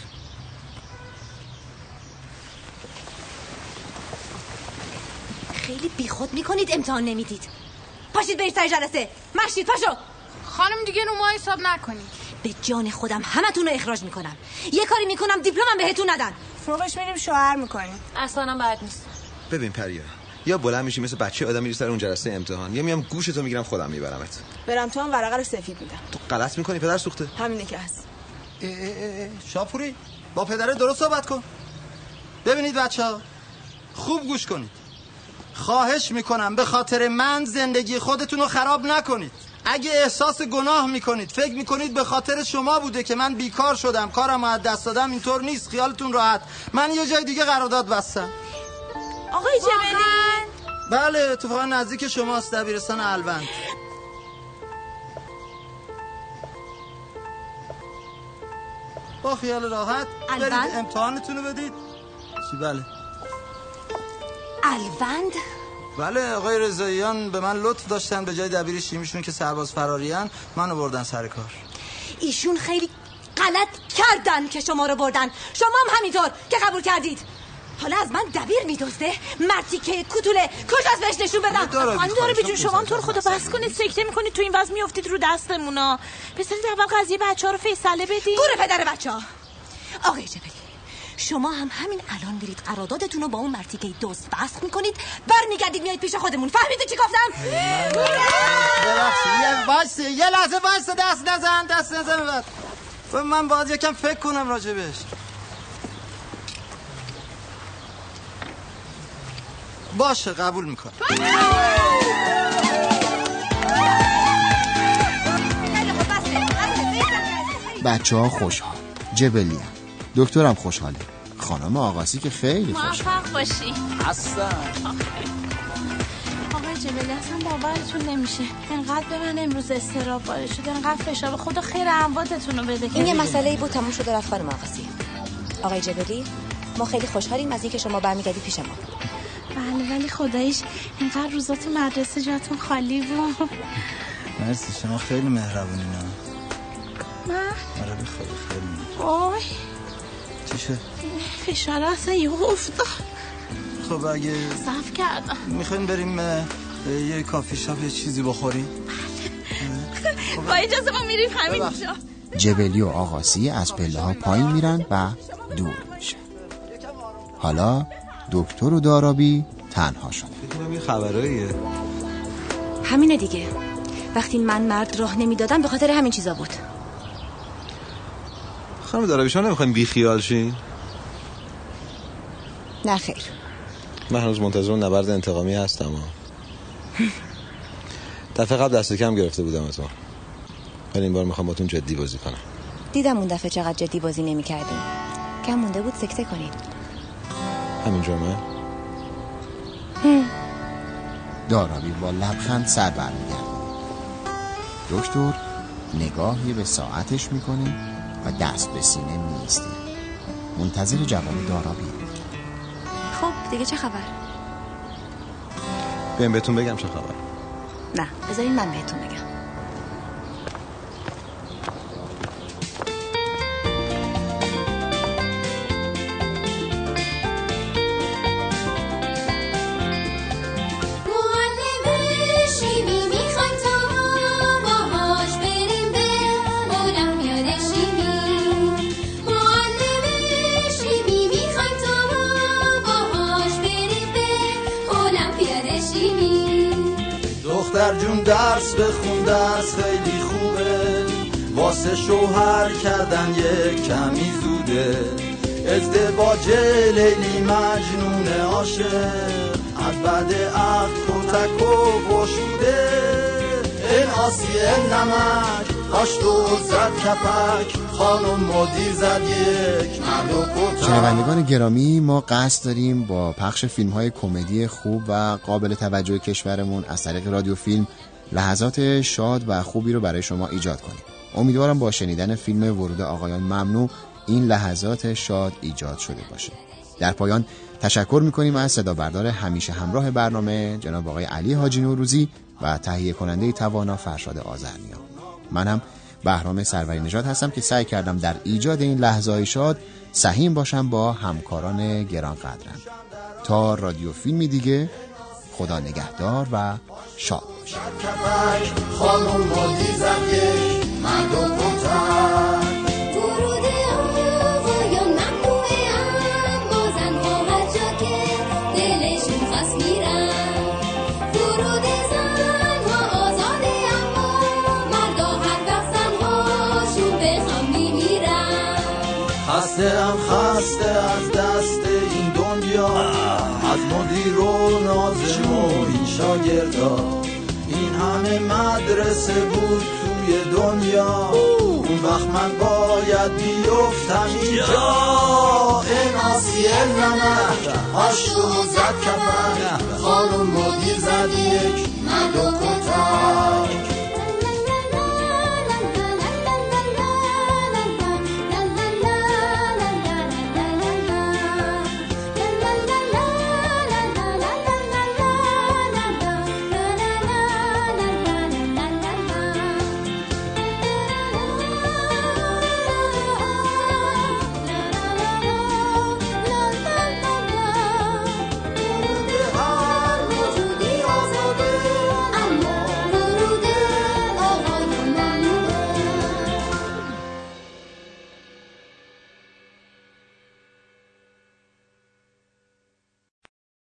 خیلی بیخود می‌کنید امتحان نمی‌دید. پاشید برید سر جلسه. مرشید پاشو. خانم دیگه رو ما حساب نکنید. به جان خودم همتون رو اخراج می‌کنم. یه کاری می‌کنم دیپلمم بهتون ندن. فوقش میریم شوهر می‌کنیم. اصلا بد نیست. ببین پریا یا بلند میشی مثل بچه آدم میری سر اون جلسه امتحان یا میام گوشتو می‌گیرم خودم میبرمت. برم تو هم ورقه رو سفید میدم. تو غلط می‌کنی پدر سوخته. همینه که هست. شاپوری با پدر درست صحبت کن. ببینید بچه ها خوب گوش کنید. خواهش می‌کنم به خاطر من زندگی خودتون رو خراب نکنید. اگه احساس گناه می‌کنید فکر می‌کنید به خاطر شما بوده که من بیکار شدم کارم از دست دادم اینطور نیست خیالتون راحت. من یه جای دیگه قرارداد بستم. آقای جبلی بله اتفاقا نزدیک شماست دبیرستان الوند. با خیال راحت برید الوند؟ امتحانتون رو بدید. چی؟ بله. الوند؟ بله آقای رضاییان به من لطف داشتن به جای دبیر شیمیشون که سرباز فراریان منو بردن سر کار. ایشون خیلی غلط کردن که شما رو بردن. شما هم همینطور که قبول کردید. حالا از من دبیر میدزده؟ مرتی که کوتوله کجاست بهش نشون بدم خانم داره بیجون شما هم تو رو خدا بس کنید سکته می‌کنید تو این وضع میافتید رو دستمونا. بذارید اول قضیه بچه ها رو فیصله بدید. گوره پدر بچه ها آقای جبلی. شما هم همین الان برید قراردادتون رو با اون مرتیکه دوست فسخ می‌کنید برمیگردید میایید پیش خودمون. فهمیدید چی گفتم؟ یه یه لحظه وایسه دست نزن دست نزن من باید یکم فکر کنم راجبش. باشه قبول می‌کنم. بچه ها خوشحال. جبلی هم. دکترم خوشحاله. خانم آقاسی که خیلی خوش موفق باشی. اصلا آقای جبلی اصلا باورتون نمیشه. انقدر به من امروز استراب وارد شده انقدر فشار. خدا خیر امواتتون رو بده. این یه مسئله ای بود تموم شد رفت خانم آقاسی. آقای جبلی ما خیلی خوشحالیم از اینکه شما برمیگردید پیش ما. بله ولی خدایش اینقدر روزات مدرسه جاتون خالی بود. مرسی شما خیلی مهربونی نه من؟ آره خیلی خیلی وای چی شد فشار اصلا یه افتاد. خب اگه صف کردم. می‌خوایم بریم یه کافی شاپ یه چیزی بخوریم. با اجازه ما میریم همینجا جبلی و آقاسی از پله ها پایین میرن و دور میشه. حالا دکتر و دارابی تنها شدن. یه خبراییه. همینه دیگه. وقتی من مرد راه نمی‌دادم به خاطر همین چیزا بود. خانم دارابی شما نمی‌خوایم بی خیال شین نه خیر. من هنوز منتظر اون نبرد انتقامی هستم. دفعه قبل دست کم گرفته بودم از ما. ولی این بار می‌خوام باتون جدی بازی کنم. دیدم اون دفعه چقدر جدی بازی نمی کردیم کم مونده بود سکته کنیم همین جمعه؟ دارابی با لبخند سر برمیگرد. دکتر نگاهی به ساعتش می‌کنه. و دست به سینه میسته منتظر جواب دارابی خب دیگه چه خبر؟ بیایم بهتون بگم چه خبر. نه بذارین من بهتون بگم. شوهر کردن یک کمی زوده. ازدواج لیلی مجنون عاشق. از بعد عقد کتک و گشوده. این آسیه نمک هاشت و زد کپک. خانم مدیر زد یک شنوندگان گرامی ما قصد داریم با پخش فیلم های کمدی خوب و قابل توجه کشورمون از طریق رادیو فیلم لحظات شاد و خوبی رو برای شما ایجاد کنیم. امیدوارم با شنیدن فیلم ورود آقایان ممنوع این لحظات شاد ایجاد شده باشه. در پایان تشکر می‌کنیم از صدا بردار همیشه همراه برنامه جناب آقای علی حاجی نوروزی و تهیه کننده توانا فرشاد آذرنیا. منم بهرام سروری نژاد هستم که سعی کردم در ایجاد این لحظه شاد سهیم باشم با همکاران گران قدرم تا رادیو فیلمی دیگه خدا نگهدار و شاد باشید. خسته هم خسته از دست این دنیا از مدیر و نازم و این شاگردا. این همه مدرسه بود توی دنیا. اون وقت من باید بیفتم اینجا. این آسیه نمه و زد کفر خانم مدیر زد یک. ندو کتا